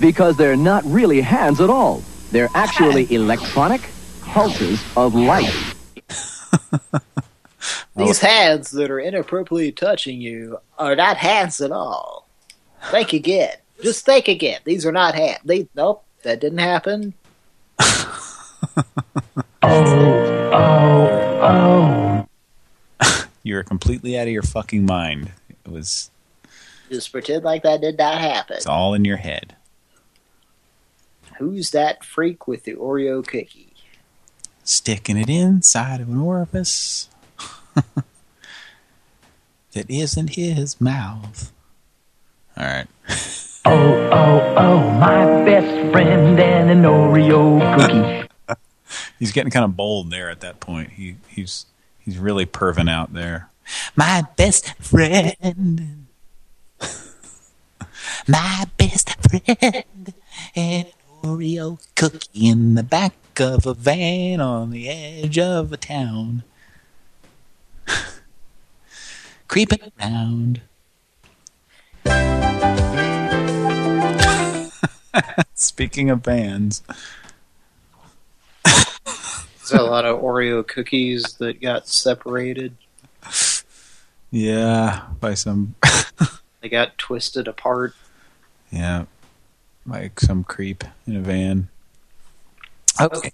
Because they're not really hands at all. They're actually (laughs) electronic pulses of light. (laughs) These hands that are inappropriately touching you are not hands at all. Think again. Just think again. These are not hands. They nope, that didn't happen. (laughs) Oh, oh, oh You're completely out of your fucking mind. It was Just pretend like that did not happen. it's all in your head. Who's that freak with the Oreo cookie? Sticking it inside of an orifice (laughs) that isn't his mouth. All right. (laughs) Oh, oh, oh, my best friend and an Oreo cookie. (laughs) He's getting kind of bold there at that point. He he's he's really perving out there. My best friend. My best friend and an Oreo cookie in the back of a van on the edge of a town. Creeping around. (laughs) Speaking of bands. There's a lot of Oreo cookies that got separated. Yeah, by some (laughs) They got twisted apart. Yeah. Like some creep in a van. Okay.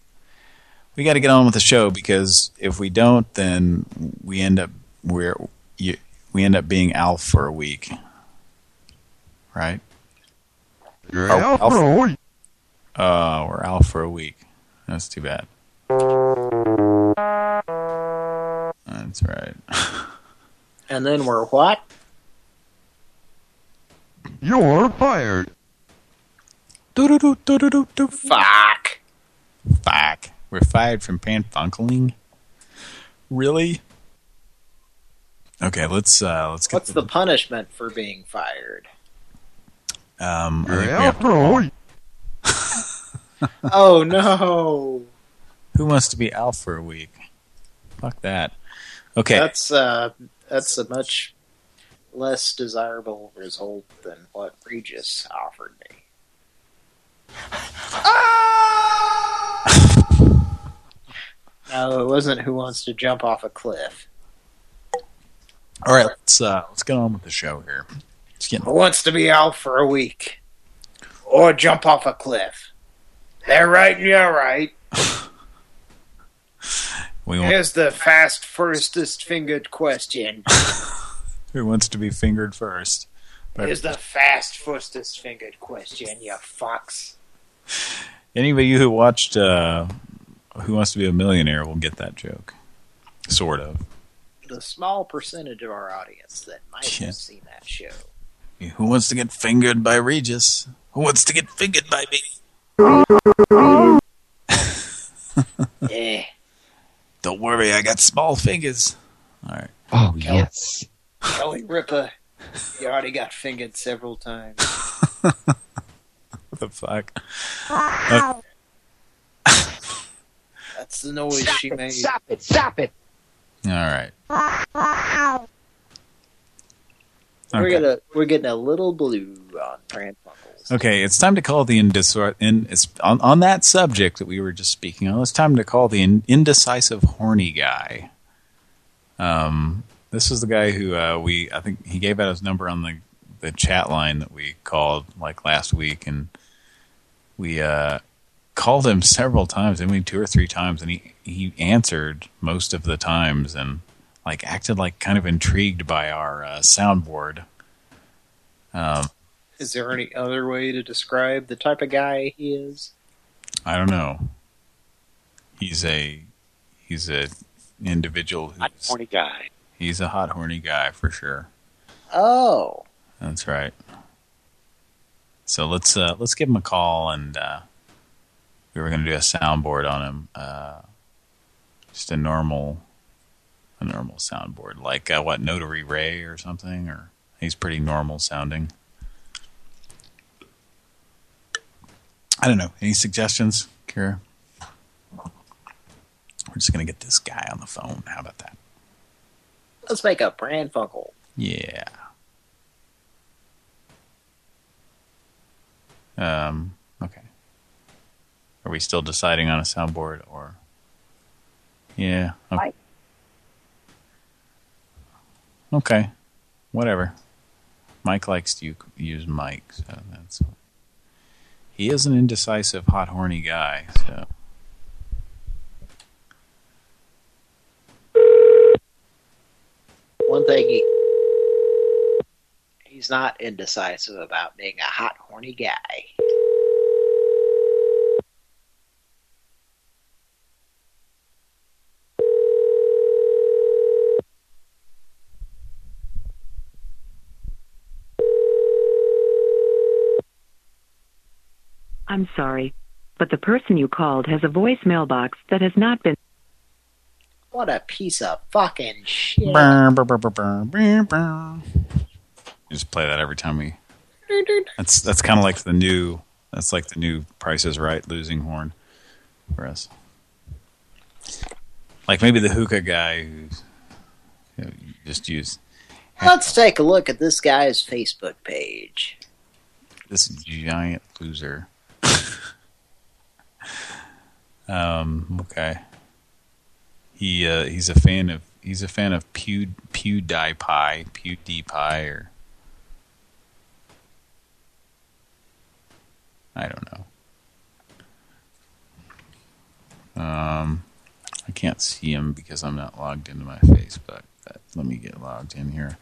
We got to get on with the show because if we don't, then we end up we're you, we end up being Alf for a week, right? You're Alf Alf for a week. Uh, we're Alf for a week. That's too bad. That's right. (laughs) And then we're what? You're fired. Do do do do do do. Fuck. Fuck. We're fired from Panfunkeling. Really? Okay, let's uh let's get What's the punishment for being fired? um I You're think we Alf have to for a call- week. Oh no. (laughs) Who wants to be Alf for a week? Fuck that. Okay. That's uh that's a much less desirable result than what Regis offered me. ah! (laughs) no, it wasn't who wants to jump off a cliff. All right, let's uh let's get on with the show here. Who wants to be out for a week? Or jump off a cliff? They're right and you're right. (laughs) we want, Here's the fast firstest fingered question. (laughs) who wants to be fingered first. But Here's the fast firstest fingered question, you fucks. any of who watched uh Who Wants to Be a Millionaire will get that joke. Sort of. The small percentage of our audience that might Yeah. have seen that show. Who wants to get fingered by Regis? Who wants to get fingered by me? (laughs) Eh. Don't worry, I got small fingers. All right. Oh, yes. Kelly Ripa, you already got fingered several times. What (laughs) the fuck? Uh, That's the noise Stop she it, made. stop it, stop it. All right. We're Okay. gonna we're getting a little blue on Pran Okay, it's time to call the indecisive. In, it's on, on that subject that we were just speaking on. It's time to call the in, indecisive horny guy. Um, this is the guy who uh, we I think he gave out his number on the the chat line that we called like last week, and we uh, called him (laughs) several times. I mean, two or three times, and he he answered most of the times, and like acted like kind of intrigued by our uh, soundboard. Um, Is there any other way to describe the type of guy he is? I don't know. He's a he's a individual who's Horny guy. he's a hot horny guy for sure. Oh, That's right. So let's uh let's give him a call and uh we were gonna do a soundboard on him. Uh just a normal A normal soundboard, like uh, what Notary Ray or something, or he's pretty normal sounding. I don't know. Any suggestions, Kira? We're just gonna get this guy on the phone. How about that? Let's make a Pran Funkel. Yeah. Um. Okay. Are we still deciding on a soundboard or? Yeah. Okay. Okay. Whatever. Mike likes to use Mike, so that's. He is an indecisive, hot, horny guy, so. One thing he, he's not indecisive about being a hot, horny guy. I'm sorry, but the person you called has a voicemail box that has not been. What a piece of fucking shit. Brr, brr, brr, brr, brr, brr, brr. You just play that every time we. (laughs) That's that's kind of like the new. That's like the new Price is Right losing horn for us. Like maybe the hookah guy who's you know, you just use Let's take a look at this guy's Facebook page. this giant loser. (laughs) um. Okay. He uh, he's a fan of he's a fan of Pew PewDiePie PewDiePie or I don't know. Um, I can't see him because I'm not logged into my face, but, but let me get logged in here.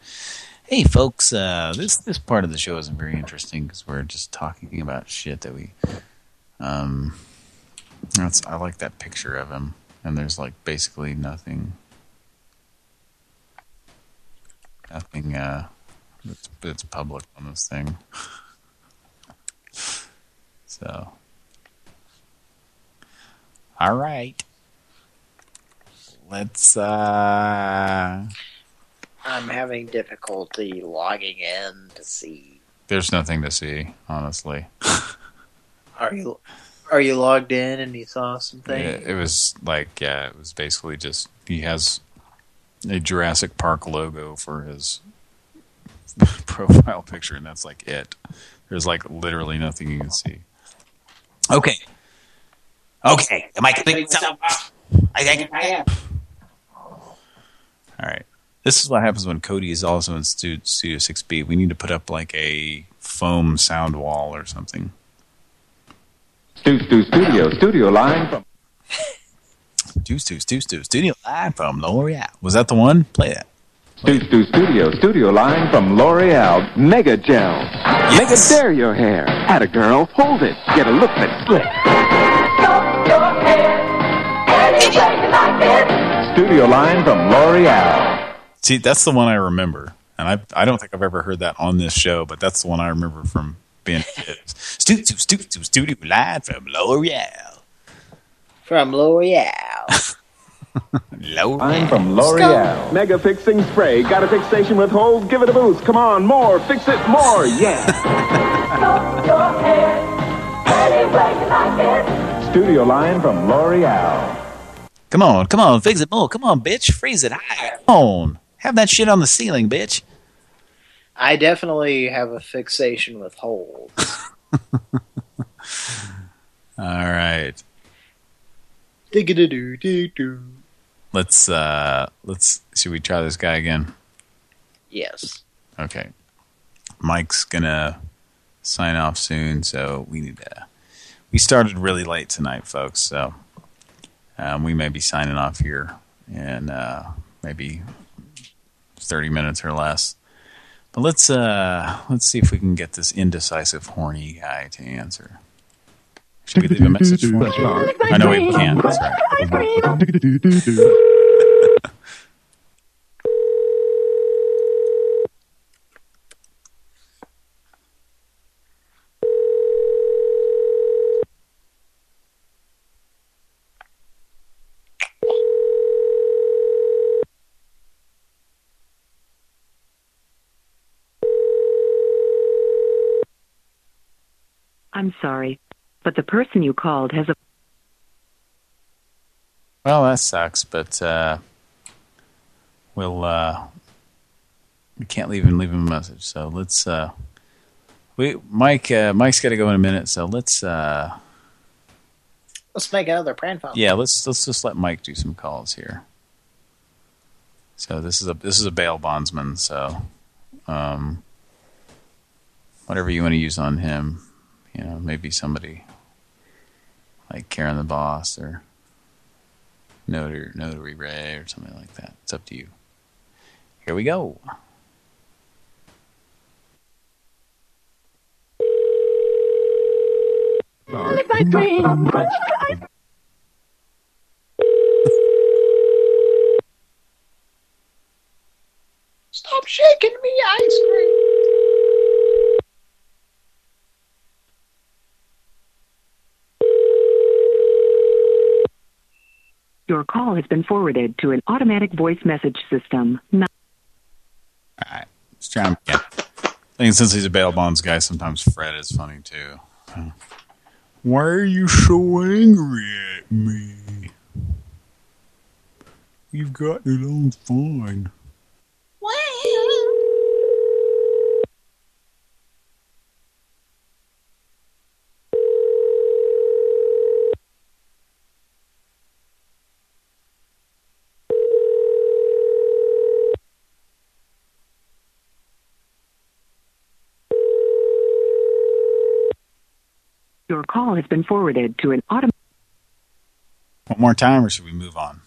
Hey, folks, uh, this this part of the show isn't very interesting because we're just talking about shit that we. Um, that's I like that picture of him, and there's like basically nothing. Nothing uh, that's, that's public on this thing. (laughs) So, all right, let's. uh I'm having difficulty logging in to see. There's nothing to see, honestly. (laughs) Are you are you logged in and you saw something? It, it was like, yeah, it was basically just he has a Jurassic Park logo for his (laughs) profile picture, and that's like it. There's like literally nothing you can see. Okay. Okay. Am I getting something? I think I am. All right. This is what happens when Cody is also in Studio 6B. We need to put up like a foam sound wall or something. Stu Stu Studio, studio line from (laughs) Stu Stu Stu Stu Studio Line from L'Oreal. Was that the one? Play that. Stu Stu Studio, studio line from L'Oreal. Mega Gel. Yes. Mega dare your hair. At a girl, hold it. Get a look that's slick. Studio line from L'Oreal. See, that's the one I remember. And I I don't think I've ever heard that on this show, but that's the one I remember from being a kid. Stu Stu Stu Stu Studio Line from L'Oreal. From L'Oreal. (laughs) L'Oreal. I'm from L'Oreal. Mega fixing spray. Got a fixation with holes? Give it a boost. Come on, more. Fix it more. (laughs) Yeah. Studio line from L'Oreal. Come on, come on, fix it more. Come on, bitch. Freeze it high. Come on. Have that shit on the ceiling, bitch. I definitely have a fixation with holes. (laughs) All right. Dig-a-doo-doo-doo. Let's uh let's should we try this guy again? Yes. Okay. Mike's gonna sign off soon, so we need to we started really late tonight, folks, so um, we may be signing off here and uh, maybe 30 minutes or less. But let's uh let's see if we can get this indecisive horny guy to answer. Should we leave a message for him? (laughs) I know we can. That's right. I'm sorry, but the person you called has a Well, that sucks, but uh, we'll uh, we can't leave him leave him a message. So let's uh, we Mike uh, Mike's got to go in a minute. So let's uh, Let's make another prank phone. yeah let's let's just let Mike do some calls here. So this is a this is a bail bondsman. So um, whatever you want to use on him, you know, maybe somebody like Karen the boss or Notary, Notary Ray or something like that. It's up to you. Here we go. Stop shaking me ice cream. Your call has been forwarded to an automatic voice message system. Not Let's try him again. I think since he's a bail bonds guy, sometimes Fred is funny too. Why are you so angry at me? You've got it on fine. Call has been forwarded to an automatic One more time, or should we move on?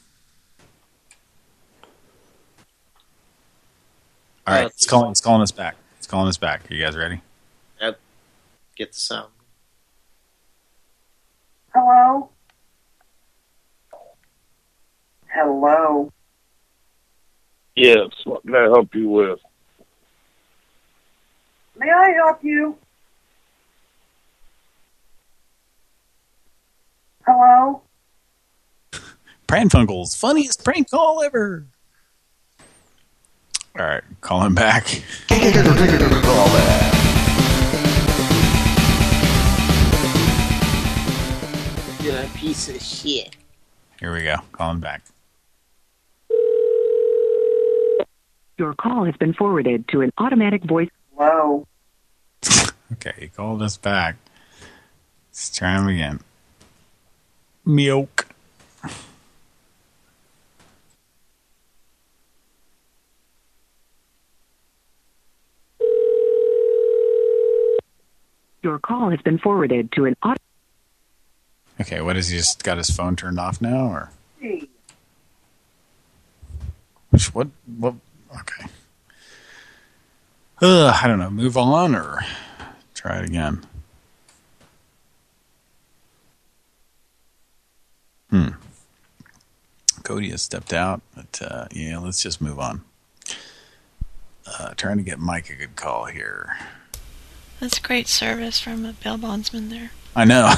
All right, it's calling. It's calling us back. It's calling us back. Are you guys ready? Yep. Get the sound. Hello? Hello? Yes, what can I help you with? May I help you? Hello? Pran Funkel's funniest prank call ever. All right, call him back. You're a piece of shit. Here we go. Call him back. Your call has been forwarded to an automatic voice. Hello? (laughs) Okay, he called us back. Let's try him again. Milk. Your call has been forwarded to an auto. Okay, what has he just got his phone turned off now, or which what what? Okay. Ugh, I don't know. Move on or try it again. Hmm. Cody has stepped out, but uh, yeah, let's just move on. Uh, trying to get Mike a good call here. That's great service from a bail bondsman there. I know.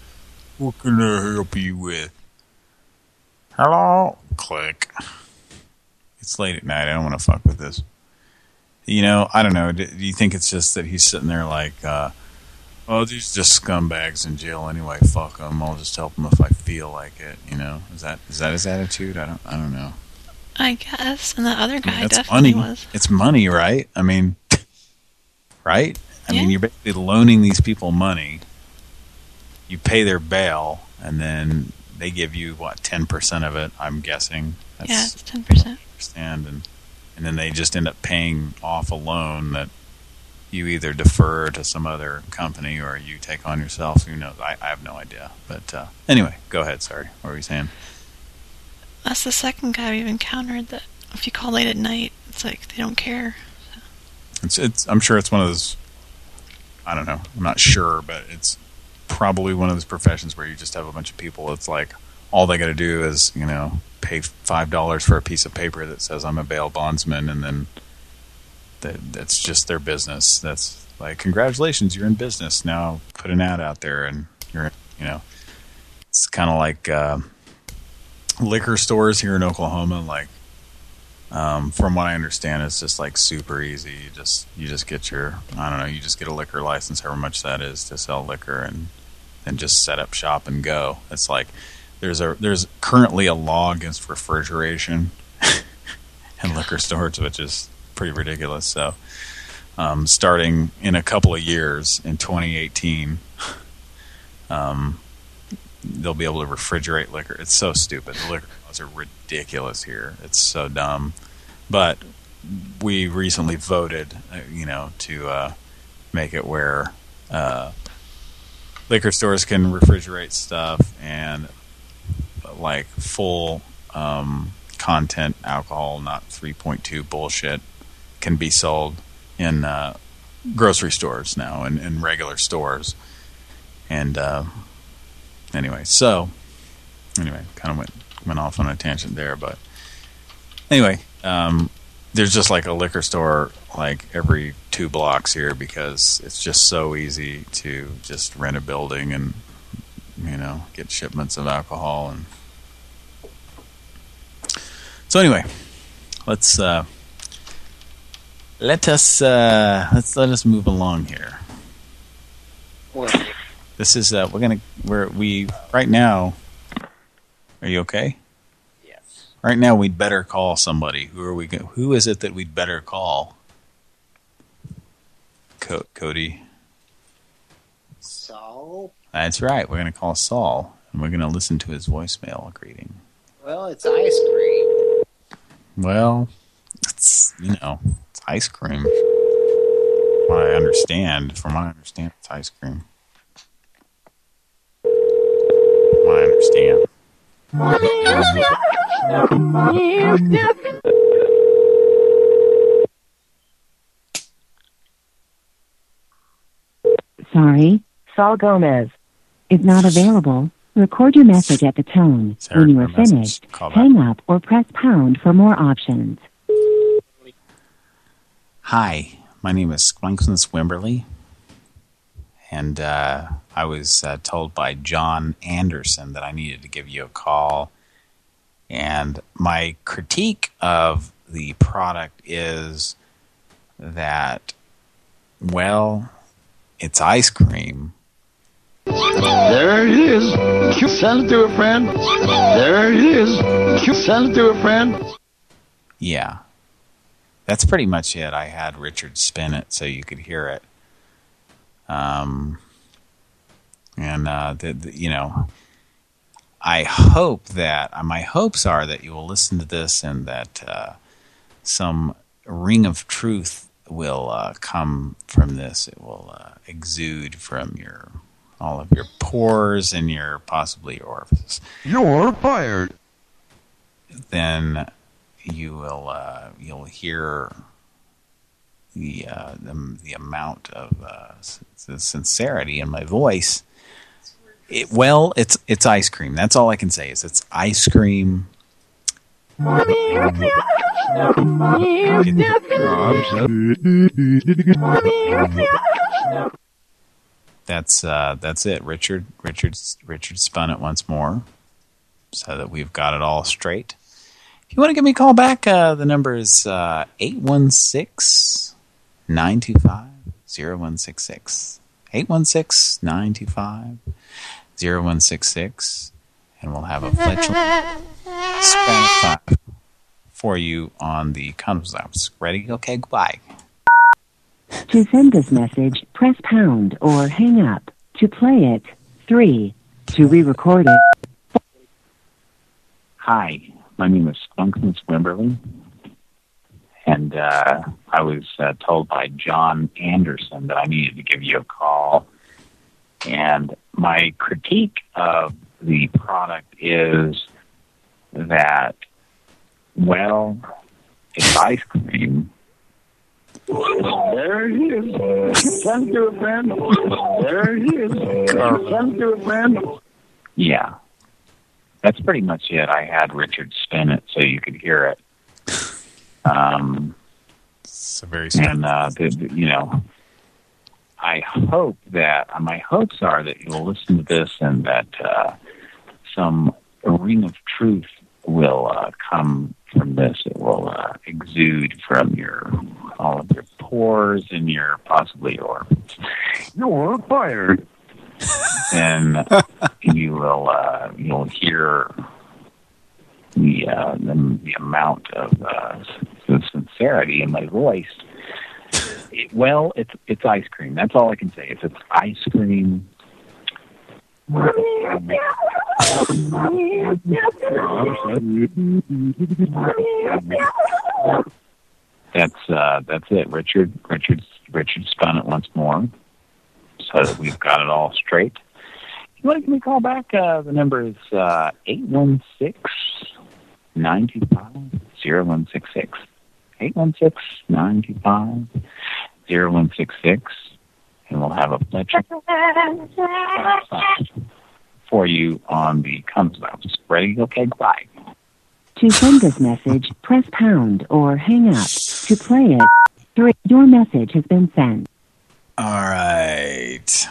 (laughs) what can I help you with? Hello? Click. It's late at night. I don't want to fuck with this. You know, I don't know. Do, do you think it's just that he's sitting there like, uh, oh, these are just scumbags in jail anyway. Fuck them. I'll just help them if I feel like it. You know, is that is that his attitude? I don't I don't know. I guess. And the other I guy mean, that's definitely money. was. It's money, right? I mean, (laughs) right? I mean, you're basically loaning these people money. You pay their bail, and then they give you what ten percent of it. I'm guessing. That's, yeah, it's 10%. understand and and then they just end up paying off a loan that you either defer to some other company or you take on yourself. Who knows? I, I have no idea. But uh, anyway, go ahead. Sorry. What were you saying? That's the second guy we've encountered that if you call late at night, it's like they don't care. It's it's. I'm sure it's one of those. I don't know. I'm not sure, but it's probably one of those professions where you just have a bunch of people. It's like all they got to do is you know pay five dollars for a piece of paper that says I'm a bail bondsman, and then that that's just their business. That's like congratulations, you're in business now. Put an ad out there, and you're you know. It's kind of like uh, liquor stores here in Oklahoma, like Um, from what I understand, it's just like super easy. You just you just get your I don't know. You just get a liquor license, however much that is, to sell liquor, and and just set up shop and go. It's like there's a there's currently a law against refrigeration (laughs) in liquor stores, which is pretty ridiculous. So, um, starting in a couple of years in 2018, um, they'll be able to refrigerate liquor. It's so stupid. The liquor laws are ridiculous here. It's so dumb. But we recently voted, uh, you know, to uh, make it where uh, liquor stores can refrigerate stuff and like full um, content alcohol, not 3.2 bullshit, can be sold in uh, grocery stores now and in regular stores. And uh, anyway, so anyway, kind of went went off on a tangent there, but anyway, um, there's just like a liquor store like every two blocks here because it's just so easy to just rent a building and you know get shipments of alcohol and so anyway, let's uh, let us uh, let's let us move along here. What? This is uh, we're gonna we're we right now. Are you okay? Yes. Right now, we'd better call somebody. Who are we? Who is it that we'd better call? Co Cody. Saul? That's right. We're gonna call Saul, and we're gonna listen to his voicemail greeting. Well, it's ice cream. Well, it's you know, ice cream. From what I understand, from what I understand, it's ice cream. From what I understand. Sorry, Saul Gomez is not available. Record your message at the tone. When you are message. finished, hang up or press pound for more options. Hi, my name is Squinklin Swimberly, and uh, I was uh, told by John Anderson that I needed to give you a call. And my critique of the product is that, well, it's ice cream. There it is. Send it to a friend. There it is. Send it to a friend. Yeah. That's pretty much it. I had Richard spin it so you could hear it. Um, and, uh, the, the, you know, I hope that, uh, my hopes are that you will listen to this and that uh, some ring of truth will uh, come from this. It will uh, exude from your all of your pores and your possibly your orifices. You're fired. then you will uh, you'll hear the uh, the, the amount of uh, sincerity in my voice. It, well, it's it's ice cream. That's all I can say. Is it's ice cream. That's uh, that's it. Richard Richard Richard spun it once more, so that we've got it all straight. If you want to give me a call back, uh, the number is uh, 816-925-0166. 816-925-0166. And we'll have a fletchel Spanish five for you on the condoms apps. Ready? Okay, goodbye. To send this message, press pound or hang up. To play it, 3. To re-record it, Hi, my name is Spunkin Swimberly, and uh, I was uh, told by John Anderson that I needed to give you a call. And my critique of the product is that, well, it's ice cream. There he is. it to a friend. There he is. it to a friend. Yeah. That's pretty much it. I had Richard spin it so you could hear it. Um, it's a very and uh, the, the- you know, I hope that uh, my hopes are that you'll listen to this and that uh, some ring of truth will uh, come from this. It will uh, exude from your all of your pores and your possibly your you're fired. And you will uh, you'll hear the, uh, the the amount of uh, s- sincerity in my voice. It- well, it's it's ice cream. That's all I can say. If it's ice cream. That's uh, that's it. Richard Richard Richard spun it once more, so that we've got it all straight. You want to give me a call back? Uh, the number is uh, eight one six nine two five zero one six six. Eight one six nine two five zero one six six, and we'll have a lecture for you on the comes out. Ready? Okay, bye. To send this message, press pound or hang up. To play it. Your message has been sent. All right.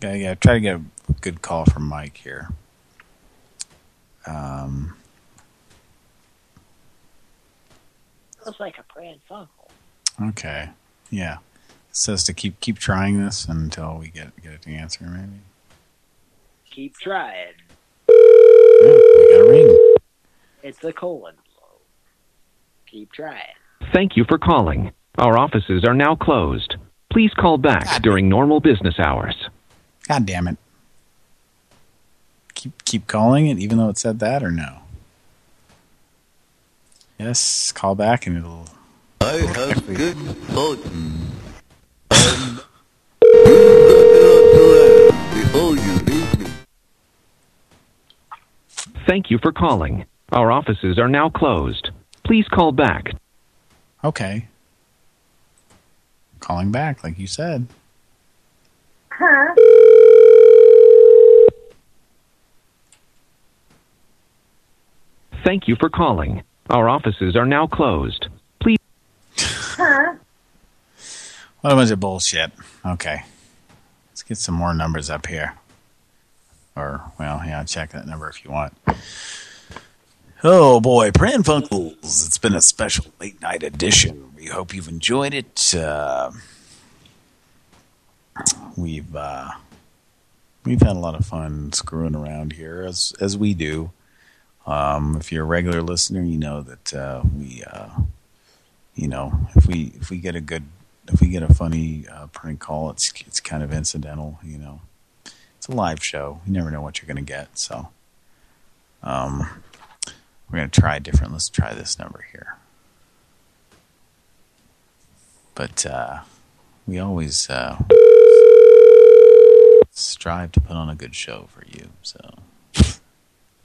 Gotta get, try to get a good call from Mike here. Um, Looks like a Pran Funkel. okay. Yeah. It says to keep keep trying this until we get get it to answer, maybe. Keep trying. We got a ring. It's the colon blow. Keep trying. Thank you for calling. Our offices are now closed. Please call back during normal business hours. God damn it. Keep keep calling it even though it said that or no? Yes, call back and it'll I have good fortune. Before you leave me. Thank you for calling. Our offices are now closed. Please call back. Okay. Calling back like you said. Huh? Thank you for calling. Our offices are now closed. Please Huh? What a bunch of bullshit. Okay. Let's get some more numbers up here. Or, well, yeah, check that number if you want. Oh boy, Pran Funkels. It's been a special late night edition. We hope you've enjoyed it. Uh, we've uh, we've had a lot of fun screwing around here, as as we do. Um, if you're a regular listener, you know that uh, we, uh, you know, if we if we get a good if we get a funny uh, prank call, it's it's kind of incidental, you know. It's a live show. You never know what you're going to get, so um, we're going to try different. Let's try this number here. But uh, we always uh, strive to put on a good show for you. So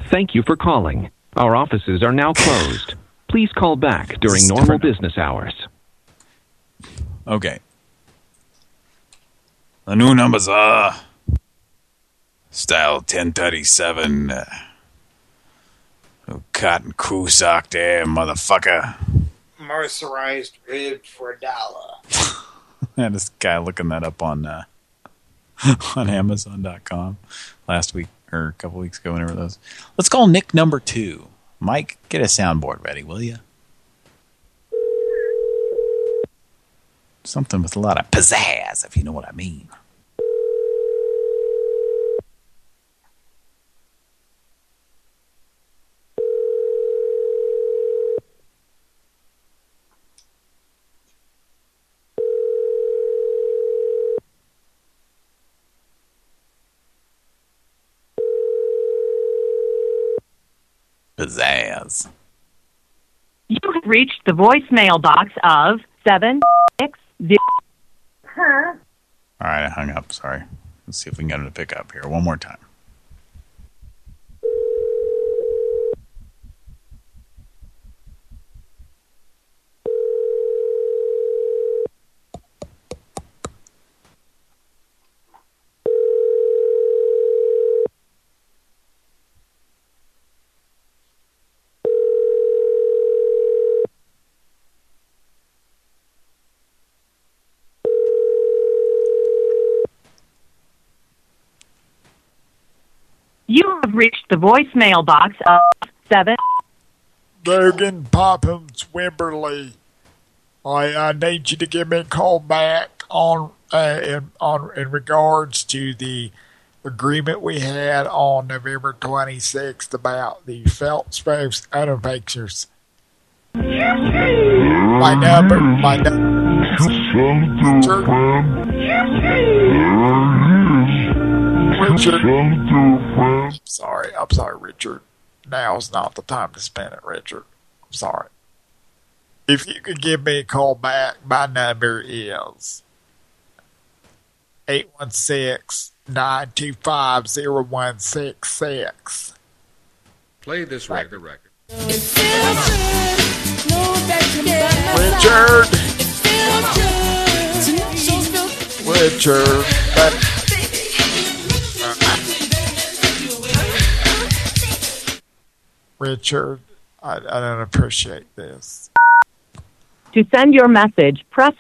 thank you for calling. Our offices are now closed. Please call back during normal business hours. okay, the new numbers are style 1037. Cotton crew sock there, motherfucker. Mercerized rib for a dollar. (laughs) I this guy looking that up on uh, (laughs) on Amazon.com last week or a couple weeks ago, whenever those. Let's call Nick number two. Mike, get a soundboard ready, will you? Something with a lot of pizzazz, if you know what I mean. Pizzazz. You have reached the voicemail box of seven six zero. Huh? All right, I hung up. Sorry. Let's see if we can get him to pick up here one more time. You have reached the voicemail box of seven Logan Pophams Wimberly. I, I need you to give me a call back on uh, in on in regards to the agreement we had on November 26th about the Phelps auto pictures. My number, my number. Richard. I'm sorry, I'm sorry, Richard. Now's not the time to spend it, Richard. I'm sorry. If you could give me a call back, my number is 816-925-0166. Play this record record. Richard! Richard! That- Richard, I, I don't appreciate this. To send your message, press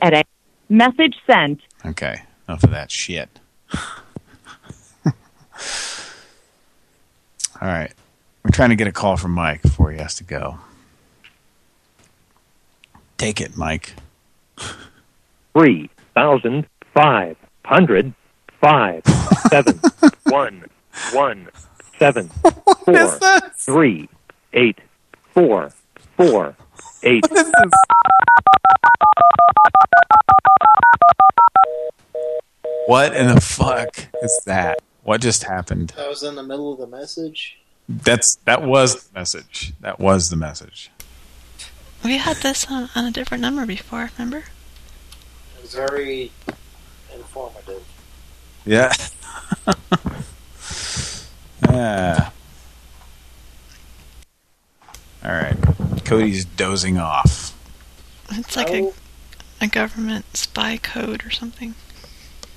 at a message sent. Okay, enough of that shit. (laughs) All right. We're trying to get a call from Mike before he has to go. Take it, Mike. three thousand five hundred five seven one one seven (laughs) four three eight four four eight. What in the fuck is that? What just happened? That was in the middle of the message. That's that was the message. That was the message. We had this on, on a different number before, remember? It was very informative. Yeah. (laughs) yeah. All right. Cody's dozing off. It's like a, a government spy code or something.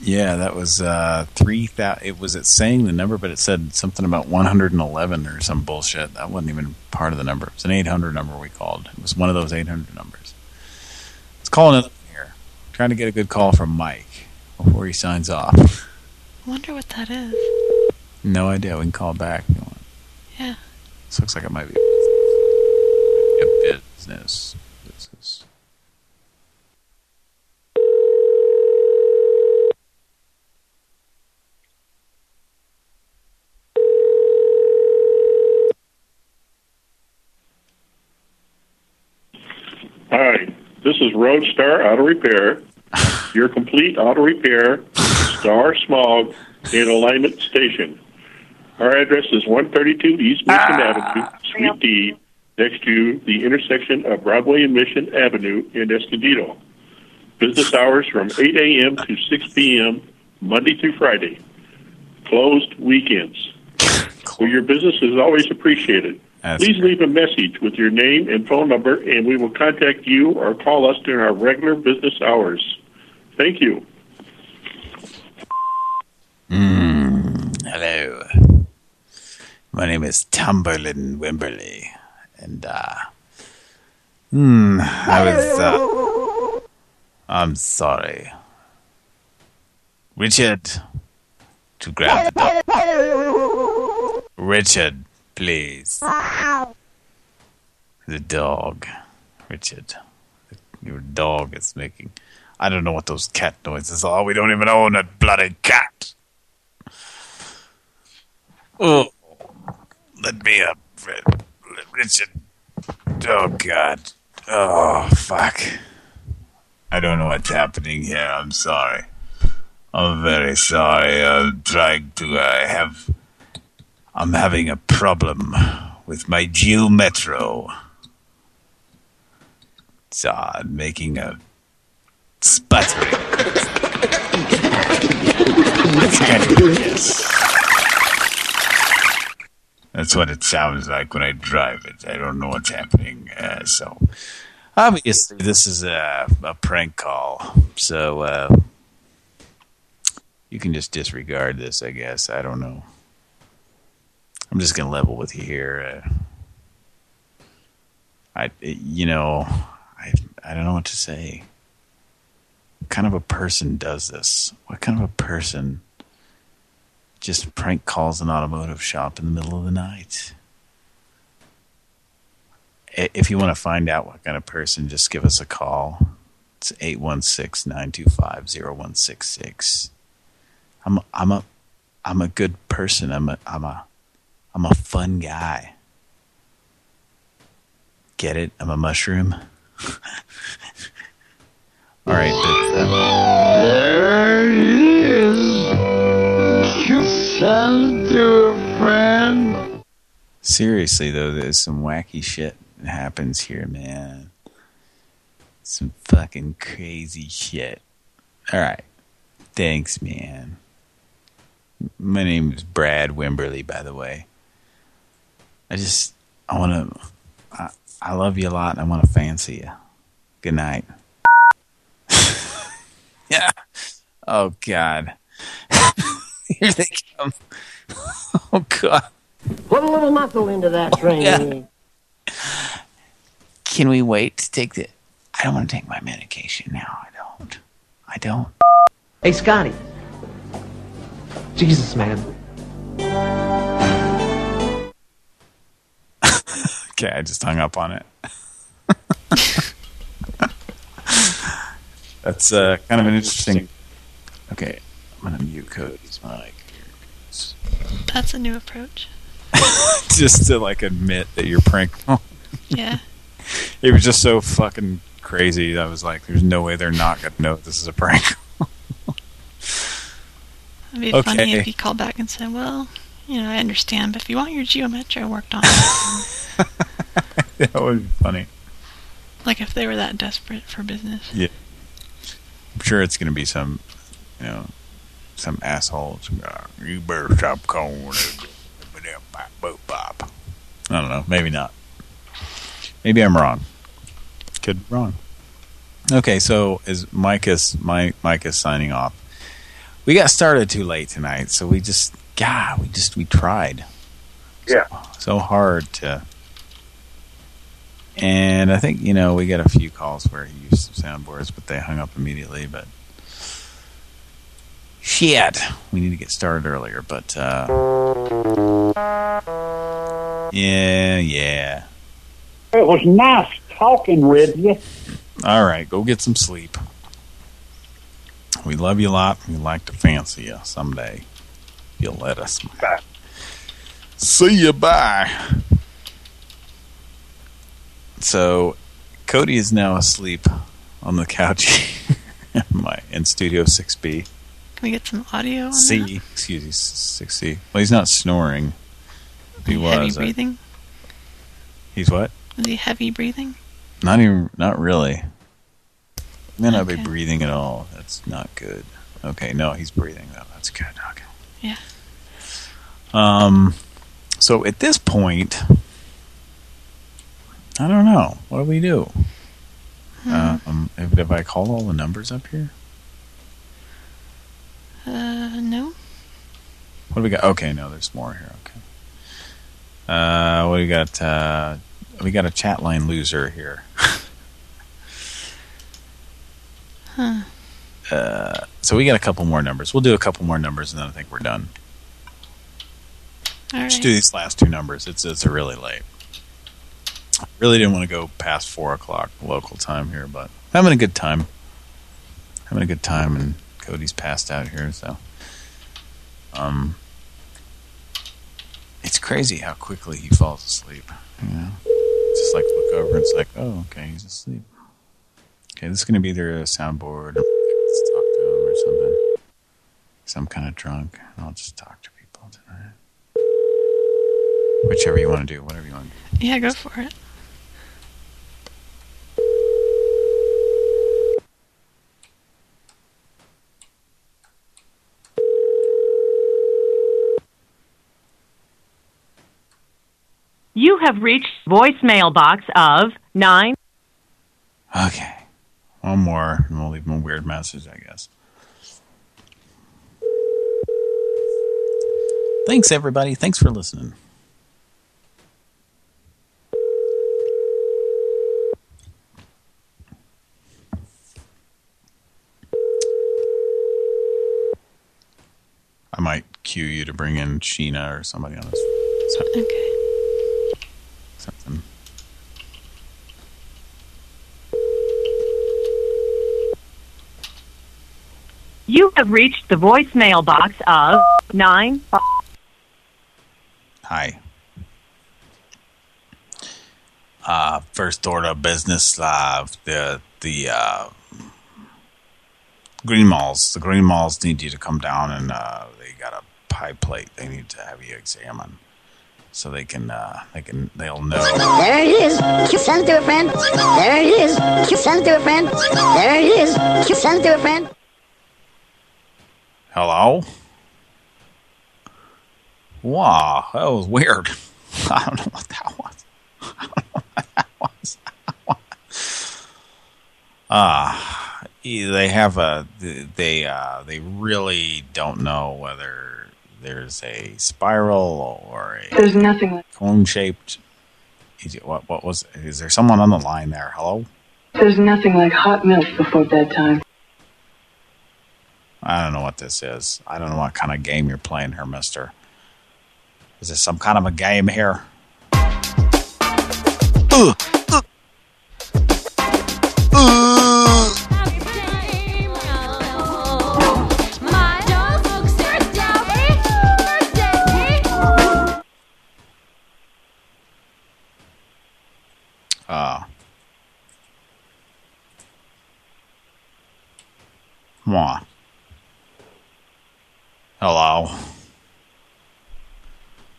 Yeah, that was uh, three thousand. It was it saying the number, but it said something about 111 or some bullshit. That wasn't even part of the number. It was an 800 number we called. It was one of those 800 numbers. Let's call another one here. Trying to get a good call from Mike before he signs off. I wonder what that is. No idea. We can call back. if you want. Yeah. This looks like it might be a business. Business. Hi, this is Roadstar Auto Repair, (laughs) your complete auto repair, Star Smog, and Alignment Station. Our address is 132 East Mission Avenue, Suite D, next to the intersection of Broadway and Mission Avenue in Escondido. Business hours from 8 a.m. to 6 p.m., Monday through Friday. Closed weekends. Well, your business is always appreciated. Please leave a message with your name and phone number, and we will contact you or call us during our regular business hours. Thank you. Mm. My name is Tumberlin Wimberly, and uh, hmm, I was. Uh, I'm sorry, Richard. To grab the dog. Richard, please. The dog, Richard. Your dog is making. I don't know what those cat noises are. We don't even own a bloody cat. Oh, let me uh, up, Richard. Oh God. Oh fuck. I don't know what's happening here. I'm sorry. I'm very sorry. I'm trying to. I have. I'm having a problem with my Geo Metro. So I'm making a sputtering. That's kind of yes. That's what it sounds like when I drive it. I don't know what's happening. Uh, so, obviously, this is a, a prank call. So, uh, you can just disregard this, I guess. I don't know. I'm just going to level with you here. Uh, I, you know, I, I don't know what to say. What kind of a person does this? What kind of a person just prank calls an automotive shop in the middle of the night? if you want to find out what kind of person, just give us a call. It's 816-925-0166. I'm I'm a I'm a good person. I'm a I'm a I'm a fun guy. Get it? I'm a mushroom. (laughs) All right, send to a friend. seriously though, there's some wacky shit that happens here, man. Some fucking crazy shit. All right, thanks, man. My name is Brad Wimberly, by the way. I just I want to. I, I love you a lot, and I want to fancy you. Good night. (laughs) yeah. Oh God. (laughs) Here they come. (laughs) Oh God. Put a little muscle into that train. Yeah. Can we wait to take the? I don't want to take my medication now. I don't. I don't. Hey, Scotty. Jesus, man. (laughs) Okay, I just hung up on it. (laughs) That's uh, kind of an interesting. Okay, I'm gonna mute Cody's mic. That's a new approach. (laughs) just to like admit that you're prank. Yeah. (laughs) it was just so fucking crazy. I was like, "There's no way they're not gonna know this is a prank." (laughs) It'd be Okay. funny if you called back and said, well, you know, I understand, but if you want your geometry worked on, that would be funny. like if they were that desperate for business. Yeah. I'm sure it's going to be some, you know, some assholes. Some uh, you better stop calling it. I don't know. Maybe not. Maybe I'm wrong. Could be wrong. Okay, so is Mike is my Mike is signing off. We got started too late tonight, so we just God, we just we tried Yeah. so hard to. And I think, you know, we got a few calls where he used some soundboards, but they hung up immediately. But shit, we need to get started earlier. But uh, yeah, yeah. It was nice talking with you. All right, go get some sleep. We love you a lot. We'd like to fancy you someday. If you'll let us. Bye. See you. Bye. So, Cody is now asleep on the couch (laughs) in my in Studio 6B. We get some audio on C, excuse me, 6C. Well, he's not snoring. He that? Heavy was. I- breathing? he's what? Is he heavy breathing? Not even, not really. May not be breathing at all. That's not good. Okay, no, he's breathing though. That's good. Okay. Yeah. Um, so at this point, I don't know. What do we do? Hmm. Um, if, if I call all the numbers up here, Uh, no. what do we got? Okay, no, there's more here. Okay. Uh, what do we got? Uh, we got a chat line loser here. Huh. Uh, so we got a couple more numbers. We'll do a couple more numbers, and then I think we're done. All Just do these last two numbers. It's it's really late. I really didn't want to go past four o'clock local time here, but having a good time. Having a good time, and Cody's passed out here, so um, it's crazy how quickly he falls asleep. You know, just like look over, and it's like, oh, okay, he's asleep. Okay, this is going to be their soundboard. Let's talk to him or something. Cause I'm kind of drunk, and I'll just talk to people tonight. Whichever you want to do, whatever you want. Yeah, go for it. You have reached voicemail box of 9. Okay. One more, and we'll leave him a weird message, I guess. Thanks, everybody. Thanks for listening. I might cue you to bring in Sheena or somebody on this. Okay something. You have reached the voicemail box of nine. Hi. Uh, first order of business, uh, the the uh, green malls. The green malls need you to come down and uh, they got a pie plate they need to have you examine. So they can, uh, they can, they'll know. There it is. Send it to a friend. There it is. Send it to a friend. There it is. Send it to a friend. Hello? Wow, that was weird. (laughs) I don't know what that was. I don't know what that was. Ah, they have a they uh they really don't know whether there's a spiral or a There's nothing like cone shaped. What what was? Is there someone on the line there? Hello? there's nothing like hot milk before bedtime. I don't know what this is. I don't know what kind of game you're playing here, mister. Is this some kind of a game here?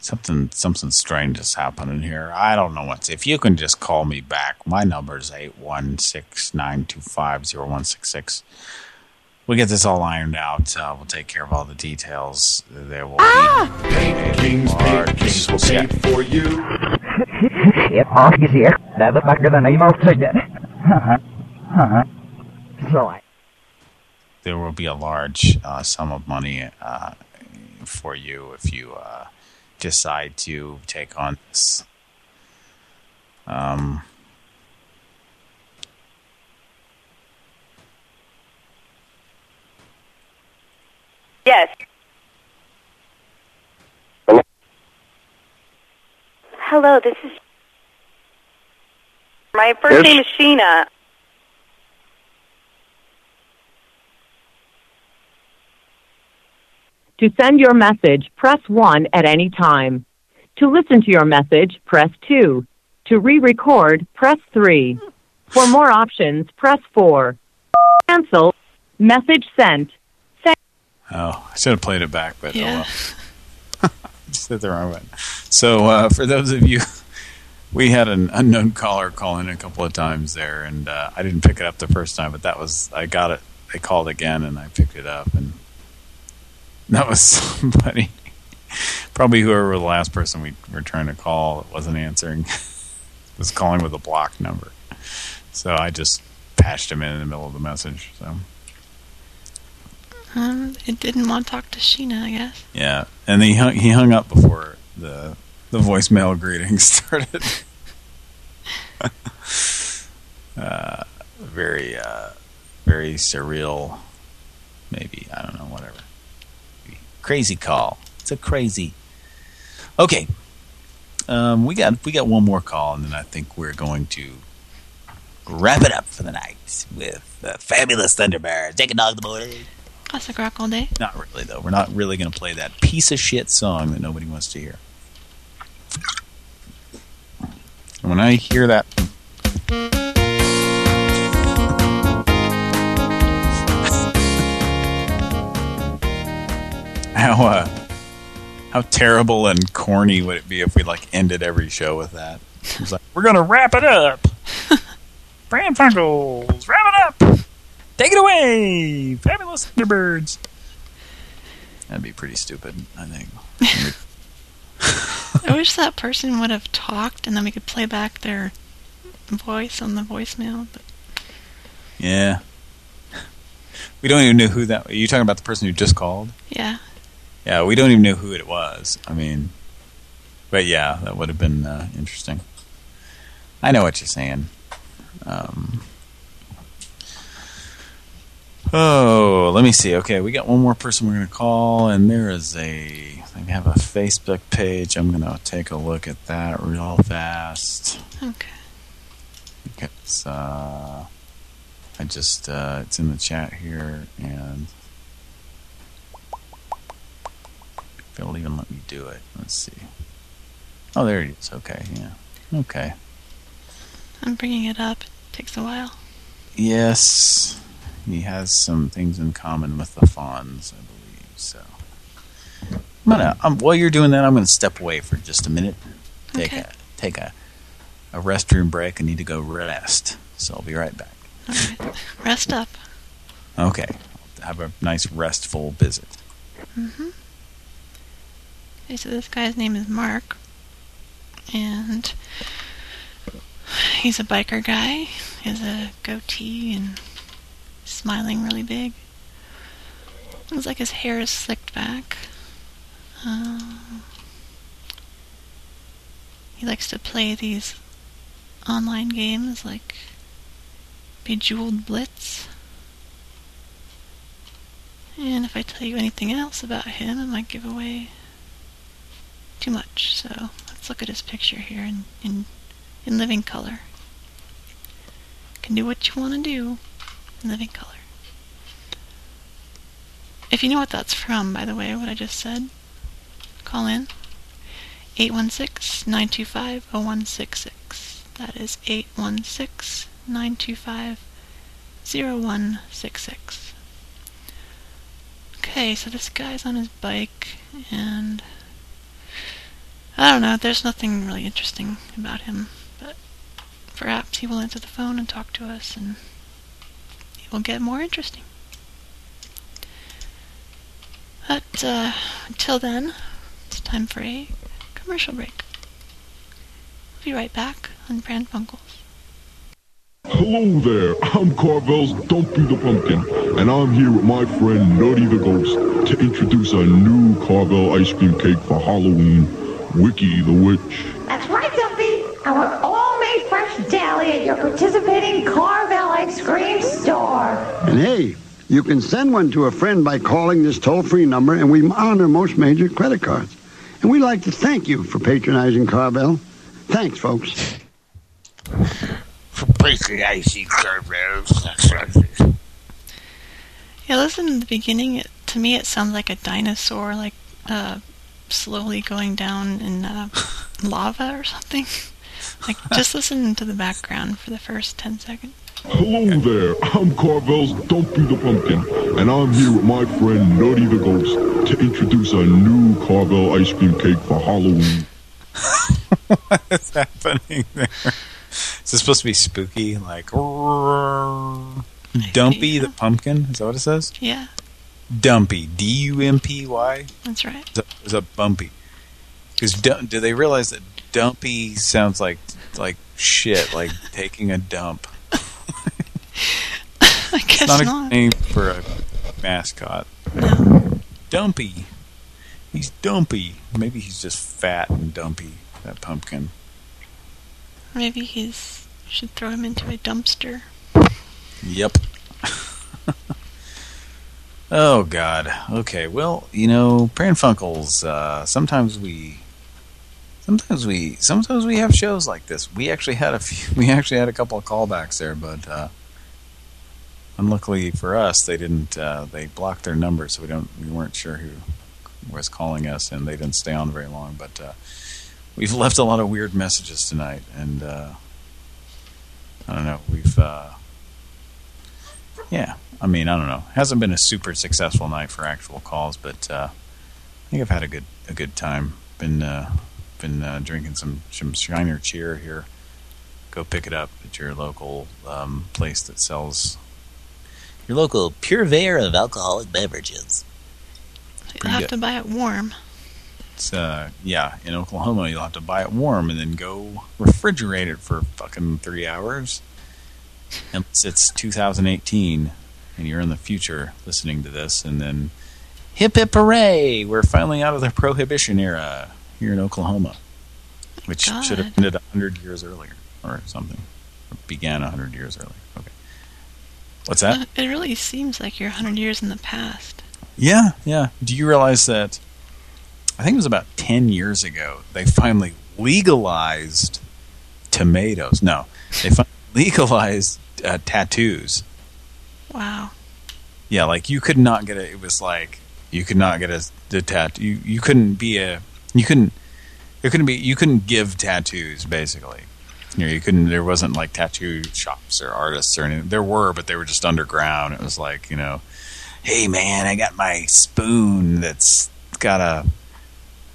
Something something strange is happening here. I don't know what's. If you can just call me back, my number is eight one six nine two five zero one six six. We get this all ironed out. Uh, we'll take care of all the details. There will be Paint Kings, Paint Kings will paint for you. (laughs) Shit, Augie's here. That looked like the name of it. Uh-huh. Uh-huh. So I... there will be a large uh, sum of money uh, for you if you uh, decide to take on this. Um, Yes. Hello, Hello, this is. My first Yes? name is Sheena. To send your message, press 1 at any time. To listen to your message, press 2. To re-record, press 3. For more options, press 4. Cancel. Message sent. Thank- oh, I should have played it back, but Yeah. oh well. (laughs) (laughs) Just hit the wrong button. So uh, for those of you, we had an unknown caller call in a couple of times there, and uh, I didn't pick it up the first time, but that was I got it. They called again, and I picked it up, and that was (laughs) somebody. Probably whoever the last person we were trying to call that wasn't answering (laughs) was calling with a block number. So I just patched him in in the middle of the message. So Um, it didn't want to talk to Sheena, I guess. yeah, and he hung, he hung up before the the voicemail greeting (laughs) started. uh, very uh, very surreal. Maybe I don't know. Whatever. Crazy call. It's a crazy. Okay. Um, we got we got one more call, and then I think we're going to wrap it up for the night with uh, fabulous Thunderbird. Take a dog the morning. Classic rock all day. Not really though. We're not really going to play that piece of shit song that nobody wants to hear. And when I hear that, how uh, how terrible and corny would it be if we like ended every show with that? It's like we're gonna wrap it up. (laughs) Pran Funkels, wrap it up. Take it away, fabulous Thunderbirds. That'd be pretty stupid, I think. (laughs) I wish that person would have talked and then we could play back their voice on the voicemail. But yeah. We don't even know who that... Are you talking about the person who just called? yeah, Yeah, we don't even know who it was. I mean... But yeah, that would have been uh, interesting. I know what you're saying. Um... Oh, let me see. Okay, we got one more person we're going to call, and there is a... They have a Facebook page. I'm going to take a look at that real fast. okay. Because, uh... I just, uh, it's in the chat here, and It'll even let me do it. Let's see. Oh, there it is. Okay, yeah. Okay. I'm bringing it up. takes a while. Yes, he has some things in common with the fawns, I believe. So, I'm gonna. Um, while you're doing that, I'm gonna step away for just a minute. Take Okay. a take a a restroom break. I need to go rest. So I'll be right back. Rest up. Okay. Have a nice restful visit. hmm Okay, so this guy's name is Mark. And he's a biker guy. He has a goatee and smiling really big. Looks like his hair is slicked back. Um, he likes to play these online games like Bejeweled Blitz. And if I tell you anything else about him, I might give away too much. So let's look at his picture here in, in, in living color. You Can do what you want to do in living color. If you know what that's from, by the way, what I just said, call in 816 925 0166. That is 816 925 0166. Okay, so this guy's on his bike, and I don't know, there's nothing really interesting about him, but perhaps he will answer the phone and talk to us, and it will get more interesting. But uh, until then, it's time for a commercial break. We'll be right back on Pran Funkels. Hello there, I'm Carvel's Dumpy the Pumpkin, and I'm here with my friend Nutty the Ghost to introduce a new Carvel ice cream cake for Halloween, Wiki the Witch. That's right, Dumpy. Our all-made fresh deli at your participating Carvel ice cream store. And hey, you can send one to a friend by calling this toll-free number, and we honor most major credit cards. And we'd like to thank you for patronizing Carvel. Thanks, folks. For basic icy caramels. Yeah, listen in the beginning. It, to me, it sounds like a dinosaur, like uh, slowly going down in uh, (laughs) lava or something. Like, (laughs) just listen to the background for the first 10 seconds. Hello there, I'm Carvel's Dumpy the Pumpkin, and I'm here with my friend Nutty the Ghost to introduce a new Carvel ice cream cake for Halloween. (laughs) what is happening there? Is this supposed to be spooky? Like, Dumpy the pumpkin? Is that what it says? Yeah, Dumpy. D-U-M-P-Y? that's right. Is that bumpy? Because do they realize that dumpy sounds like like shit, like (laughs) taking a dump? (laughs) I guess it's not, not. a name for a mascot. No. Dumpy. He's dumpy. Maybe he's just fat and dumpy, that pumpkin. Maybe he's. Should throw him into a dumpster. Yep. (laughs) oh, God. Okay, well, you know, Pran Funkels, uh, sometimes we... Sometimes we sometimes we have shows like this. We actually had a few, (laughs) we actually had a couple of callbacks there, but uh, unluckily for us, they didn't. Uh, they blocked their number, so we don't. We weren't sure who was calling us, and they didn't stay on very long. But uh, we've (laughs) left a lot of weird messages tonight, and uh, I don't know. We've uh, yeah. I mean, I don't know. Hasn't been a super successful night for actual calls, but uh, I think I've had a good a good time. Been uh, been uh, drinking some some Shiner Cheer here. Go pick it up at your local um, place that sells Your local purveyor of alcoholic beverages. You'll have good. to buy it warm. It's uh yeah, in Oklahoma you'll have to buy it warm and then go refrigerate it for fucking three hours. Unless it's 2018 and you're in the future listening to this and then hip hip hooray, we're finally out of the prohibition era here in Oklahoma. Which God. should have ended a hundred years earlier or something. Or began a hundred years earlier. Okay. What's that? Uh, It really seems like you're 100 years in the past. Yeah, yeah. Do you realize that? I think it was about ten years ago. They finally legalized tomatoes. No, they finally (laughs) legalized uh, tattoos. Wow. Yeah, like you could not get it. It was like You could not get a the tattoo. You you couldn't be a you couldn't there couldn't be you couldn't give tattoos basically. You know, you couldn't. There wasn't like tattoo shops or artists or anything. There were, but they were just underground. It was like you know, hey man, I got my spoon that's got a,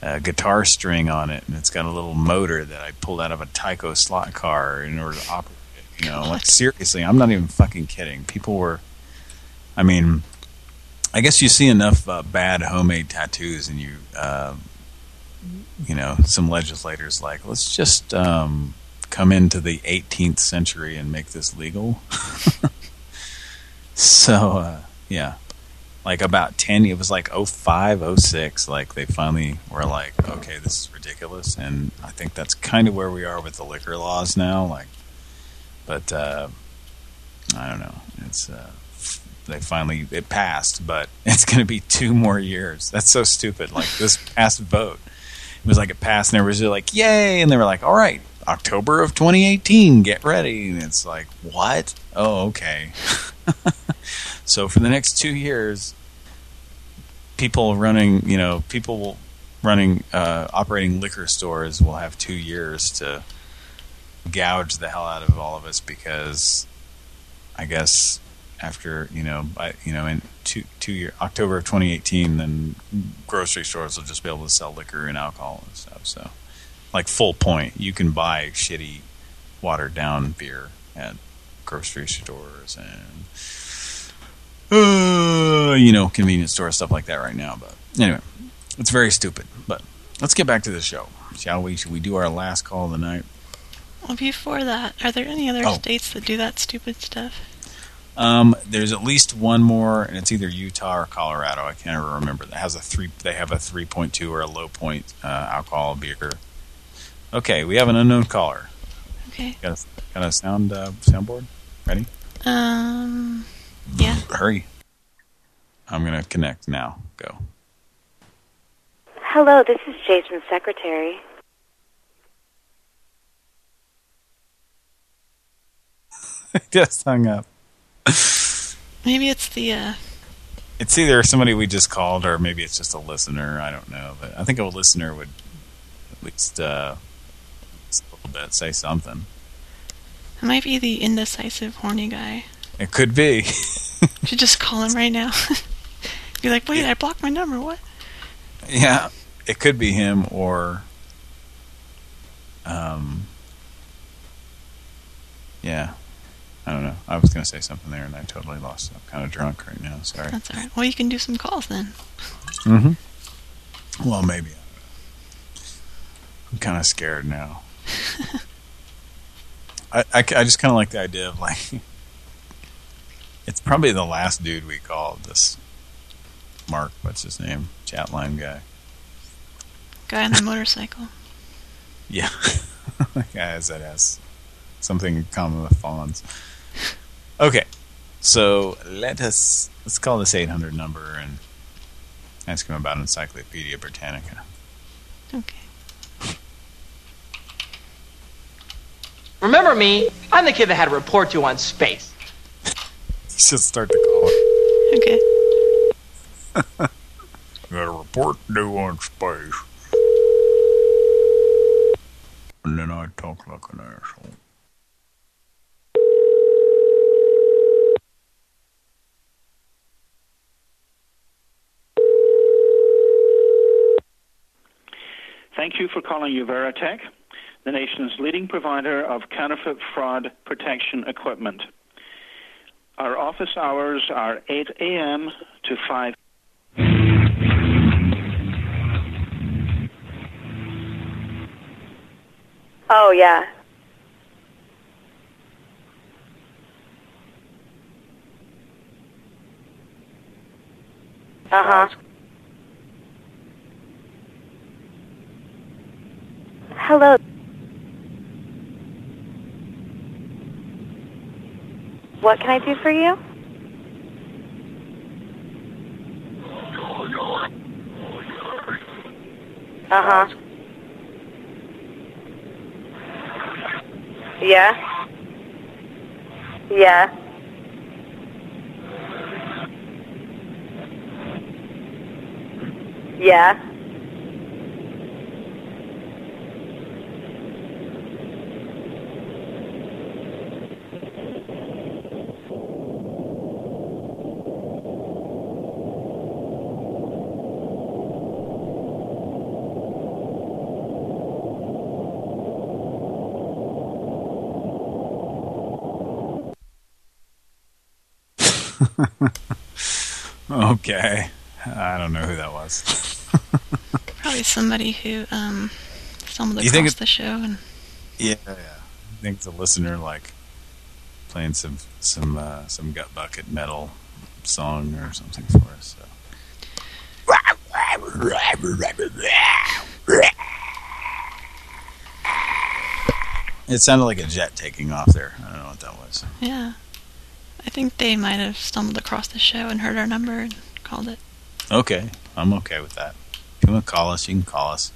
a guitar string on it, and it's got a little motor that I pulled out of a Tyco slot car in order to operate it. (laughs) You know, like seriously, I'm not even fucking kidding. People were, I mean, I guess you see enough uh, bad homemade tattoos, and you, uh, you know, some legislators like, let's just um, come into the 18th century and make this legal. (laughs) so, uh, yeah. Like about 10, it was like 05, 06, like they finally were like, okay, this is ridiculous. And I think that's kind of where we are with the liquor laws now. Like, but, uh, I don't know. It's, uh, they finally, it passed, but (laughs) it's going to be two more years. That's so stupid. Like this past vote, it was like it passed and everybody was like, yay. And they were like, all right, October of 2018, get ready. And it's like, what? Oh, okay. (laughs) so for the next two years, people running, you know, people running, uh, operating liquor stores will have two years to gouge the hell out of all of us because I guess after, you know, by, you know, in two, two year, October of 2018, then grocery stores will just be able to sell liquor and alcohol and stuff. So like full point. You can buy shitty watered down beer at grocery stores and uh, you know convenience store stuff like that right now. But anyway, it's very stupid. But let's get back to the show, shall we? Should we do our last call of the night? Well, before that, are there any other Oh. states that do that stupid stuff? Um, there's at least one more, and it's either Utah or Colorado. I can't ever remember. That has a three. They have a 3.2 or a low point uh, alcohol beer. Okay, we have an unknown caller. Okay. Got a, got a sound uh, soundboard? Ready? Um, yeah. Hurry. I'm gonna connect now. Go. Hello, this is Jason's secretary. (laughs) Just hung up. Maybe it's the, uh, It's either somebody we just called or maybe it's just a listener. I don't know. But I think a listener would at least uh, just a little bit say something. it might be the indecisive horny guy. It could be. (laughs) Should just call him right now. (laughs) be like, wait, I blocked my number, what? yeah, it could be him or um yeah. I don't know. I was going to say something there and I totally lost it. I'm kind of drunk right now. Sorry. That's alright. Well, you can do some calls then. Mm-hmm. Well, maybe. I'm kind of scared now. (laughs) I, I, I just kind of like the idea of like, (laughs) it's probably the last dude we called, this Mark, what's his name? Chat line guy. Guy on the motorcycle. (laughs) Yeah. that guy has that has something in common with Fawns. Okay. So let us, let's call this 800 number and ask him about Encyclopedia Britannica. Okay. Remember me? I'm the kid that had to report you on space. (laughs) Should start the call. Okay. (laughs) call. Got a report due on space. And then I talk like an asshole. Thank you for calling Uveritech, the nation's leading provider of counterfeit fraud protection equipment. Our office hours are 8 a.m. to 5 Oh, yeah. Uh huh. Hello. What can I do for you? Uh huh. Yeah. Yeah. Yeah. Okay. I don't know who that was. Probably somebody who um, stumbled You across think it- the show and Yeah, yeah. I think the listener like playing some some uh, some gut bucket metal song or something for us. So. It sounded like a jet taking off there. I don't know what that was. yeah. I think they might have stumbled across the show and heard our number called it. Okay, I'm okay with that. If you want to call us, you can call us.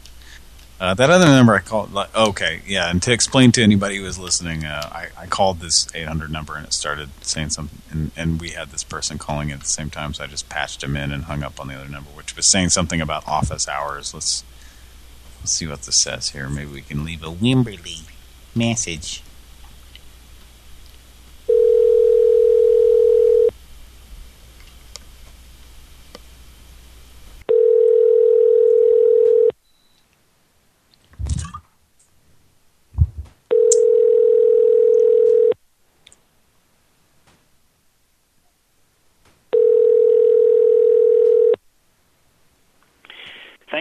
Uh, that other number I called, like, okay, yeah, and to explain to anybody who was listening, uh, I, I called this 800 number and it started saying something, and, and we had this person calling at the same time, so I just patched him in and hung up on the other number, which was saying something about office hours. Let's let's see what this says here. Maybe we can leave a Wimberley message.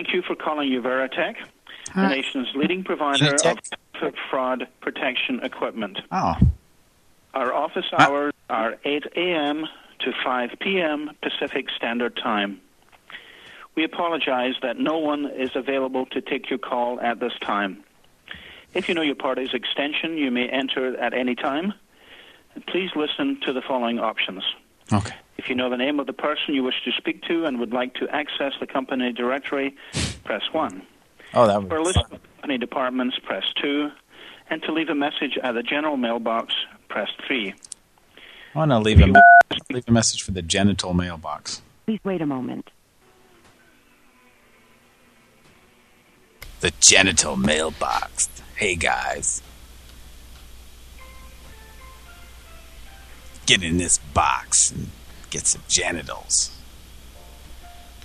Thank you for calling Uveritech, the Huh? nation's leading provider of fraud protection equipment. Oh. Our office hours are 8 a.m. to 5 p.m. Pacific Standard Time. We apologize that no one is available to take your call at this time. If you know your party's extension, you may enter at any time. Please listen to the following options. Okay. If you know the name of the person you wish to speak to and would like to access the company directory, press 1. Oh, that was. For a list of company departments, press 2. And to leave a message at the general mailbox, press 3. I want to leave a, leave a message for the genital mailbox. Please wait a moment. The genital mailbox. Hey, guys. Get in this box and get some genitals.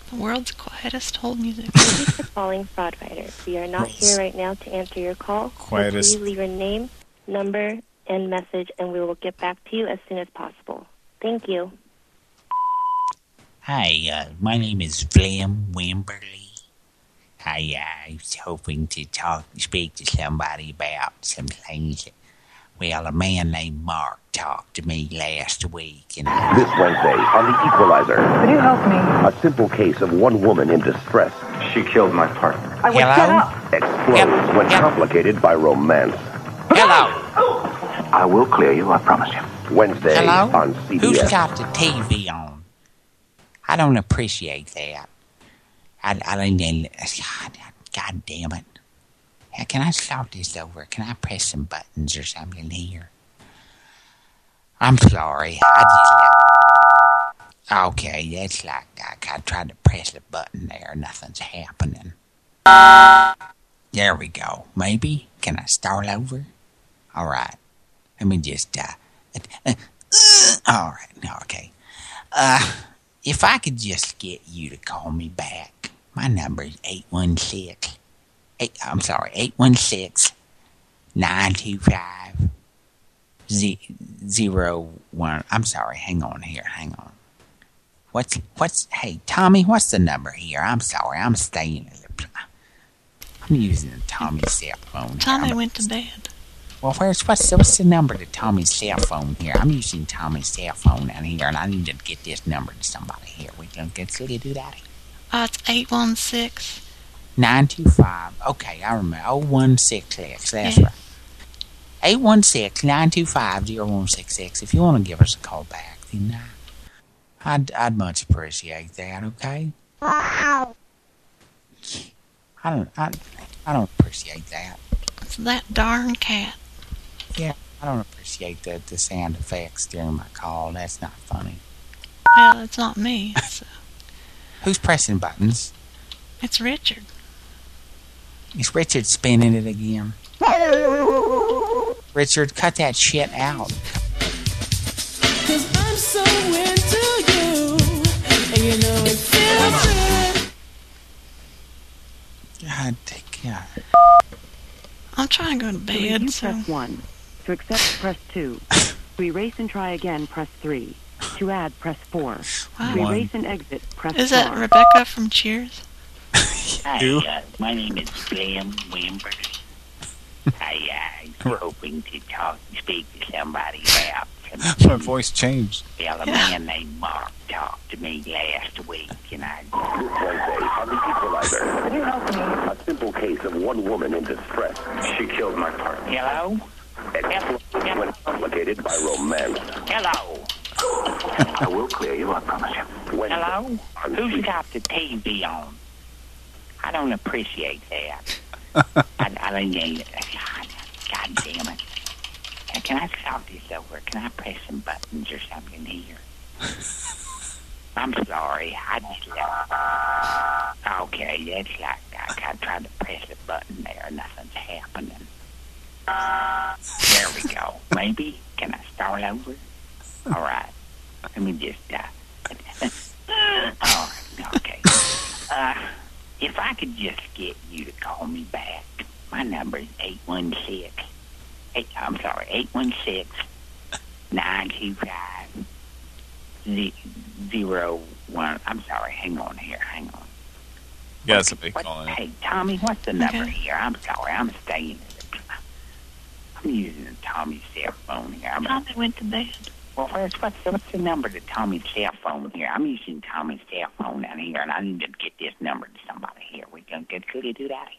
The world's quietest hold music. Thank you for calling Fraud Fighter. We are not here right now to answer your call. So Quietest- please leave your name, number, and message, and we will get back to you as soon as possible. Thank you. Hi, uh, my name is Vlam Wimberly. I uh, was hoping to talk, speak to somebody about some things. Well, a man named Mark talked to me last week, and I, This Wednesday on The Equalizer. Could you help me? A simple case of one woman in distress. She killed my partner. I would get up. Explodes when complicated by romance. Hello. I will clear you, I promise you. Wednesday Hello? on Who's CBS. got the TV on? I don't appreciate that. I, I mean, God, God damn it. Yeah, can I start this over? Can I press some buttons or something here? I'm sorry. I just let... Okay, that's like I, tried to press the button there. Nothing's happening. There we go. Maybe? Can I start over? All right. Let me just, uh, (laughs) all right, okay. Uh, if I could just get you to call me back, my number is 816, eight, I'm sorry, 816-925-01. I'm sorry. Hang on here. Hang on. What's what's? Hey, Tommy. What's the number here? I'm sorry. I'm staying. In the, I'm using Tommy's cell phone. Tommy went to bed. Well, where's what's what's the number to Tommy's cell phone here? I'm using Tommy's cell phone out here, and I need to get this number to somebody here. We can get to do that. Uh, it's eight one six 925. Okay, I remember. Oh one six six. That's yeah. right. 816-925-0166. If you want to give us a call back, then I, would I'd much appreciate that, okay? Wow. I don't I I don't appreciate that. It's that darn cat. Yeah, I don't appreciate the the sound effects during my call. That's not funny. Well, it's not me. So. (laughs) Who's pressing buttons? It's Richard. Is Richard spinning it again? (laughs) Richard, cut that shit out. Cause I'm so into you. And you know it feels good. God, take care. I'm trying to go to To bed, review, so... press 1. To accept, press 2. (laughs) To erase and try again, press 3. To add, press 4. Wow. To erase and exit, press Is that 4. Rebecca from Cheers? (laughs) Hi, uh, my name is Graham Wimberly. I uh, was hoping to talk, speak to somebody about (laughs) My voice changed. well, a man named Mark talked to me last week, and I Wednesday on the Equalizer. Can you help me? A simple case of one woman in distress. She killed my partner. Hello? Explosion when complicated by romance. Hello? I will clear you, I promise you. Wednesday Hello? on Who's got the TV on? I don't appreciate that. (laughs) I, I don't need it. God, God damn it. Uh, Can I start this over? Can I press some buttons or something here? I'm sorry. I just left. Okay, that's like I, I tried to press a button there. Nothing's happening. There we go. Maybe. Can I start over? All right. Let me just. Uh, right. (laughs) Okay. Uh, if I could just get you to call me back, my number is eight one six. Eight. I'm sorry, eight one six nine two five zero one. I'm sorry. Hang on here. Hang on. Yeah, somebody calling. Hey, Tommy, what's the number here? I'm sorry. I'm staying. in the- I'm using Tommy's cell phone here. I'm, Tommy went to bed. Well, first, what's the, what's the number to Tommy's cell phone here? I'm using Tommy's cell phone down here, and I need to get this number to somebody here. We can get could you do that?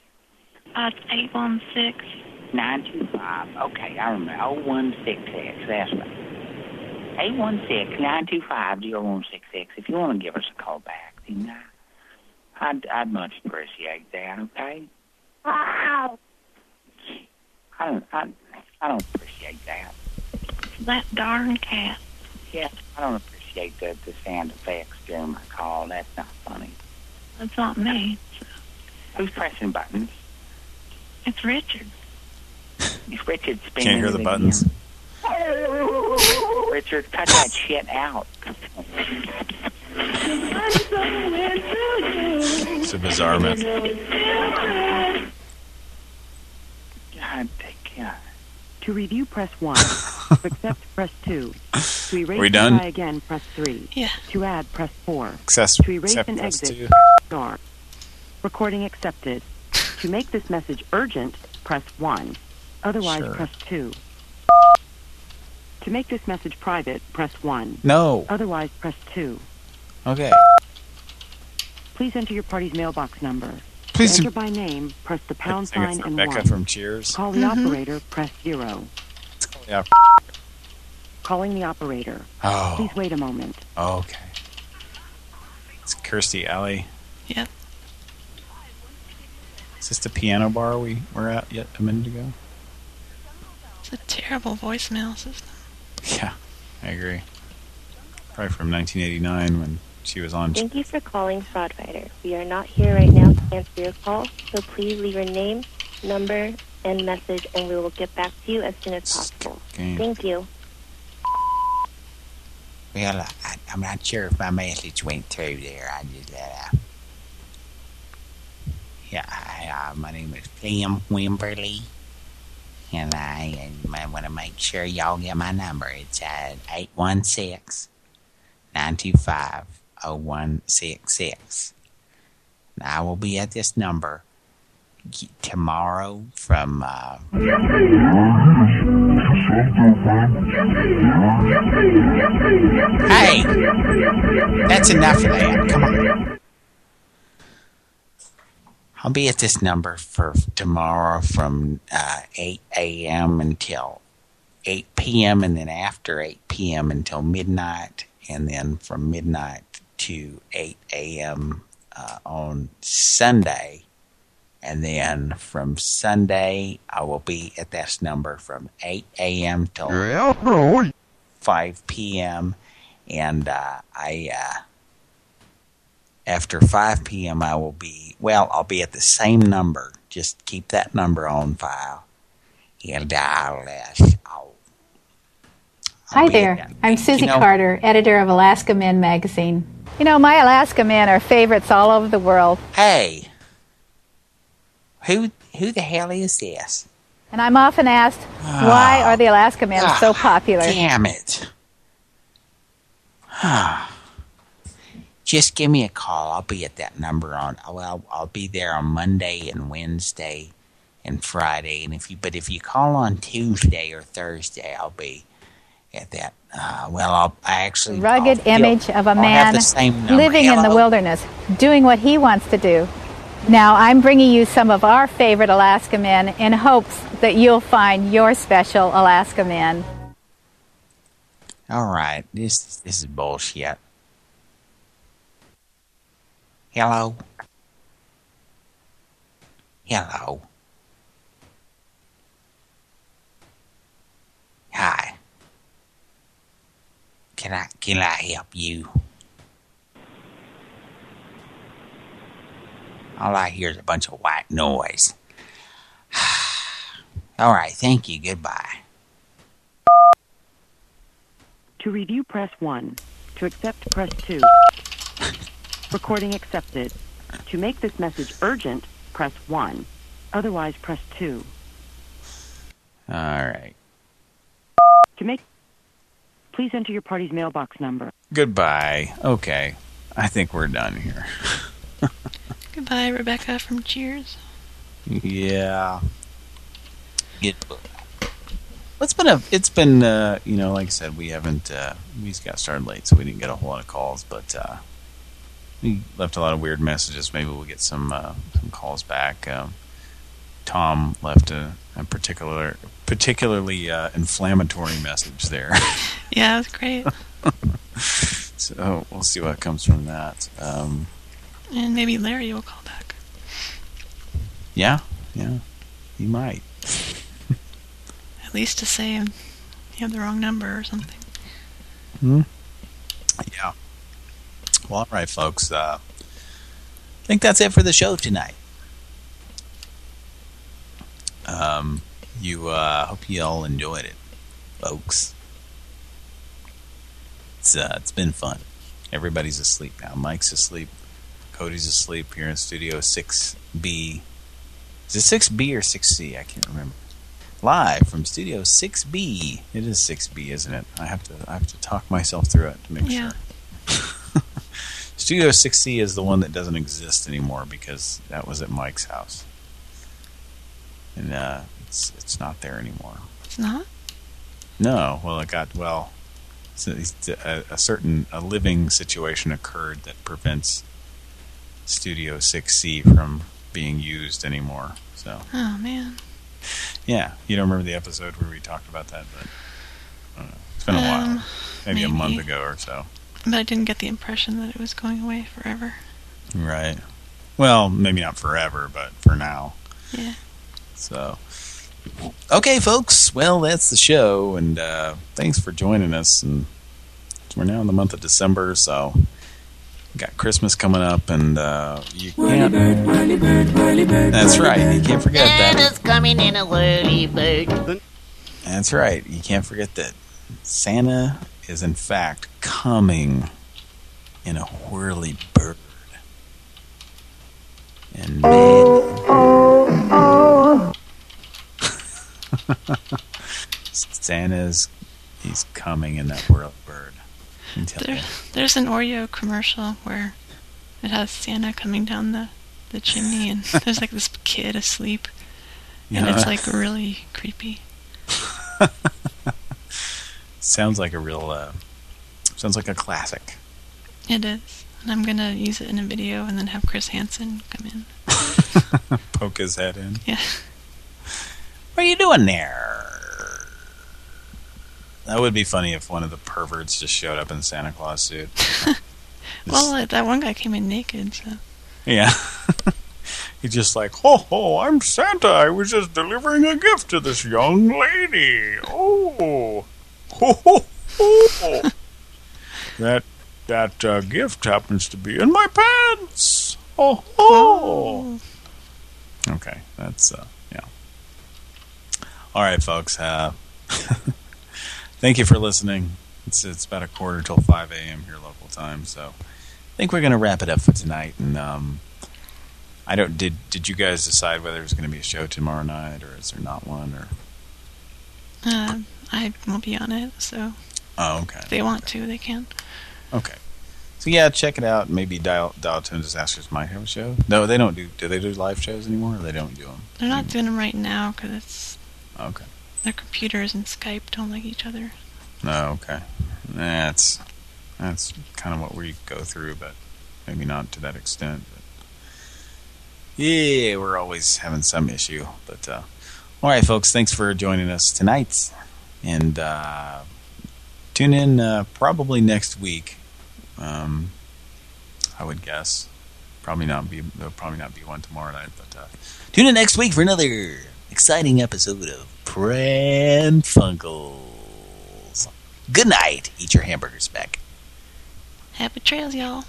Uh, it's 816. Nine two five. Okay, I remember. Oh one six six. That's right. Eight one six nine two five zero one six six. If you want to give us a call back, then uh, I'd I'd much appreciate that. Okay. I don't I, I don't appreciate that. That darn cat. Yeah, I don't appreciate the the sound effects during my call. That's not funny. That's not me. Who's pressing buttons? It's Richard. Is Richard spinning? (laughs) Can't hear the again? buttons. (laughs) Richard, cut that shit out. It's a bizarre message. God, take care. To review, press 1. (laughs) to accept, press 2. To (laughs) erase we and done? try again, press 3. Yeah. To add, press 4. Access- to erase accept, and press exit, two. star. Recording accepted. To make this message urgent, press 1. Otherwise, Sure. press 2. To make this message private, press 1. No. Otherwise, press 2. Okay. Please enter your party's mailbox number. Please enter by name, press the pound I think it's sign and Rebecca 1. from Cheers. Call the Mhm. operator, press 0. Yeah. Calling the operator. Oh. Please wait a moment. Okay. It's Kirstie Alley. Yep. Is this the piano bar we were at yet a minute ago? It's a terrible voicemail system. Yeah, I agree. Probably from 1989 when she was on. Thank you for calling Fraud Fighter. We are not here right now to answer your call, so please leave your name, number, and message, and we will get back to you as soon as possible. game. Thank you. Well, I, I'm not sure if my message went through there. I just uh, yeah, I, uh, my name is Liam Wimberly, and I, I want to make sure y'all get my number. It's at eight one six nine two five zero one six six. I will be at this number tomorrow from. Uh, Hey! That's enough of that. Come on. I'll be at this number for tomorrow from uh, 8 a.m. until 8 p.m. and then after 8 p.m. until midnight and then from midnight to 8 a.m. Uh, on Sunday. And then from Sunday, I will be at this number from 8 a.m. till 5 p.m. And uh, I, uh, after 5 p.m., I will be Well, I'll be at the same number. Just keep that number on file. He'll dial less. Oh, Hi there. I'm Susie you know- Carter, editor of Alaska Men magazine. You know, my Alaska men are favorites all over the world, Hey, who who the hell is this? and I'm often asked, why are the Alaska men so popular? Damn it. Just give me a call. I'll be at that number on. Well, I'll be there on Monday and Wednesday and Friday. And if you, but if you call on Tuesday or Thursday, I'll be at that. Uh, well, I'll I actually Rugged I'll- image of a man the same number. living in the wilderness, doing what he wants to do. Now, I'm bringing you some of our favorite Alaska men in hopes that you'll find your special Alaska men. All right, this this is bullshit. Hello. Hello. Hi. Can I can I help you? All I hear is a bunch of white noise. (sighs) All right, thank you. Goodbye. To review, press 1. To accept, press 2. (laughs) Recording accepted. To make this message urgent, press 1. Otherwise, press 2. All right. To make... Please enter your party's mailbox number. Goodbye. Okay. I think we're done here. (laughs) Goodbye, Rebecca from Cheers. Yeah. It, it's been a, it's been, uh, you know, like I said, we haven't, uh, we just got started late, so we didn't get a whole lot of calls, but, uh, we left a lot of weird messages. Maybe we'll get some, uh, some calls back. Um, Tom left a, a particular, particularly, uh, inflammatory message there. (laughs) Yeah, it was great. (laughs) so we'll see what comes from that. Um, and maybe Larry will call back. yeah, yeah, he might. (laughs) At least to say you have the wrong number or something. Hmm. Yeah. Well, all right, folks. Uh, I think that's it for the show tonight. Um, you uh, hope you all enjoyed it, folks. It's uh, it's been fun. Everybody's asleep now. Mike's asleep. Cody's asleep here in Studio 6B. Is it 6B or 6C? I can't remember. Live from Studio 6B. It is 6B, isn't it? I have to I have to talk myself through it to make Yeah. sure. (laughs) Studio 6C is the one that doesn't exist anymore because that was at Mike's house. And uh, it's it's not there anymore. It's not? No, well, it got well. So a, a certain a living situation occurred that prevents Studio 6C from being used anymore. So Oh, man. yeah, you don't remember the episode where we talked about that, but I don't know. it's been a while, Um, maybe, a month ago or so. But I didn't get the impression that it was going away forever. Right. Well, maybe not forever, but for now. Yeah. So, okay, folks. Well, that's the show, and uh, thanks for joining us. And we're now in the month of December, so got Christmas coming up, and uh, you can't. That's right. You can't forget that. Santa's coming in a whirly bird. That's right. You can't forget that Santa is in fact coming in a whirly bird. And (laughs) Santa's he's coming in that whirly bird. Let me tell There, there's an Oreo commercial where it has Santa coming down the, the chimney and (laughs) there's like this kid asleep. And Yeah. it's like really creepy. (laughs) Sounds like a real uh, sounds like a classic. It is. And I'm gonna use it in a video and then have Chris Hansen come in. (laughs) Poke his head in. Yeah. What are you doing there? That would be funny if one of the perverts just showed up in Santa Claus suit. (laughs) Well, that one guy came in naked, so. Yeah. (laughs) He's just like, ho ho, I'm Santa. I was just delivering a gift to this young lady. Oh, ho ho ho. (laughs) that that uh, gift happens to be in my pants. Oh, oh. Okay, that's uh, yeah. All right, folks. Uh, thank you for listening. It's it's about a quarter till 5 a.m. here local time, so I think we're gonna wrap it up for tonight. And um, I don't did did you guys decide whether there's gonna be a show tomorrow night or is there not one or? Uh, I won't be on it, so Oh, okay. if they want to, they can. Okay. So yeah, check it out. Maybe Dial Dial Tone Disasters might have a show. No, they don't do. Do they do live shows anymore? Or they don't do them. They're not doing them right now because it's Okay. Their computers and Skype don't like each other. No, okay. That's that's kind of what we go through, but maybe not to that extent. But yeah, we're always having some issue. But uh, all right, folks, thanks for joining us tonight, and uh, tune in uh, probably next week. Um, I would guess probably not be there'll probably not be one tomorrow night, but uh, tune in next week for another exciting episode of Pran Funkels. Good night. Eat your hamburgers back. Happy trails, y'all.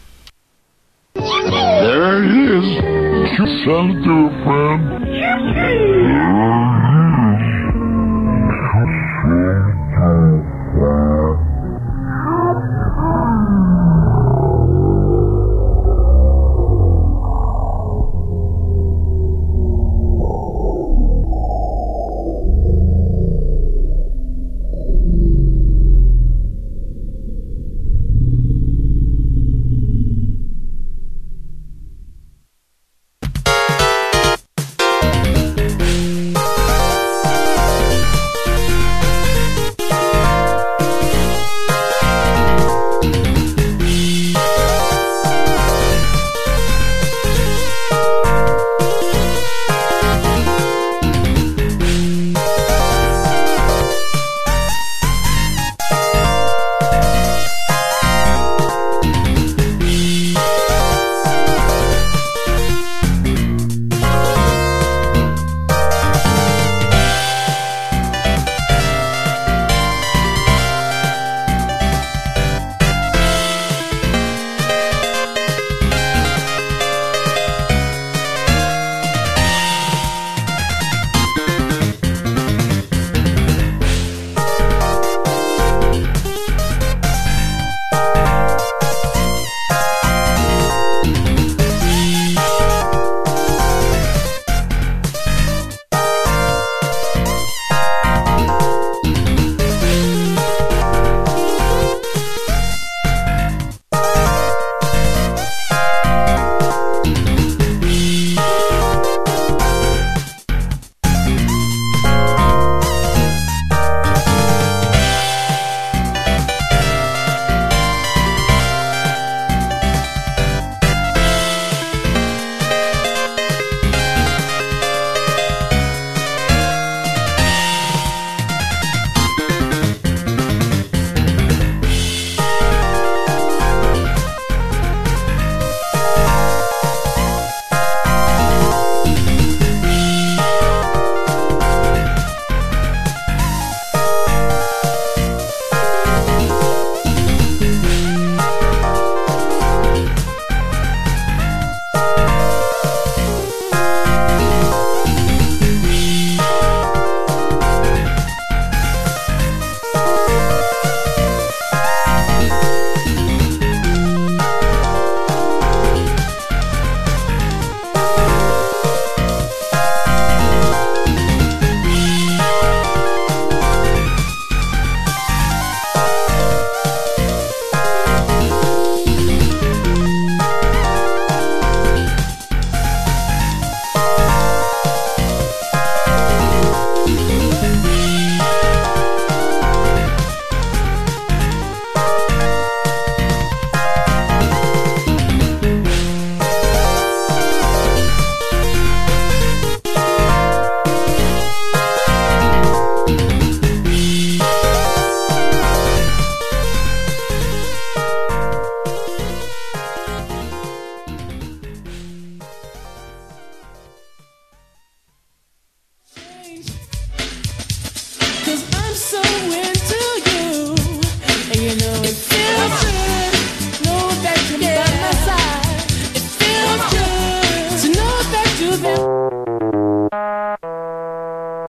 There it is. Send it to a friend.